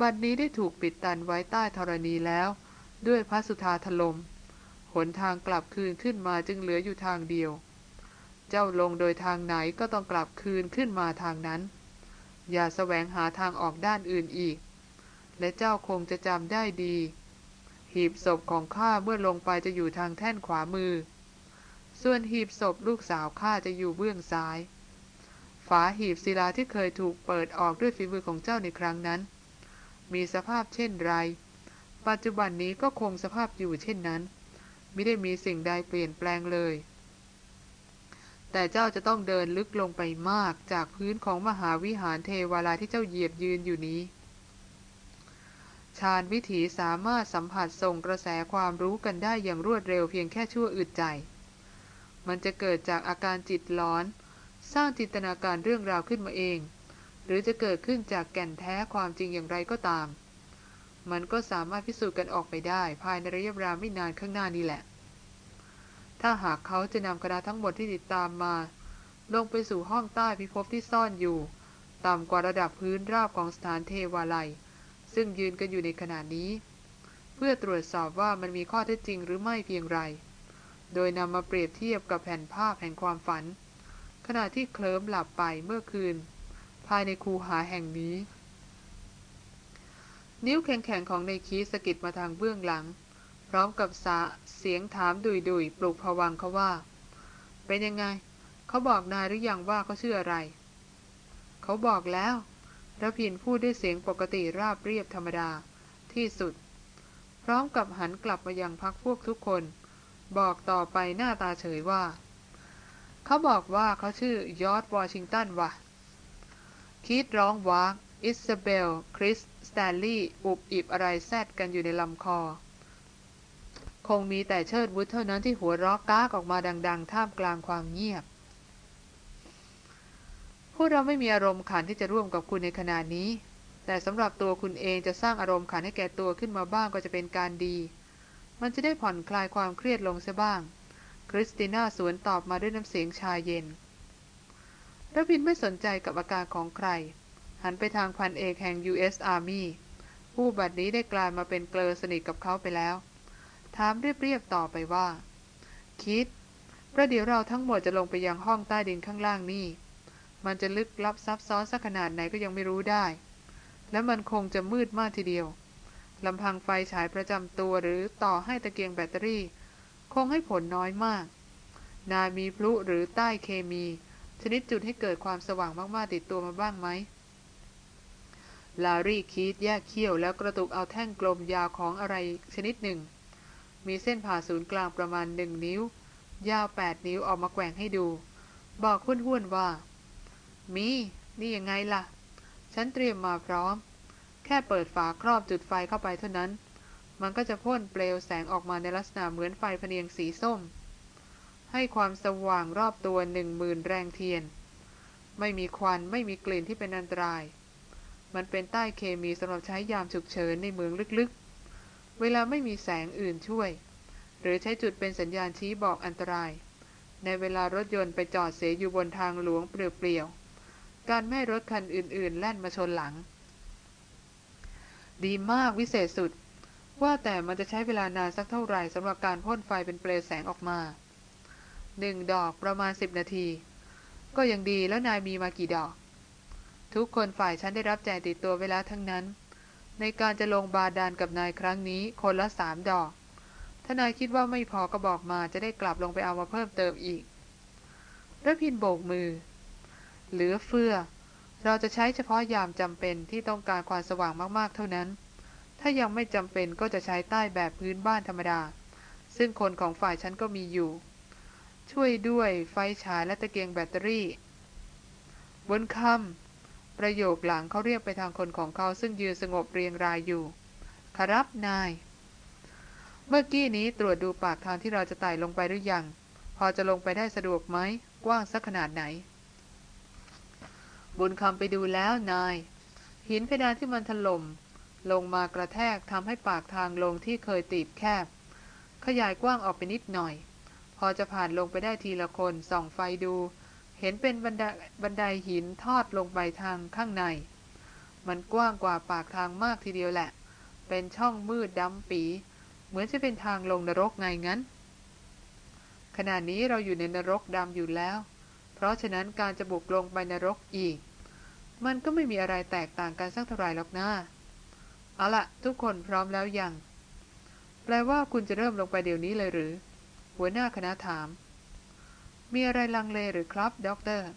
[SPEAKER 1] บัดนนี้ได้ถูกปิดตันไว้ใต้ธรณีแล้ว ด้วยพระสุธาถลม่มหนทางกลับคืนขึ้นมาจึงเหลืออยู่ทางเดียว เจ้าลงโดยทางไหนก็ต้องกลับคืนขึ้นมาทางนั้น อย่าแสวงหาทางออกด้านอื่นอีก และเจ้าคงจะจำได้ดี หีบศพของข้าเมื่อลงไปจะอยู่ทางแท่นขวามือ ส่วนหีบศพลูกสาวข้าจะอยู่เบื้องซ้าย ฝาหีบศิลาที่เคยถูกเปิดออกด้วยฝีมือของเจ้าในครั้งนั้น มีสภาพเช่นไร ปัจจุบันนี้ก็คงสภาพอยู่เช่นนั้น ไม่ได้มีสิ่งใดเปลี่ยนแปลงเลยแต่เจ้าจะต้องเดินลึกลงไปมากจากพื้นของมหาวิหารเทวาลาที่เจ้าเหยียบยืนอยู่นี้ ชาญวิถีสามารถสัมผัสส่งกระแสความรู้กันได้อย่างรวดเร็วเพียงแค่ชั่วอึดใจ มันจะเกิดจากอาการจิตร้อน สร้างจินตนาการเรื่องราวขึ้นมาเอง หรือจะเกิดขึ้นจากแก่นแท้ความจริงอย่างไรก็ตาม มันก็สามารถพิสูจน์กันออกไปได้ ภายในระยะเวลาไม่นานข้างหน้านี้แหละ ถ้าหากเขาจะนำคณะทั้งหมดที่ติดตามมา ลงไปสู่ห้องใต้พิภพที่ซ่อนอยู่ ต่ำกว่าระดับพื้นราบของสถานเทวาลัย ซึ่งยืนกันอยู่ในขณะนี้ เพื่อตรวจสอบว่ามันมีข้อเท็จจริงหรือไม่เพียงไร โดยนำมาเปรียบเทียบกับแผ่นภาพแห่งความฝัน ขณะที่เคลิ้มหลับไปเมื่อคืน ภายในคูหาแห่งนี้ นิ้วแข็งๆของในคีสกิดมาทางเบื้องหลัง พร้อมกับสาเสียงถามดุยๆปลุกผวังเขาว่า เป็นยังไง เขาบอกนายหรือยังว่าเขาชื่ออะไร เขาบอกแล้ว รพินทร์พูดด้วยเสียงปกติราบเรียบธรรมดา ที่สุด พร้อมกับหันกลับมายังพรรคพวกทุกคน บอกต่อไปหน้าตาเฉยว่า เขาบอกว่าเขาชื่อยอร์ชวอชิงตันวะคิดร้องว้ากอิซาเบล คริส สแตนลีย์อุบอิบอะไรแซดกันอยู่ในลำคอ คงมีแต่เชิดวุฒเท่านั้นที่หัวเราะก้ากออกมาดัง ๆ ท่ามกลางความเงียบ พวกเราไม่มีอารมณ์ขันที่จะร่วมกับคุณในขณะนี้ แต่สำหรับตัวคุณเองจะสร้างอารมณ์ขันให้แก่ตัวขึ้นมาบ้างก็จะเป็นการดี มันจะได้ผ่อนคลายความเครียดลงเสียบ้าง คริสติน่าสวนตอบมาด้วยน้ำเสียงชาเย็นระพินไม่สนใจกับอาการของใคร หันไปทางพันเอกแห่ง U.S. Army ผู้บัดนี้ได้กลายมาเป็นเกลอสนิทกับเขาไปแล้ว ถามเรียบๆต่อไปว่า คิด ประเดี๋ยวเราทั้งหมดจะลงไปยังห้องใต้ดินข้างล่างนี่ มันจะลึกลับซับซ้อนสักขนาดไหนก็ยังไม่รู้ได้ และมันคงจะมืดมากทีเดียวลำพังไฟฉายประจำตัวหรือต่อให้ตะเกียงแบตเตอรี่ คงให้ผลน้อยมาก นายมีพลุหรือใต้เคมี ชนิดจุดให้เกิดความสว่างมากๆติดตัวมาบ้างไหมลารี่คีดแยกเขี้ยวแล้วกระตุกเอาแท่งกลมยาวของอะไรชนิดหนึ่ง มีเส้นผ่าศูนย์กลางประมาณหนึ่งนิ้ว ยาวแปดนิ้วออกมาแกว่งให้ดู บอกห้นๆว่า มี นี่ยังไงล่ะ ฉันเตรียมมาพร้อม แค่เปิดฝาครอบจุดไฟเข้าไปเท่านั้น มันก็จะพ่นเปลวแสงออกมาในลักษณะเหมือนไฟพเนียงสีส้ม ให้ความสว่างรอบตัวหนึ่งหมื่นแรงเทียน ไม่มีควันไม่มีกลิ่นที่เป็นอันตราย มันเป็นใต้เคมีสำหรับใช้ยามฉุกเฉินในเมืองลึกๆ เวลาไม่มีแสงอื่นช่วย หรือใช้จุดเป็นสัญญาณชี้บอกอันตราย ในเวลารถยนต์ไปจอดเสียอยู่บนทางหลวงเปลี่ยวๆ การไม่ให้รถคันอื่น ๆ แล่นมาชนหลัง ดีมากวิเศษสุด ว่าแต่มันจะใช้เวลานานสักเท่าไหร่สำหรับการพ่นไฟเป็นเปลวแสงออกมาหนึ่งดอกประมาณสิบนาที ก็ยังดีแล้วนายมีมากี่ดอก ทุกคนฝ่ายฉันได้รับแจกติดตัวเวลาทั้งนั้น ในการจะลงบาดาลกับนายครั้งนี้คนละสามดอก ถ้านายคิดว่าไม่พอก็บอกมาจะได้กลับลงไปเอามาเพิ่มเติมอีกระพินโบกมือ เหลือเฟือ เราจะใช้เฉพาะยามจำเป็นที่ต้องการความสว่างมากๆ เท่านั้น ถ้ายังไม่จำเป็นก็จะใช้ใต้แบบพื้นบ้านธรรมดา ซึ่งคนของฝ่ายฉันก็มีอยู่ ช่วยด้วยไฟฉายและตะเกียงแบตเตอรี่ บนคำประโยคหลังเขาเรียกไปทางคนของเขาซึ่งยืนสงบเรียงรายอยู่ ครับนาย เมื่อกี้นี้ตรวจดูปากทางที่เราจะไต่ลงไปหรือยัง พอจะลงไปได้สะดวกไหม กว้างสักขนาดไหน บุญคำไปดูแล้วนาย หินเพดานที่มันถล่มลงมากระแทกทำให้ปากทางลงที่เคยตีบแคบ ขยายกว้างออกไปนิดหน่อย พอจะผ่านลงไปได้ทีละคนส่องไฟดู เห็นเป็นบันไดบันไดหินทอดลงไปทางข้างใน มันกว้างกว่าปากทางมากทีเดียวแหละ เป็นช่องมืดดำปี เหมือนจะเป็นทางลงนรกไงงั้นขณะนี้เราอยู่ในนรกดำอยู่แล้ว เพราะฉะนั้นการจะบุกลงไปนรกอีก มันก็ไม่มีอะไรแตกต่างกันสักเท่าไรหรอกนะเอาละทุกคนพร้อมแล้วยัง แปลว่าคุณจะเริ่มลงไปเดี๋ยวนี้เลยหรือ หัวหน้าคณะถาม มีอะไรลังเลหรือครับด็อกเตอร์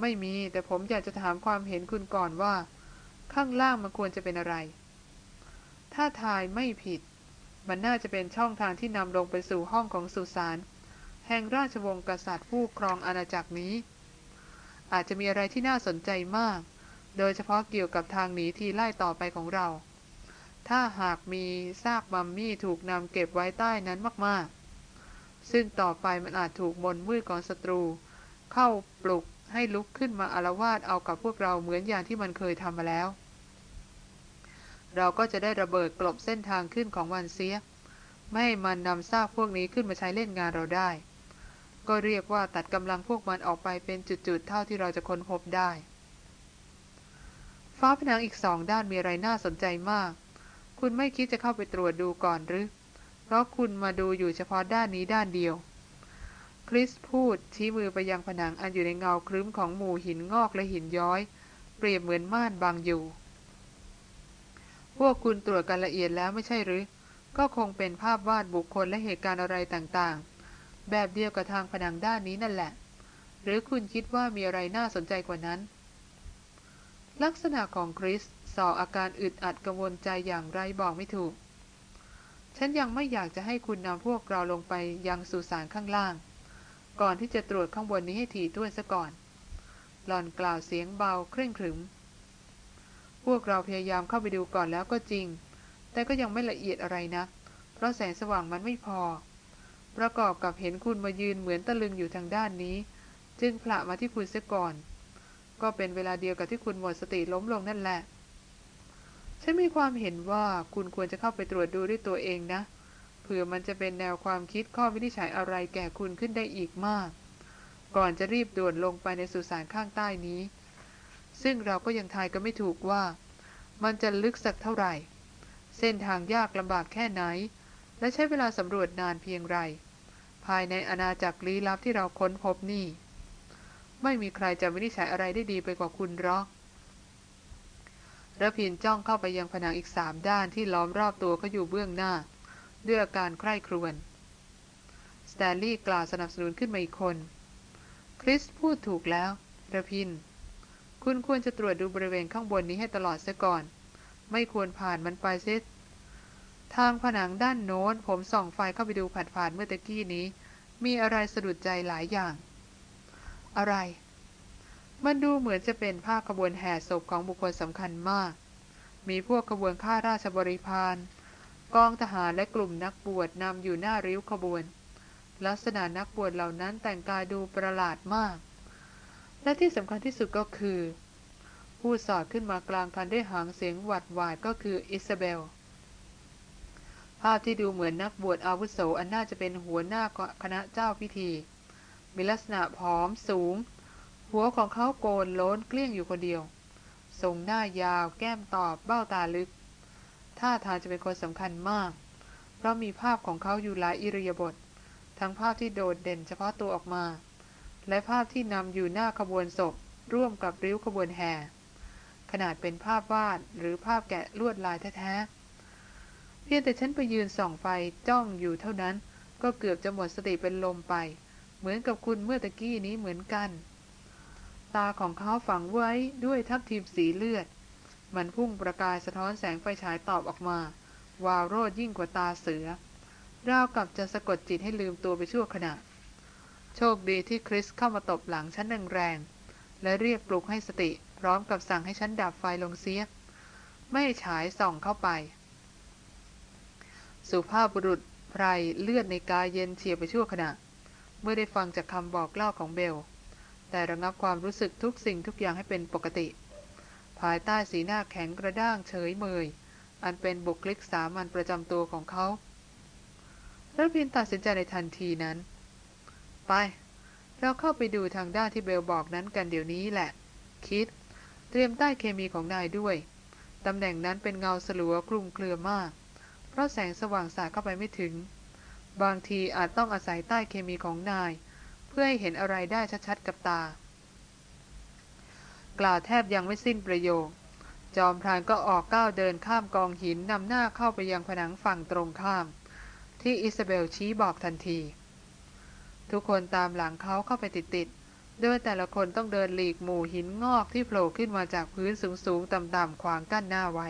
[SPEAKER 1] ไม่มีแต่ผมอยากจะถามความเห็นคุณก่อนว่า ข้างล่างมันควรจะเป็นอะไร ถ้าทายไม่ผิด มันน่าจะเป็นช่องทางที่นำลงไปสู่ห้องของสุสาน แห่งราชวงศ์กษัตริย์ผู้ครองอาณาจักรนี้ อาจจะมีอะไรที่น่าสนใจมาก โดยเฉพาะเกี่ยวกับทางหนีทีไล่ต่อไปของเรา ถ้าหากมีซากมัมมี่ถูกนำเก็บไว้ใต้นั้นมากๆ ซึ่งต่อไปมันอาจถูกมนมืดของศัตรู เข้าปลุกให้ลุกขึ้นมาอารวาสเอากับพวกเราเหมือนอย่างที่มันเคยทำมาแล้ว เราก็จะได้ระเบิดกลบเส้นทางขึ้นของวันเสีย ไม่ให้มันนำซากพวกนี้ขึ้นมาใช้เล่นงานเราได้ ก็เรียกว่าตัดกำลังพวกมันออกไปเป็นจุดๆ เท่าที่เราจะค้นพบได้ ฟ้าผนังอีกสองด้านมีอะไรน่าสนใจมาก คุณไม่คิดจะเข้าไปตรวจดูก่อนหรือ เพราะคุณมาดูอยู่เฉพาะด้านนี้ด้านเดียว คริสพูดชี้มือไปยังผนังอันอยู่ในเงาครึ้มของหมู่หินงอกและหินย้อย เปรียบเหมือนม่านบางอยู่ พวกคุณตรวจกันละเอียดแล้วไม่ใช่หรือ ก็คงเป็นภาพวาดบุคคลและเหตุการณ์อะไรต่างๆ แบบเดียวกับทางผนังด้านนี้นั่นแหละ หรือคุณคิดว่ามีอะไรน่าสนใจกว่านั้น ลักษณะของคริสส่ออาการอึดอัดกังวลใจอย่างไรบอกไม่ถูก ฉันยังไม่อยากจะให้คุณนำพวกเราลงไปยังสุสานข้างล่าง ก่อนที่จะตรวจข้างบนนี้ให้ถี่ถ้วนซะก่อน หล่อนกล่าวเสียงเบาเคร่งขรึม พวกเราพยายามเข้าไปดูก่อนแล้วก็จริง แต่ก็ยังไม่ละเอียดอะไรนะ เพราะแสงสว่างมันไม่พอ ประกอบกับเห็นคุณมายืนเหมือนตะลึงอยู่ทางด้านนี้ จึงผละมาที่คุณเสียก่อน ก็เป็นเวลาเดียวกับที่คุณหมดสติล้มลงนั่นแหละ ฉันมีความเห็นว่าคุณควรจะเข้าไปตรวจดูด้วยตัวเองนะ เผื่อมันจะเป็นแนวความคิดข้อวินิจฉัยอะไรแก่คุณขึ้นได้อีกมาก ก่อนจะรีบด่วนลงไปในสุสานข้างใต้นี้ ซึ่งเราก็ยังทายกันไม่ถูกว่า มันจะลึกสักเท่าไหร่ เส้นทางยากลำบากแค่ไหน และใช้เวลาสำรวจนานเพียงไร ภายในอาณาจักรลี้ลับที่เราค้นพบนี่ ไม่มีใครจะวินิจฉัยอะไรได้ดีไปกว่าคุณหรอกระพินจ้องเข้าไปยังผนังอีกสามด้านที่ล้อมรอบตัวเขาอยู่เบื้องหน้า ด้วยอาการใคร่ครวญสแตนลีย์กล่าวสนับสนุนขึ้นมาอีกคน คริสพูดถูกแล้วระพิน คุณควรจะตรวจดูบริเวณข้างบนนี้ให้ตลอดเสียก่อน ไม่ควรผ่านมันไปเสีย ทางผนังด้านโน้น ผมส่องไฟเข้าไปดูผัดผ่านเมื่อตะกี้นี้ มีอะไรสะดุดใจหลายอย่าง อะไร มันดูเหมือนจะเป็นภาคขบวนแห่ศพของบุคคลสำคัญมาก มีพวกขบวนข้าราชบริพารกองทหารและกลุ่มนักบวชนำอยู่หน้าริ้วขบวน ลักษณะนักบวชเหล่านั้นแต่งกายดูประหลาดมาก และที่สำคัญที่สุดก็คือ ผู้สอดขึ้นมากลางคันด้วยหางเสียงหวัดหวายก็คืออิซาเบล ภาพที่ดูเหมือนนักบวชอาวุโสอันน่าจะเป็นหัวหน้าคณะเจ้าพิธี มีลักษณะผอมสูง หัวของเขาโกนล้นเกลี้ยงอยู่คนเดียว ทรงหน้ายาวแก้มตอบเบ้าตาลึก ท่าทางจะเป็นคนสำคัญมาก เพราะมีภาพของเขาอยู่หลายอิริยาบถทั้งภาพที่โดดเด่นเฉพาะตัวออกมา และภาพที่นำอยู่หน้าขบวนศพ ร่วมกับริ้วขบวนแห่ขนาดเป็นภาพวาดหรือภาพแกะลวดลายแท้ๆ พียงแต่ฉันไปยืนส่องไฟจ้องอยู่เท่านั้น ก็เกือบจะหมดสติเป็นลมไป เหมือนกับคุณเมื่อตะกี้นี้เหมือนกัน ตาของเขาฝังไว้ด้วยทับทิมสีเลือด มันพุ่งประกายสะท้อนแสงไฟฉายตอบออกมา วาวโรดยิ่งกว่าตาเสือราวกับจะสะกดจิตให้ลืมตัวไปชั่วขณะ โชคดีที่คริสเข้ามาตบหลังฉันแรงๆและเรียกปลุกให้สติ พร้อมกับสั่งให้ฉันดับไฟลงเสีย ไม่ฉายส่องเข้าไป สุภาพบุรุษไพรเลือดในกายเย็นเฉียบไปชั่วขณะ เมื่อได้ฟังจากคำบอกเล่าของเบล แต่ระงับความรู้สึกทุกสิ่งทุกอย่างให้เป็นปกติ ภายใต้สีหน้าแข็งกระด้างเฉยเมย อันเป็นบุคลิกสามัญประจำตัวของเขาแล้วพินตัดสินใจในทันทีนั้น ไป เราเข้าไปดูทางด้านที่เบลบอกนั้นกันเดี๋ยวนี้แหละ คิด เตรียมใต้เคมีของนายด้วย ตำแหน่งนั้นเป็นเงาสลัวคลุมเครือมาก เพราะแสงสว่างสาดเข้าไปไม่ถึง บางทีอาจต้องอาศัยใต้เคมีของนาย เพื่อให้เห็นอะไรได้ชัดๆกับตา กล่าวแทบยังไม่สิ้นประโยค จอมพรานก็ออกก้าวเดินข้ามกองหินนำหน้าเข้าไปยังผนังฝั่งตรงข้าม ที่อิซาเบลชี้บอกทันที ทุกคนตามหลังเขาเข้าไปติดๆโดยแต่ละคนต้องเดินหลีกหมู่หินงอกที่โผล่ขึ้นมาจากพื้นสูงๆต่ำๆขวางกั้นหน้าไว้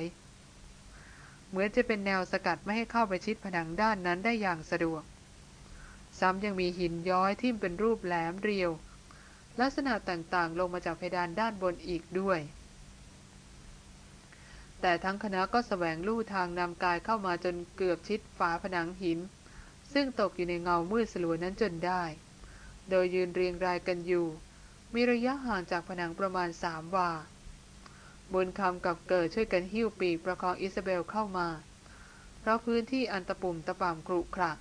[SPEAKER 1] เหมือนจะเป็นแนวสกัดไม่ให้เข้าไปชิดผนังด้านนั้นได้อย่างสะดวก ซ้ำยังมีหินย้อยที่เป็นรูปแหลมเรียว ลักษณะต่างๆ ลงมาจากเพดานด้านบนอีกด้วย แต่ทั้งคณะก็สแสวงลู่ทางนำกายเข้ามาจนเกือบชิดฝาผนังหิน ซึ่งตกอยู่ในเงามืดสลัวนั้นจนได้ โดยยืนเรียงรายกันอยู่ มีระยะห่างจากผนังประมาณสามวา บุญคำกับเกิดช่วยกันหิ้วปีกประคองอิซาเบลเข้ามา เพราะพื้นที่อันตะปุ่มตะป่ำกรุขระ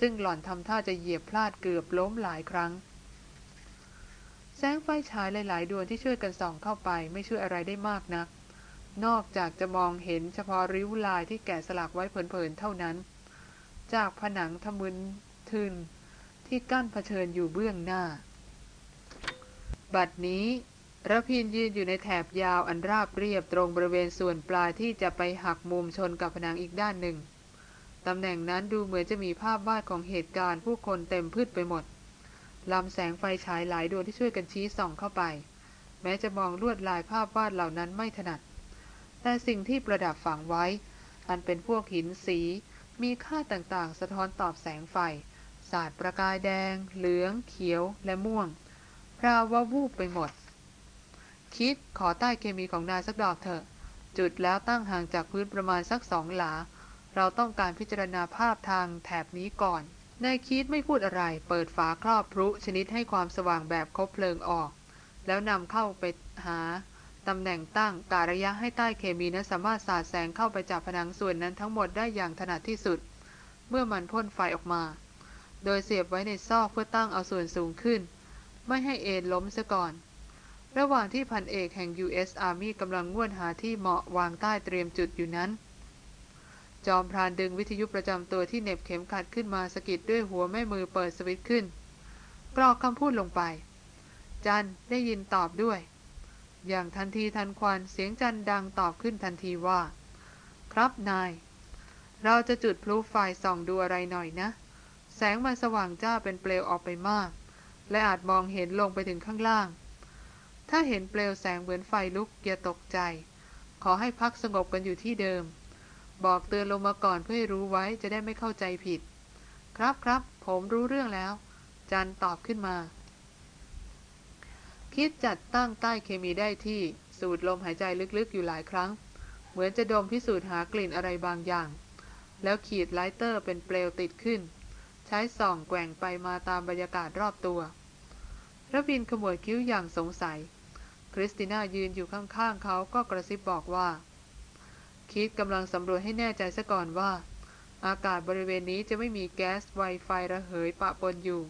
[SPEAKER 1] ซึ่งหล่อนทำท่าจะเหยียบพลาดเกือบล้มหลายครั้ง แสงไฟฉายหลาย ๆ ดวงที่ช่วยกันส่องเข้าไปไม่ช่วยอะไรได้มากนัก นอกจากจะมองเห็นเฉพาะริ้วลายที่แกะสลักไว้เผิน ๆ เท่านั้น จากผนังทะมึนทึนที่กั้นเผชิญอยู่เบื้องหน้า บัดนี้ ระพินยืนอยู่ในแถบยาวอันราบเรียบตรงบริเวณส่วนปลายที่จะไปหักมุมชนกับผนังอีกด้านหนึ่ง ตำแหน่งนั้นดูเหมือนจะมีภาพวาดของเหตุการณ์ผู้คนเต็มพืชไปหมด ลำแสงไฟฉายหลายดวงที่ช่วยกันชี้ส่องเข้าไป แม้จะมองลวดลายภาพวาดเหล่านั้นไม่ถนัด แต่สิ่งที่ประดับฝังไว้ อันเป็นพวกหินสี มีค่าต่างๆ สะท้อนตอบแสงไฟ สาดประกายแดง เหลือง เขียวและม่วงพราวว่าวูบไปหมด คิดขอใต้เคมีของนายสักดอกเถอะ จุดแล้วตั้งห่างจากพื้นประมาณสักสองหลา เราต้องการพิจารณาภาพทางแถบนี้ก่อน นายคิดไม่พูดอะไร เปิดฝาครอบพลุชนิดให้ความสว่างแบบคบเพลิงออก แล้วนำเข้าไปหาตำแหน่งตั้งการะยะให้ใต้เคมีนั้นสามารถสาดแสงเข้าไปจับผนังส่วนนั้นทั้งหมดได้อย่างถนัดที่สุด เมื่อมันพ่นไฟออกมา โดยเสียบไว้ในซอกเพื่อตั้งเอาส่วนสูงขึ้น ไม่ให้เอ็นล้มซะก่อน ระหว่างที่พันเอกแห่ง U.S. Army กำลังง่วนหาที่เหมาะวางใต้เตรียมจุดอยู่นั้น จอมพรานดึงวิทยุประจำตัวที่เหน็บเข็มขัดขึ้นมาสกิดด้วยหัวแม่มือเปิดสวิตช์ขึ้น กรอกคำพูดลงไป จันได้ยินตอบด้วย อย่างทันทีทันควันเสียงจันดังตอบขึ้นทันทีว่า ครับนาย เราจะจุดพลุไฟส่องดูอะไรหน่อยนะ แสงมันสว่างจ้าเป็นเปลวออกไปมาก และอาจมองเห็นลงไปถึงข้างล่าง ถ้าเห็นเปลวแสงเหมือนไฟลุกอย่าตกใจ ขอให้พักสงบกันอยู่ที่เดิม บอกเตือนลงมาก่อนเพื่อให้รู้ไว้จะได้ไม่เข้าใจผิด ครับครับผมรู้เรื่องแล้ว จันตอบขึ้นมา คิดจัดตั้งใต้เคมีได้ที่สูดลมหายใจลึกๆอยู่หลายครั้ง เหมือนจะดมพิสูจน์หากลิ่นอะไรบางอย่าง แล้วขีด lighter เป็นเปลวติดขึ้น ใช้ส่องแกว่งไปมาตามบรรยากาศรอบตัวรพินทร์ขมวดคิ้วอย่างสงสัย คริสติน่ายืนอยู่ข้างๆเขาก็กระซิบบอกว่า คิดกำลังสำรวจให้แน่ใจซะก่อนว่า อากาศบริเวณนี้จะไม่มีแก๊สไวไฟระเหยปะปนอยู่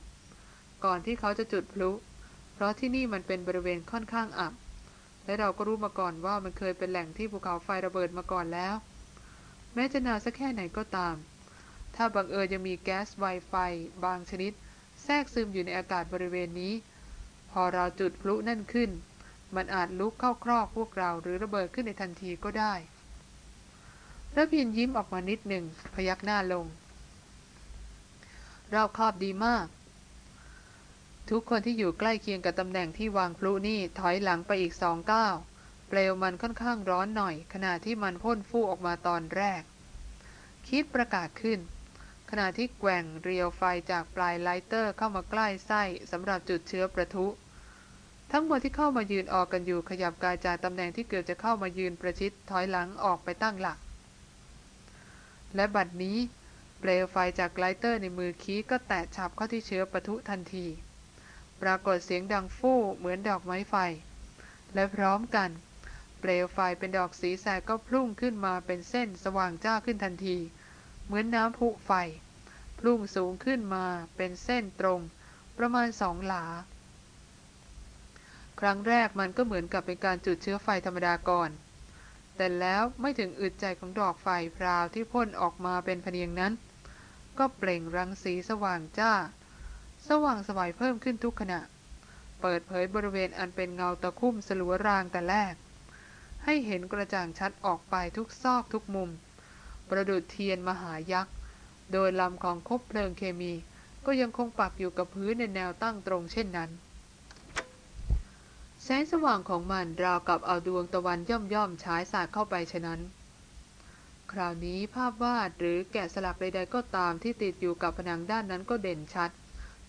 [SPEAKER 1] ก่อนที่เขาจะจุดพลุ เพราะที่นี่มันเป็นบริเวณค่อนข้างอับ และเราก็รู้มาก่อนว่ามันเคยเป็นแหล่งที่ภูเขาไฟระเบิดมาก่อนแล้ว แม้จะนานสักแค่ไหนก็ตาม ถ้าบังเอิญยังมีแก๊สไวไฟบางชนิด แทรกซึมอยู่ในอากาศบริเวณนี้ พอเราจุดพลุนั่นขึ้น มันอาจลุกเข้าครอกพวกเราหรือระเบิดขึ้นในทันทีก็ได้ระพินยิ้มออกมานิดหนึ่งพยักหน้าลง เราครอบดีมาก ทุกคนที่อยู่ใกล้เคียงกับตำแหน่งที่วางพลุนี่ถอยหลังไปอีกสองก้าวเปลวมันค่อนข้างร้อนหน่อย ขณะที่มันพ่นฟูออกมาตอนแรก คิดประกาศขึ้น ขณะที่แกว่งเรียวไฟจากปลายไลเตอร์เข้ามาใกล้ไส้สำหรับจุดเชื้อประทุ ทั้งหมดที่เข้ามายืนออกกันอยู่ขยับกายจากตำแหน่งที่เกือบจะเข้ามายืนประชิดถอยหลังออกไปตั้งหลัก และบัดนี้เปลวไฟจากไลเตอร์ในมือคีก็แตะฉับเข้าที่เชื้อประทุทันที ปรากฏเสียงดังฟู่เหมือนดอกไม้ไฟ และพร้อมกัน เปลวไฟเป็นดอกสีแสดก็พุ่งขึ้นมาเป็นเส้นสว่างจ้าขึ้นทันที เหมือนน้ำพุไฟ พุ่งสูงขึ้นมาเป็นเส้นตรง ประมาณสองหลา ครั้งแรกมันก็เหมือนกับเป็นการจุดเชื้อไฟธรรมดาก่อน แต่แล้วไม่ถึงอึดใจของดอกไฟพราวที่พ่นออกมาเป็นพเนียงนั้น ก็เปล่งรังสีสว่างจ้า สว่างสวายเพิ่มขึ้นทุกขณะ เปิดเผยบริเวณอันเป็นเงาตะคุ่มสลัวรางแต่แรก ให้เห็นกระจ่างชัดออกไปทุกซอกทุกมุม ประดุดเทียนมหายักษ์ โดยลำของคบเพลิงเคมี ก็ยังคงปักอยู่กับพื้นในแนวตั้งตรงเช่นนั้น แสงสว่างของมันราวกับเอาดวงตะวันย่อมย่อมๆฉายสาดเข้าไปฉะนั้น คราวนี้ภาพวาดหรือแกะสลักใดๆก็ตามที่ติดอยู่กับผนังด้านนั้นก็เด่นชัด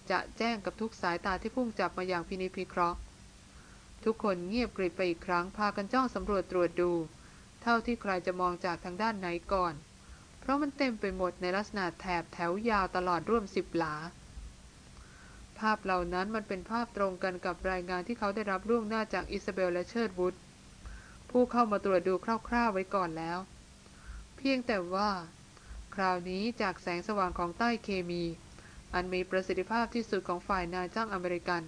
[SPEAKER 1] จะแจ้งกับทุกสายตาที่พุ่งจับมาอย่างพินิจพิเคราะห์ ทุกคนเงียบกริบไปอีกครั้งพากันจ้องสำรวจตรวจดู เท่าที่ใครจะมองจากทางด้านไหนก่อน เพราะมันเต็มไปหมดในลักษณะแถบแถวยาวตลอดร่วมสิบหลา ภาพเหล่านั้นมันเป็นภาพตรงกันกับรายงานที่เขาได้รับล่วงหน้าจากอิซาเบลและเชิร์ดวูดผู้เข้ามาตรวจดูคร่าวๆไว้ก่อนแล้ว เพียงแต่ว่า คราวนี้จากแสงสว่างของไต้เคมี อันมีประสิทธิภาพที่สุดของฝ่ายนายจ้างอเมริกัน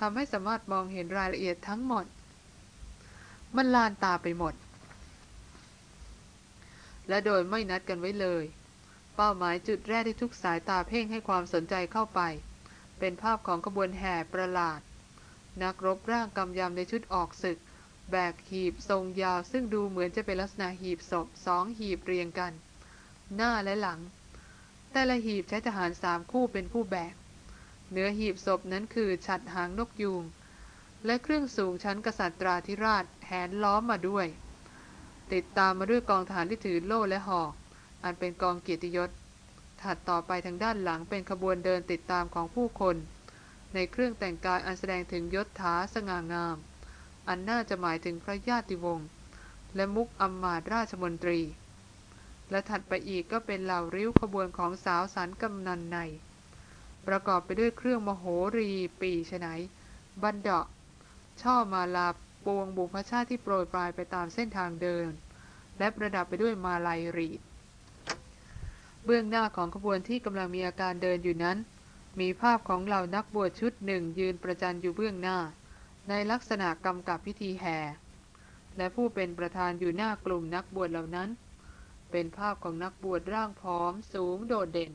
[SPEAKER 1] ทำให้สามารถมองเห็นรายละเอียดทั้งหมด มันลานตาไปหมด และโดยไม่นัดกันไว้เลย เป้าหมายจุดแรกที่ทุกสายตาเพ่งให้ความสนใจเข้าไป เป็นภาพของขบวนแห่ประหลาด นักรบร่างกำยำในชุดออกศึก แบกหีบทรงยาวซึ่งดูเหมือนจะเป็นลักษณะหีบศพสองหีบเรียงกัน หน้าและหลัง แต่ละหีบใช้ทหารสามคู่เป็นผู้แบก เนื้อหีบศพนั้นคือฉัดหางนกยูงและเครื่องสูงชั้นกษัตราธิราชแหนล้อมมาด้วย ติดตามมาด้วยกองทหารที่ถือโล่และหอก อันเป็นกองเกียรติยศ ถัดต่อไปทางด้านหลังเป็นขบวนเดินติดตามของผู้คน ในเครื่องแต่งกายอันแสดงถึงยศถาสง่างาม อันน่าจะหมายถึงพระญาติวงศ์และมุกอำมมาตราชมนตรี และถัดไปอีกก็เป็นเหล่าริ้วขบวนของสาวสันกำนันใน ประกอบไปด้วยเครื่องมโหรีปีฉไนบันเดาะช่อมาลาปวงบุพชาติที่โปรยปลายไปตามเส้นทางเดิน และประดับไปด้วยมาลัยรีด เบื้องหน้าของขบวนที่กำลังมีอาการเดินอยู่นั้น มีภาพของเหล่านักบวชชุดหนึ่งยืนประจันอยู่เบื้องหน้า ในลักษณะกำกับพิธีแห่ และผู้เป็นประธานอยู่หน้ากลุ่มนักบวชเหล่านั้น เป็นภาพของนักบวชร่างผอมสูงโดดเด่น